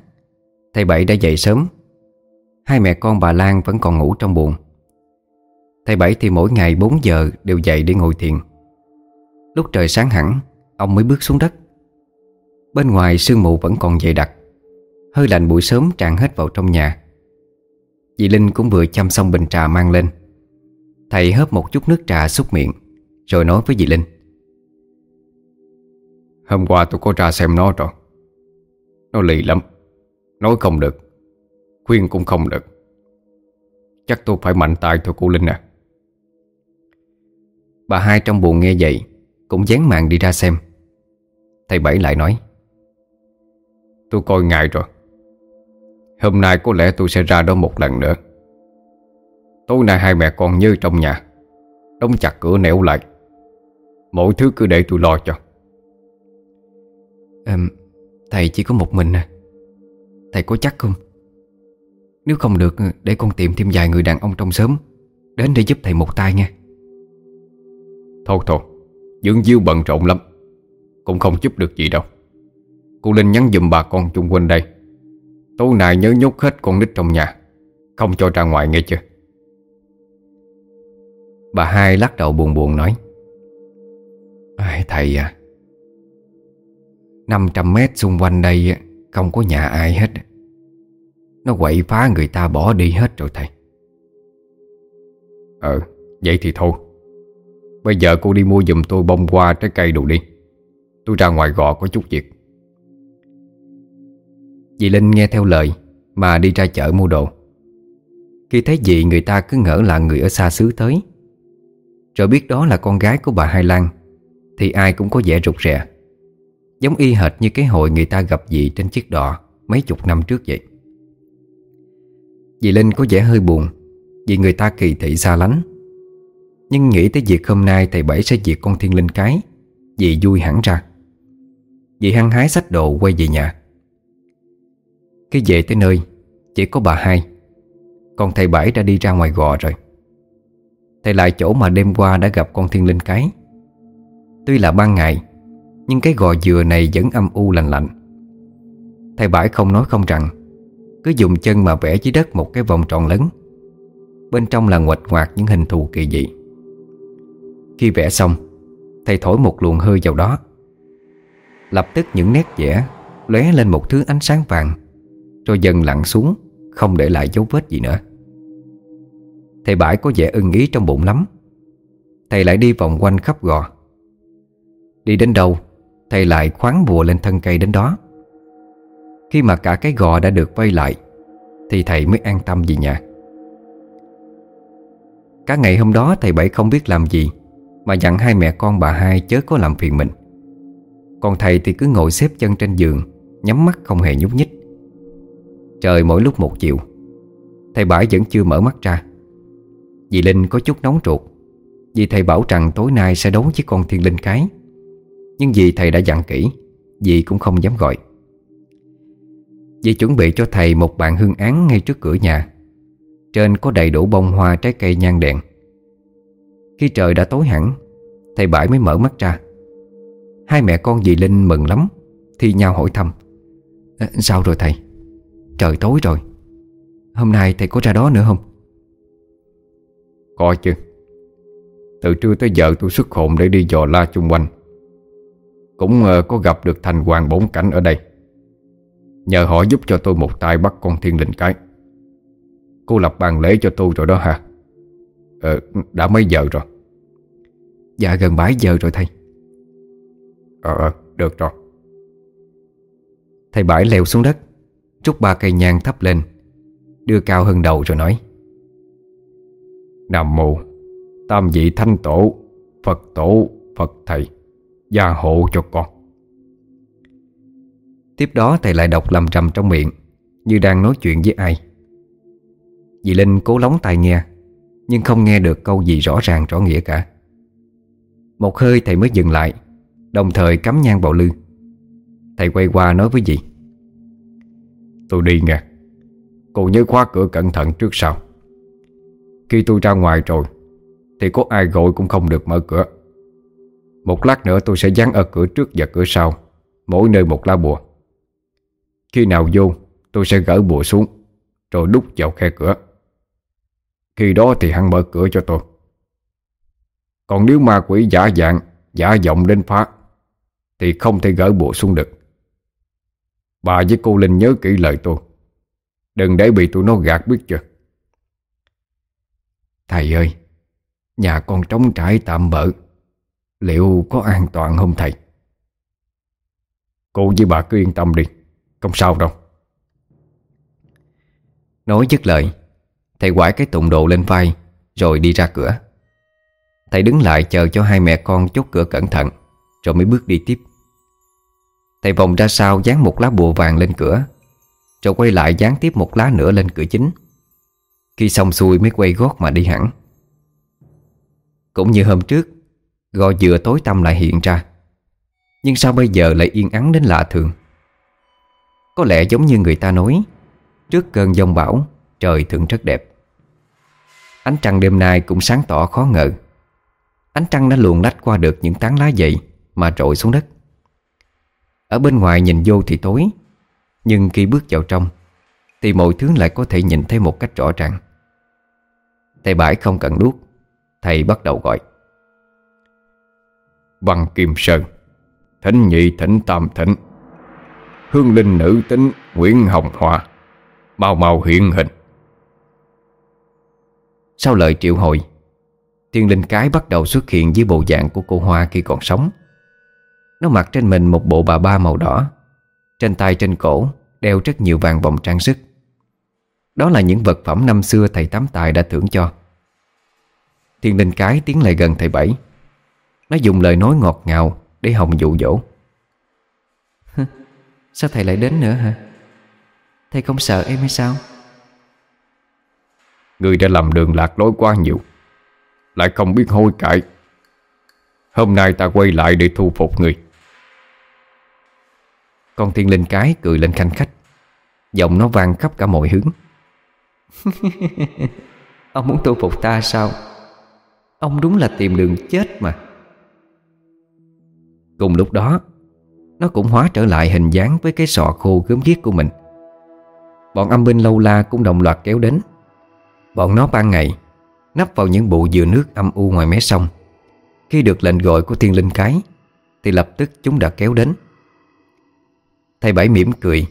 S1: Thầy Bảy đã dậy sớm. Hai mẹ con bà Lan vẫn còn ngủ trong buồng. Thầy Bảy thì mỗi ngày 4 giờ đều dậy để ngồi thiền. Lúc trời sáng hẳn, Ông mới bước xuống đất. Bên ngoài sương mù vẫn còn dày đặc, Hơi lạnh buổi sớm tràn hết vào trong nhà. Dì Linh cũng vừa chăm xong bình trà mang lên. Thầy hớp một chút nước trà xúc miệng, Rồi nói với dì Linh.
S3: Hôm qua tôi có ra xem nó rồi. Nó lì lắm. Nói không được. Khuyên cũng không được. Chắc tôi phải mạnh tay thôi, cô Linh à.
S1: Bà hai trong buồn nghe vậy, Cũng dán màn đi ra xem. Thầy Bảy lại nói,
S3: Tôi coi ngài rồi. Hôm nay có lẽ tôi sẽ ra đó một lần nữa. Tối nay hai mẹ con như trong nhà, Đóng chặt cửa nẻo lại. Mọi thứ cứ để tôi lo cho.
S2: Em. Thầy chỉ có một mình à? Thầy có chắc không? Nếu không được để con tìm thêm vài người đàn ông trong xóm Đến để giúp thầy một tay nha
S3: Thôi thôi Dương Diêu bận rộn lắm Cũng không giúp được gì đâu. Cô Linh nhắn dùm bà con chung quanh đây. Tối nay nhớ nhốt hết con nít trong nhà Không cho ra ngoài nghe chưa?
S1: Bà hai lắc đầu buồn buồn nói
S2: Ai, Thầy à 500 mét xung quanh đây Không có nhà ai hết. Nó quậy phá người ta bỏ đi hết rồi thầy.
S3: Ờ Vậy thì thôi. Bây giờ cô đi mua giùm tôi bông hoa trái cây đồ đi. Tôi ra ngoài gò có chút việc.
S1: Dì Linh nghe theo lời Mà đi ra chợ mua đồ. Khi thấy dì, người ta cứ ngỡ là người ở xa xứ tới. Rồi biết đó là con gái của bà Hai Lan, Thì ai cũng có vẻ rụt rè. Giống y hệt như cái hồi người ta gặp dị trên chiếc đò Mấy chục năm trước vậy. Dì Linh có vẻ hơi buồn Vì người ta kỳ thị xa lánh. Nhưng nghĩ tới việc hôm nay thầy Bảy sẽ diệt con thiên linh cái, Dì vui hẳn ra. Dì hăng hái xách đồ quay về nhà. Khi về tới nơi, Chỉ có bà hai. Còn thầy Bảy đã đi ra ngoài gò rồi. Thầy lại chỗ mà đêm qua đã gặp con thiên linh cái. Tuy là ban ngày nhưng cái gò dừa này vẫn âm u lạnh lạnh. Thầy bãi không nói không rằng, Cứ dùng chân mà vẽ dưới đất một cái vòng tròn lớn. Bên trong là ngoạch ngoạc những hình thù kỳ dị. Khi vẽ xong, Thầy thổi một luồng hơi vào đó. Lập tức những nét vẽ lóe lên một thứ ánh sáng vàng, Rồi dần lặn xuống, Không để lại dấu vết gì nữa. Thầy Bãi có vẻ ưng ý trong bụng lắm. Thầy lại đi vòng quanh khắp gò. Đi đến đâu Thầy lại khoáng bùa lên thân cây đến đó. Khi mà cả cái gò đã được vây lại, Thì thầy mới an tâm về nhà. Cả ngày hôm đó, thầy Bảy không biết làm gì, Mà dặn hai mẹ con bà hai chớ có làm phiền mình. Còn thầy thì cứ ngồi xếp chân trên giường, Nhắm mắt không hề nhúc nhích. Trời mỗi lúc một chiều, Thầy bảy vẫn chưa mở mắt ra. Dì Linh có chút nóng ruột, Vì thầy bảo rằng tối nay sẽ đấu với con thiên linh cái. Nhưng vì thầy đã dặn kỹ Dì cũng không dám gọi. Dì chuẩn bị cho thầy một bàn hương án ngay trước cửa nhà. Trên có đầy đủ bông hoa trái cây nhang đèn. Khi trời đã tối hẳn Thầy Bãi mới mở mắt ra. Hai mẹ con dì Linh mừng lắm Thi nhau hỏi thăm. À, Sao rồi thầy? Trời tối rồi. Hôm nay thầy có ra đó nữa không?
S3: Có chứ. Từ trưa tới giờ tôi xuất hồn để đi dò la chung quanh. Cũng uh, có gặp được thành hoàng bổn cảnh ở đây. Nhờ họ giúp cho tôi một tay bắt con thiên linh cái. Cô lập bàn lễ cho tôi rồi đó hả Ờ đã mấy giờ rồi?
S2: Dạ gần 7 giờ rồi thầy.
S3: Ờ ờ được rồi.
S1: Thầy Bãi leo xuống đất Trúc ba cây nhang thắp lên Đưa cao hơn đầu rồi nói.
S3: Nam mô Tam vị thanh tổ Phật tổ Phật thầy Gia hộ cho con.
S1: Tiếp đó thầy lại đọc lầm rầm trong miệng Như đang nói chuyện với ai. Dì Linh cố lóng tai nghe Nhưng không nghe được câu gì rõ ràng rõ nghĩa cả. Một hơi thầy mới dừng lại Đồng thời cắm nhang vào lư. Thầy quay qua nói với dì.
S3: Tôi đi nghe. Cô nhớ khóa cửa cẩn thận trước sau. Khi tôi ra ngoài rồi Thì có ai gọi cũng không được mở cửa một lát nữa tôi sẽ dán ở cửa trước và cửa sau, Mỗi nơi một lá bùa. Khi nào vô, Tôi sẽ gỡ bùa xuống, Rồi đút vào khe cửa. Khi đó thì hắn mở cửa cho tôi. Còn nếu ma quỷ giả dạng, Giả giọng đến phá, Thì không thể gỡ bùa xuống được. Bà với cô Linh nhớ kỹ lời tôi. Đừng để bị tụi nó gạt biết chưa?
S2: Thầy ơi, Nhà con trống trải tạm bỡ Liệu có an toàn không thầy?
S3: Cô với bà cứ yên tâm đi, Không sao đâu.
S1: Nói dứt lời, Thầy quải cái tụng đồ lên vai, Rồi đi ra cửa. Thầy đứng lại chờ cho hai mẹ con chốt cửa cẩn thận, Rồi mới bước đi tiếp. Thầy vòng ra sau dán một lá bùa vàng lên cửa, Rồi quay lại dán tiếp một lá nữa lên cửa chính. Khi xong xuôi mới quay gót mà đi hẳn. Cũng như hôm trước Gò dừa tối tăm lại hiện ra. Nhưng sao bây giờ lại yên ắng đến lạ thường? Có lẽ giống như người ta nói, Trước cơn giông bão, Trời thường rất đẹp. Ánh trăng đêm nay cũng sáng tỏ khó ngờ. Ánh trăng đã luồn lách qua được những tán lá dậy Mà trội xuống đất. Ở bên ngoài nhìn vô thì tối, Nhưng khi bước vào trong, Thì mọi thứ lại có thể nhìn thấy một cách rõ ràng. Thầy bãi không cần đuốc Thầy bắt đầu gọi.
S3: Văn Kim Sơn. Thỉnh nhị thỉnh tam thỉnh Hương linh nữ tính Nguyễn Hồng hòa Mau mau hiện hình.
S1: Sau lời triệu hồi Thiên linh cái bắt đầu xuất hiện dưới bộ dạng của cô Hoa khi còn sống. Nó mặc trên mình một bộ bà ba màu đỏ. Trên tay, trên cổ, Đeo rất nhiều vàng vòng trang sức. Đó là những vật phẩm năm xưa thầy Tám Tài đã thưởng cho. Thiên linh cái tiến lại gần thầy Bảy. Nó dùng lời nói ngọt ngào Để hồng dụ dỗ. Sao thầy lại đến nữa hả? Thầy không sợ em hay sao?
S3: Người đã làm đường lạc lối quá nhiều Lại không biết hối cải. Hôm nay ta quay lại để thu phục người.
S1: Con thiên linh cái cười lên khanh khách Giọng nó vang khắp cả mọi hướng. Ông muốn thu phục ta sao? Ông đúng là tìm đường chết mà Cùng lúc đó, Nó cũng hóa trở lại hình dáng Với cái sọ khô gớm ghiếc của mình. Bọn âm binh lâu la cũng đồng loạt kéo đến. Bọn nó ban ngày, Nắp vào những bụi dừa nước âm u ngoài mé sông. Khi được lệnh gọi của thiên linh cái, Thì lập tức chúng đã kéo đến. Thầy Bảy mỉm cười,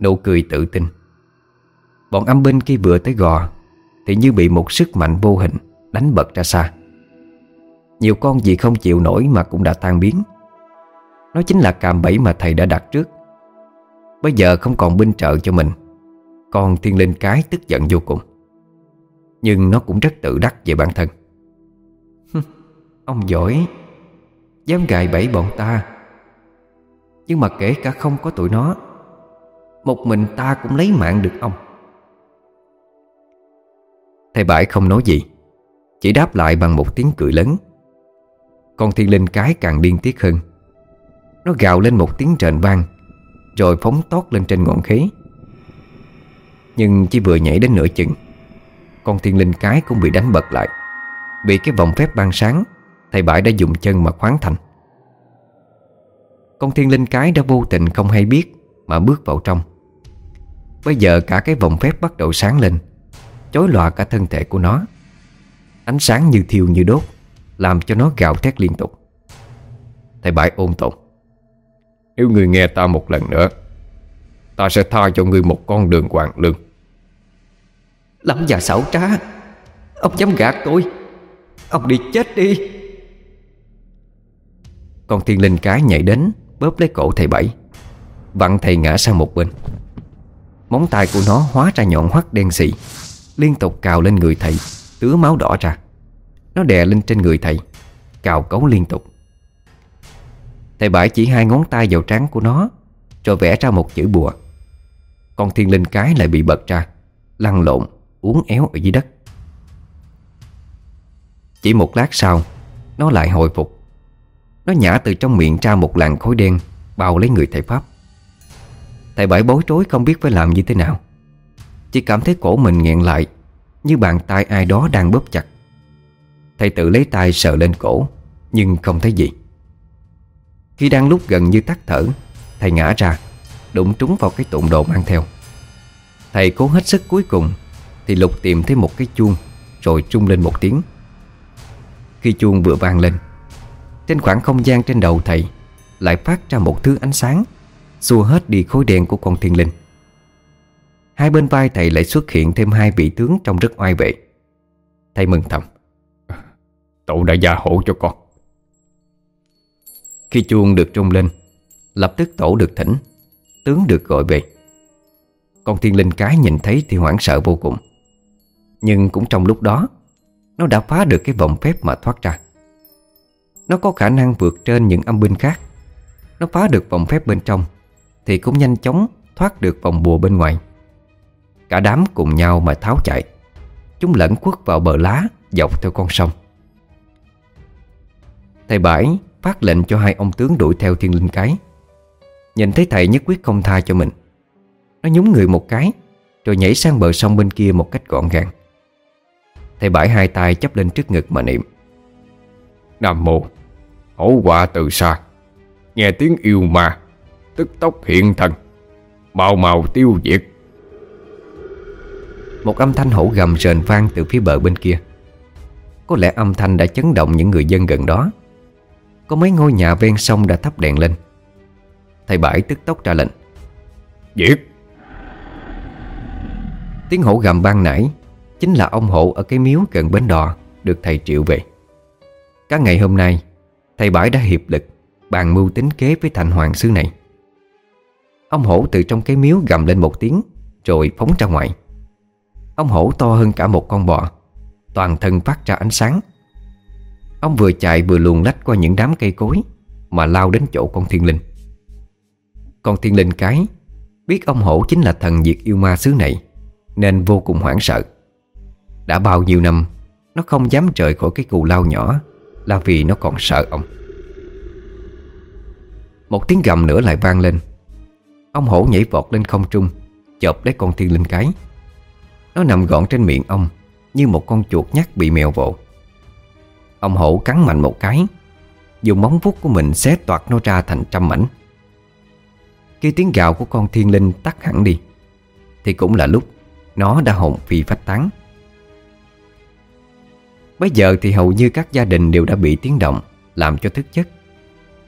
S1: Nụ cười tự tin. Bọn âm binh khi vừa tới gò, Thì như bị một sức mạnh vô hình Đánh bật ra xa. Nhiều con gì không chịu nổi mà cũng đã tan biến. Nó chính là cạm bẫy mà thầy đã đặt trước. Bây giờ không còn binh trợ cho mình Con thiên linh cái tức giận vô cùng. Nhưng nó cũng rất tự đắc về bản thân. Ông giỏi, Dám gài bẫy bọn ta. Nhưng mà kể cả không có tụi nó, Một mình ta cũng lấy mạng được ông. Thầy Bãi không nói gì, Chỉ đáp lại bằng một tiếng cười lớn. Con thiên linh cái càng điên tiết hơn. Nó gào lên một tiếng rền vang, Rồi phóng tót lên trên ngọn khí. Nhưng chỉ vừa nhảy đến nửa chừng, Con thiên linh cái cũng bị đánh bật lại. Bị cái vòng phép ban sáng, Thầy Bãi đã dùng chân mà khoáng thành. Con thiên linh cái đã vô tình không hay biết Mà bước vào trong. Bây giờ cả cái vòng phép bắt đầu sáng lên Chối lòa cả thân thể của nó. Ánh sáng như thiêu như đốt, Làm cho nó gào thét liên tục. Thầy Bãi ôn tồn.
S3: Nếu người nghe ta một lần nữa Ta sẽ tha cho người một con đường hoàng lương.
S2: Lắm già xảo trá Ông dám gạt tôi. Ông đi chết đi.
S1: Con thiên linh cái nhảy đến Bóp lấy cổ thầy Bảy Vặn thầy ngã sang một bên. Móng tay của nó hóa ra nhọn hoắt đen xì Liên tục cào lên người thầy Tứa máu đỏ ra. Nó đè lên trên người thầy Cào cấu liên tục Thầy Bảy chỉ hai ngón tay vào trán của nó Rồi vẽ ra một chữ bùa. Con thiên linh cái lại bị bật ra, Lăn lộn, Uốn éo ở dưới đất. Chỉ một lát sau, Nó lại hồi phục. Nó nhả từ trong miệng ra một làn khối đen, Bao lấy người thầy Pháp. Thầy Bảy bối rối không biết phải làm như thế nào. Chỉ cảm thấy cổ mình nghẹn lại, Như bàn tay ai đó đang bóp chặt. Thầy tự lấy tay sờ lên cổ, Nhưng không thấy gì. Khi đang lúc gần như tắt thở, Thầy ngã ra, Đụng trúng vào cái tụng đồ mang theo. Thầy cố hết sức cuối cùng Thì Lục tìm thấy một cái chuông Rồi trung lên một tiếng. Khi chuông vừa vang lên, Trên khoảng không gian trên đầu thầy Lại phát ra một thứ ánh sáng, Xua hết đi khối đen của con thiên linh. Hai bên vai thầy lại xuất hiện thêm hai vị tướng trông rất oai vệ. Thầy mừng thầm,
S3: Tổ đã gia hộ cho con.
S1: Khi chuông được trung lên, Lập tức tổ được thỉnh, Tướng được gọi về. Con thiên linh cái nhìn thấy thì hoảng sợ vô cùng. Nhưng cũng trong lúc đó, Nó đã phá được cái vòng phép mà thoát ra. Nó có khả năng vượt trên những âm binh khác. Nó phá được vòng phép bên trong Thì cũng nhanh chóng thoát được vòng bùa bên ngoài. Cả đám cùng nhau mà tháo chạy, Chúng lẫn quất vào bờ lá Dọc theo con sông. Thầy Bãi phát lệnh cho hai ông tướng đuổi theo thiên linh cái. Nhìn thấy thầy nhất quyết không tha cho mình, Nó nhúng người một cái, Rồi nhảy sang bờ sông bên kia một cách gọn gàng. Thầy Bãi hai tay chấp lên trước ngực mà niệm,
S3: Nam Mô, Hổ quả từ xa, Nghe tiếng yêu mà Tức tốc hiện thần Mau màu tiêu diệt.
S1: Một âm thanh hổ gầm rền vang từ phía bờ bên kia. Có lẽ âm thanh đã chấn động những người dân gần đó. Có mấy ngôi nhà ven sông đã thắp đèn lên. Thầy Bãi tức tốc ra lệnh.
S3: Giết
S1: Tiếng hổ gầm ban nãy Chính là ông hổ ở cái miếu gần bến đò Được thầy triệu về. Các ngày hôm nay Thầy Bãi đã hiệp lực Bàn mưu tính kế với thành hoàng xứ này. Ông hổ từ trong cái miếu gầm lên một tiếng Rồi phóng ra ngoài. Ông hổ to hơn cả một con bò Toàn thân phát ra ánh sáng Ông vừa chạy vừa luồn lách qua những đám cây cối Mà lao đến chỗ con thiên linh. Con thiên linh cái Biết ông hổ chính là thần diệt yêu ma xứ này, Nên vô cùng hoảng sợ. Đã bao nhiêu năm, Nó không dám rời khỏi cái cù lao nhỏ Là vì nó còn sợ ông. Một tiếng gầm nữa lại vang lên. Ông hổ nhảy vọt lên không trung, Chộp lấy con thiên linh cái. Nó nằm gọn trên miệng ông Như một con chuột nhắt bị mèo vồ. Ông hổ cắn mạnh một cái. Dùng móng vuốt của mình xé toạc nó ra thành trăm mảnh. Khi tiếng gào của con thiên linh tắt hẳn đi, Thì cũng là lúc Nó đã hồn phi phách tán. Bây giờ thì hầu như các gia đình đều đã bị tiếng động, Làm cho thức giấc.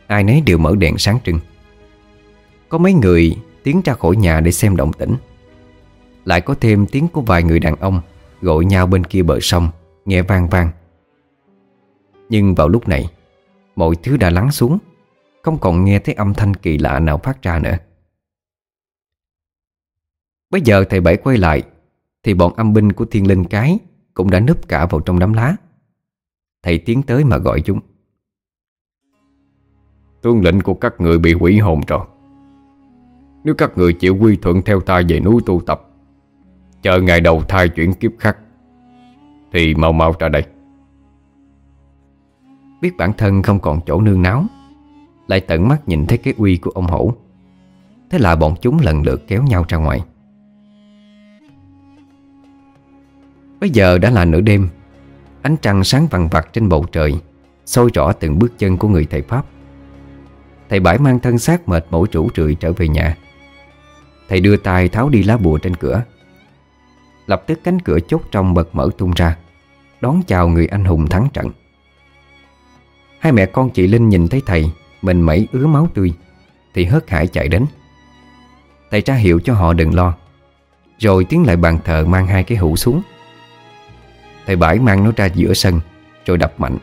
S1: Ai nấy đều mở đèn sáng trưng. Có mấy người tiến ra khỏi nhà để xem động tĩnh. Lại có thêm tiếng của vài người đàn ông Gọi nhau bên kia bờ sông, Nghe vang vang. Nhưng vào lúc này, Mọi thứ đã lắng xuống, Không còn nghe thấy âm thanh kỳ lạ nào phát ra nữa. Bây giờ thầy Bảy quay lại, Thì bọn âm binh của thiên linh cái Cũng đã núp cả vào trong đám lá. Thầy tiến tới mà gọi chúng.
S3: Tuân lệnh của các người bị quỷ hồn rồi. Nếu các người chịu quy thuận theo ta về núi tu tập, Chờ ngày đầu thai chuyển kiếp khác, Thì mau mau ra đây.
S1: Biết bản thân không còn chỗ nương náo Lại tận mắt nhìn thấy cái uy của ông hổ. Thế là bọn chúng lần lượt kéo nhau ra ngoài. Bây giờ đã là nửa đêm. Ánh trăng sáng vằn vặt trên bầu trời, soi rõ từng bước chân của người thầy Pháp. Thầy Bãi mang thân xác mệt mỏi rủ rượi trở về nhà. Thầy đưa tay tháo đi lá bùa trên cửa. Lập tức cánh cửa chốt trong bật mở tung ra, Đón chào người anh hùng thắng trận. Hai mẹ con chị Linh nhìn thấy thầy, Mình mẩy ứa máu tươi. Thì hớt hải chạy đến. Thầy ra hiệu cho họ đừng lo. Rồi tiến lại bàn thờ mang hai cái hũ xuống. Thầy Bãi mang nó ra giữa sân, Rồi đập mạnh.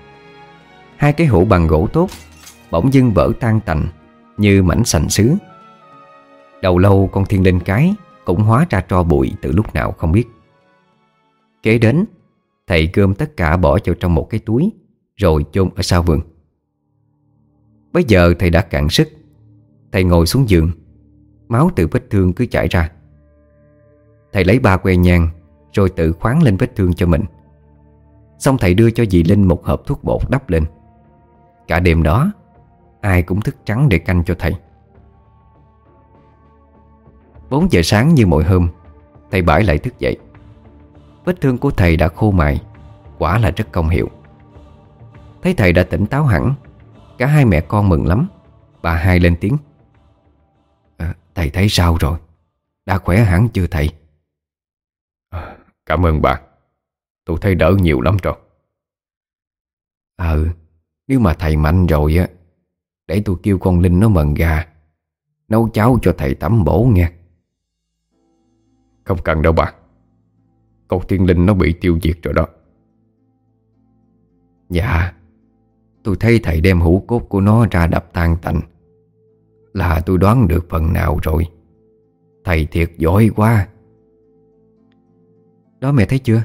S1: Hai cái hũ bằng gỗ tốt, Bỗng dưng vỡ tan tành, Như mảnh sành sứ. Đầu lâu con thiên linh cái Cũng hóa ra tro bụi từ lúc nào không biết. Kế đến, Thầy gom tất cả bỏ vào trong một cái túi, Rồi chôn ở sau vườn. Bây giờ thầy đã cạn sức. Thầy ngồi xuống giường. Máu từ vết thương cứ chảy ra. Thầy lấy ba que nhang, Rồi tự khoáng lên vết thương cho mình. Xong thầy đưa cho dì Linh một hộp thuốc bột đắp lên. Cả đêm đó, Ai cũng thức trắng để canh cho thầy. 4 giờ sáng như mọi hôm, Thầy Bãi lại thức dậy. Vết thương của thầy đã khô mài, Quả là rất công hiệu. Thấy thầy đã tỉnh táo hẳn Cả hai mẹ con mừng lắm. Bà hai lên tiếng. À, Thầy thấy sao rồi? Đã khỏe hẳn chưa thầy?
S3: À, Cảm ơn bà. Tôi thấy đỡ nhiều lắm rồi.
S1: Ừ Nếu mà thầy mạnh rồi á Để tôi kêu con Linh nó mần gà Nấu cháo cho thầy tắm bổ nghe.
S3: Không cần đâu bà. Con tiên linh nó bị tiêu diệt rồi đó.
S1: Dạ Tôi thấy thầy đem hũ cốt của nó ra đập tan tành. Là tôi đoán được phần nào rồi. Thầy thiệt giỏi quá. Đó mẹ thấy chưa?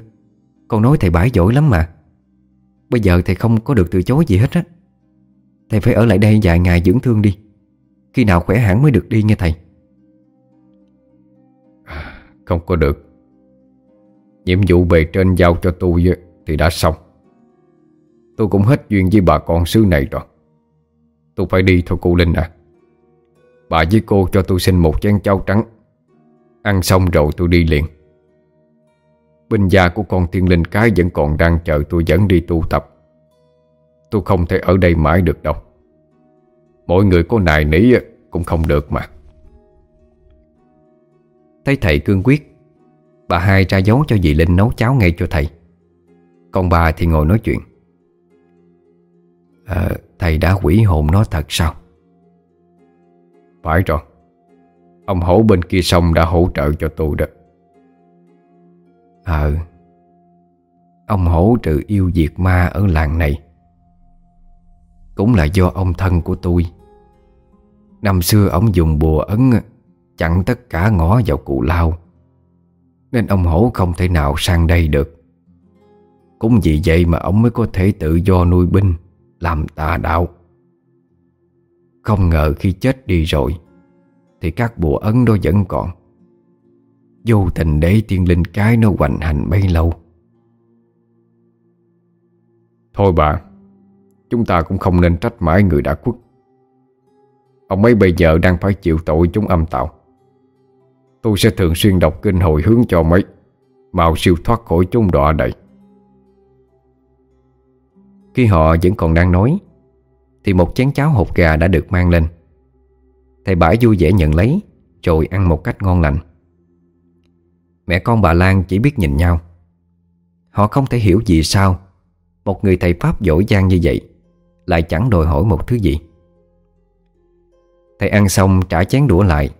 S1: Con nói thầy bãi giỏi lắm mà. Bây giờ thầy không có được từ chối gì hết á. Thầy phải ở lại đây vài ngày dưỡng thương đi.
S2: Khi nào khỏe hẳn mới được đi nghe thầy.
S3: À, không có được. Nhiệm vụ bề trên giao cho tôi Thì đã xong. Tôi cũng hết duyên với bà con xứ này rồi. Tôi phải đi thôi cô Linh à. Bà với cô cho tôi xin một chén cháo trắng. Ăn xong rồi tôi đi liền. Binh gia của con thiên linh cái Vẫn còn đang chờ tôi dẫn đi tu tập. Tôi không thể ở đây mãi được đâu. Mỗi người có nài nỉ Cũng không được mà.
S1: Thấy thầy cương quyết, Bà hai ra dấu cho dì Linh nấu cháo ngay cho thầy. Còn bà thì ngồi nói chuyện à, Thầy đã quỷ hồn nó thật sao?
S3: Phải rồi. Ông hổ bên kia sông đã hỗ trợ cho tôi đó.
S1: Ờ. Ông hổ trừ yêu diệt ma ở làng này Cũng là do ông thân của tôi. Năm xưa ông dùng bùa ấn Chặn tất cả ngõ vào cụ lao Nên ông hổ không thể nào sang đây được. Cũng vì vậy mà ông mới có thể tự do nuôi binh. Làm tà đạo. Không ngờ khi chết đi rồi, Thì các bùa ấn đó vẫn còn. Vô tình để tiên linh cái nó hoành hành bấy lâu.
S3: Thôi bà, Chúng ta cũng không nên trách mãi người đã khuất. Ông ấy bây giờ đang phải chịu tội chúng âm tạo Tôi sẽ thường xuyên đọc kinh hồi hướng cho mấy Mạo siêu thoát khỏi chúng đọa đầy
S1: khi họ vẫn còn đang nói, Thì một chén cháo hột gà đã được mang lên. Thầy bãi vui vẻ nhận lấy, Rồi ăn một cách ngon lành. Mẹ con bà Lan chỉ biết nhìn nhau. Họ không thể hiểu gì sao Một người thầy Pháp giỏi giang như vậy Lại chẳng đòi hỏi một thứ gì. Thầy ăn xong trả chén đũa lại,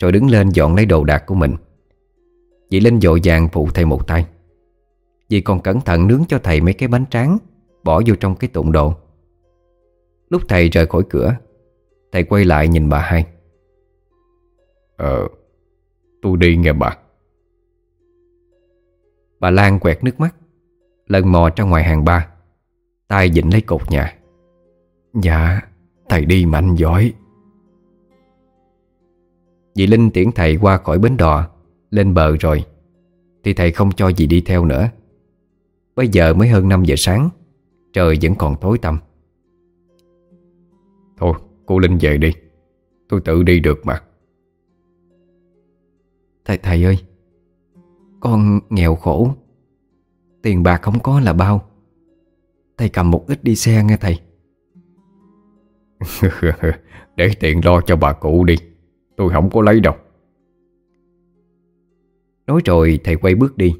S1: Rồi đứng lên dọn lấy đồ đạc của mình. Dì Linh dội vàng phụ thầy một tay. Dì còn cẩn thận nướng cho thầy mấy cái bánh tráng Bỏ vô trong cái tụng đồ Lúc thầy rời khỏi cửa Thầy quay lại nhìn bà hai.
S3: Ờ Tôi đi nghe bà.
S1: Bà Lan quẹt nước mắt Lần mò ra ngoài hàng ba tay dịnh lấy cột nhà. Dạ Thầy đi mạnh giỏi. Dì Linh tiễn thầy qua khỏi bến đò Lên bờ rồi Thì thầy không cho dì đi theo nữa. Bây giờ mới hơn 5 giờ sáng Trời vẫn còn tối tăm.
S3: Thôi cô Linh về đi. Tôi tự đi được mà.
S2: Thầy thầy ơi Con nghèo khổ. Tiền bạc không có là bao. Thầy cầm một ít đi xe nghe thầy.
S3: Để tiền lo cho bà cụ đi. Tôi không có lấy đâu.
S1: Nói rồi thầy quay bước đi.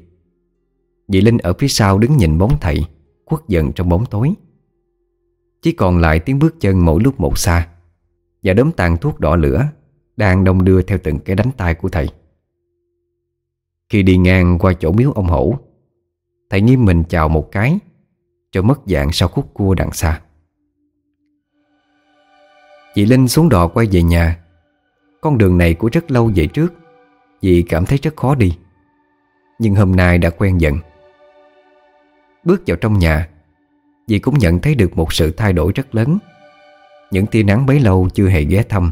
S1: Dì Linh ở phía sau đứng nhìn bóng thầy Khuất dần trong bóng tối. Chỉ còn lại tiếng bước chân mỗi lúc một xa, Và đốm tàn thuốc đỏ lửa Đang đông đưa theo từng cái đánh tay của thầy. Khi đi ngang qua chỗ miếu ông hổ, Thầy nghiêm mình chào một cái, Cho mất dạng sau khúc cua đằng xa. Chị Linh xuống đò quay về nhà. Con đường này của rất lâu về trước Chị cảm thấy rất khó đi. Nhưng hôm nay đã quen dần. Bước vào trong nhà. Dì cũng nhận thấy được một sự thay đổi rất lớn. Những tia nắng bấy lâu chưa hề ghé thăm,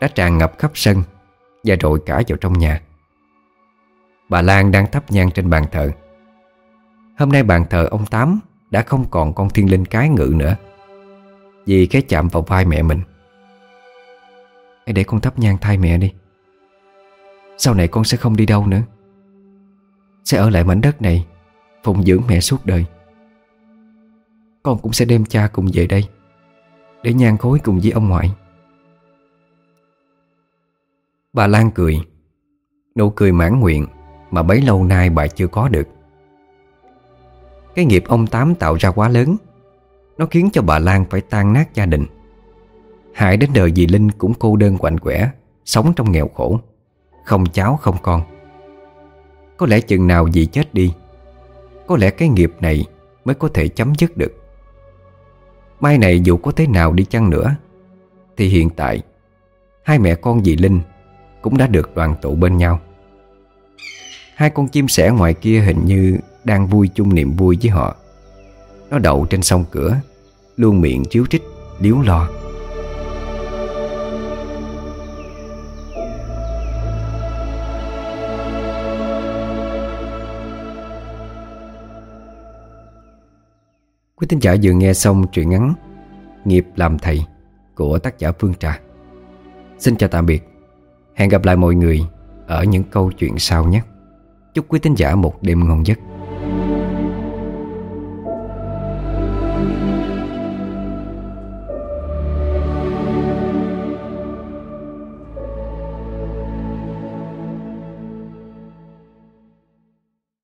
S1: Đã tràn ngập khắp sân Và rồi cả vào trong nhà. Bà Lan đang thắp nhang trên bàn thờ. Hôm nay bàn thờ ông Tám Đã không còn con thiên linh cái ngự nữa. Dì cái chạm vào vai mẹ mình. Hãy để con thắp nhang thay mẹ đi. Sau này con sẽ không đi đâu nữa. Sẽ ở lại mảnh đất này Phụng dưỡng mẹ suốt đời. Con cũng sẽ đem cha cùng về đây, Để nhang khối cùng với ông ngoại. Bà Lan cười, Nụ cười mãn nguyện Mà bấy lâu nay bà chưa có được. Cái nghiệp ông Tám tạo ra quá lớn, Nó khiến cho bà Lan phải tan nát gia đình. Hại đến đời dì Linh cũng cô đơn quạnh quẻ, Sống trong nghèo khổ, Không cháu không con. Có lẽ chừng nào dì chết đi có lẽ cái nghiệp này Mới có thể chấm dứt được. Mai này dù có thế nào đi chăng nữa, Thì hiện tại, Hai mẹ con dì Linh Cũng đã được đoàn tụ bên nhau. Hai con chim sẻ ngoài kia hình như Đang vui chung niềm vui với họ. Nó đậu trên sông cửa, Luôn miệng chiếu trích, Điếu lo. Quý tín giả vừa nghe xong truyện ngắn Nghiệp làm thầy của tác giả Phương Trà. Xin chào tạm biệt. Hẹn gặp lại mọi người ở những câu chuyện sau nhé. Chúc quý tín giả một đêm ngon giấc.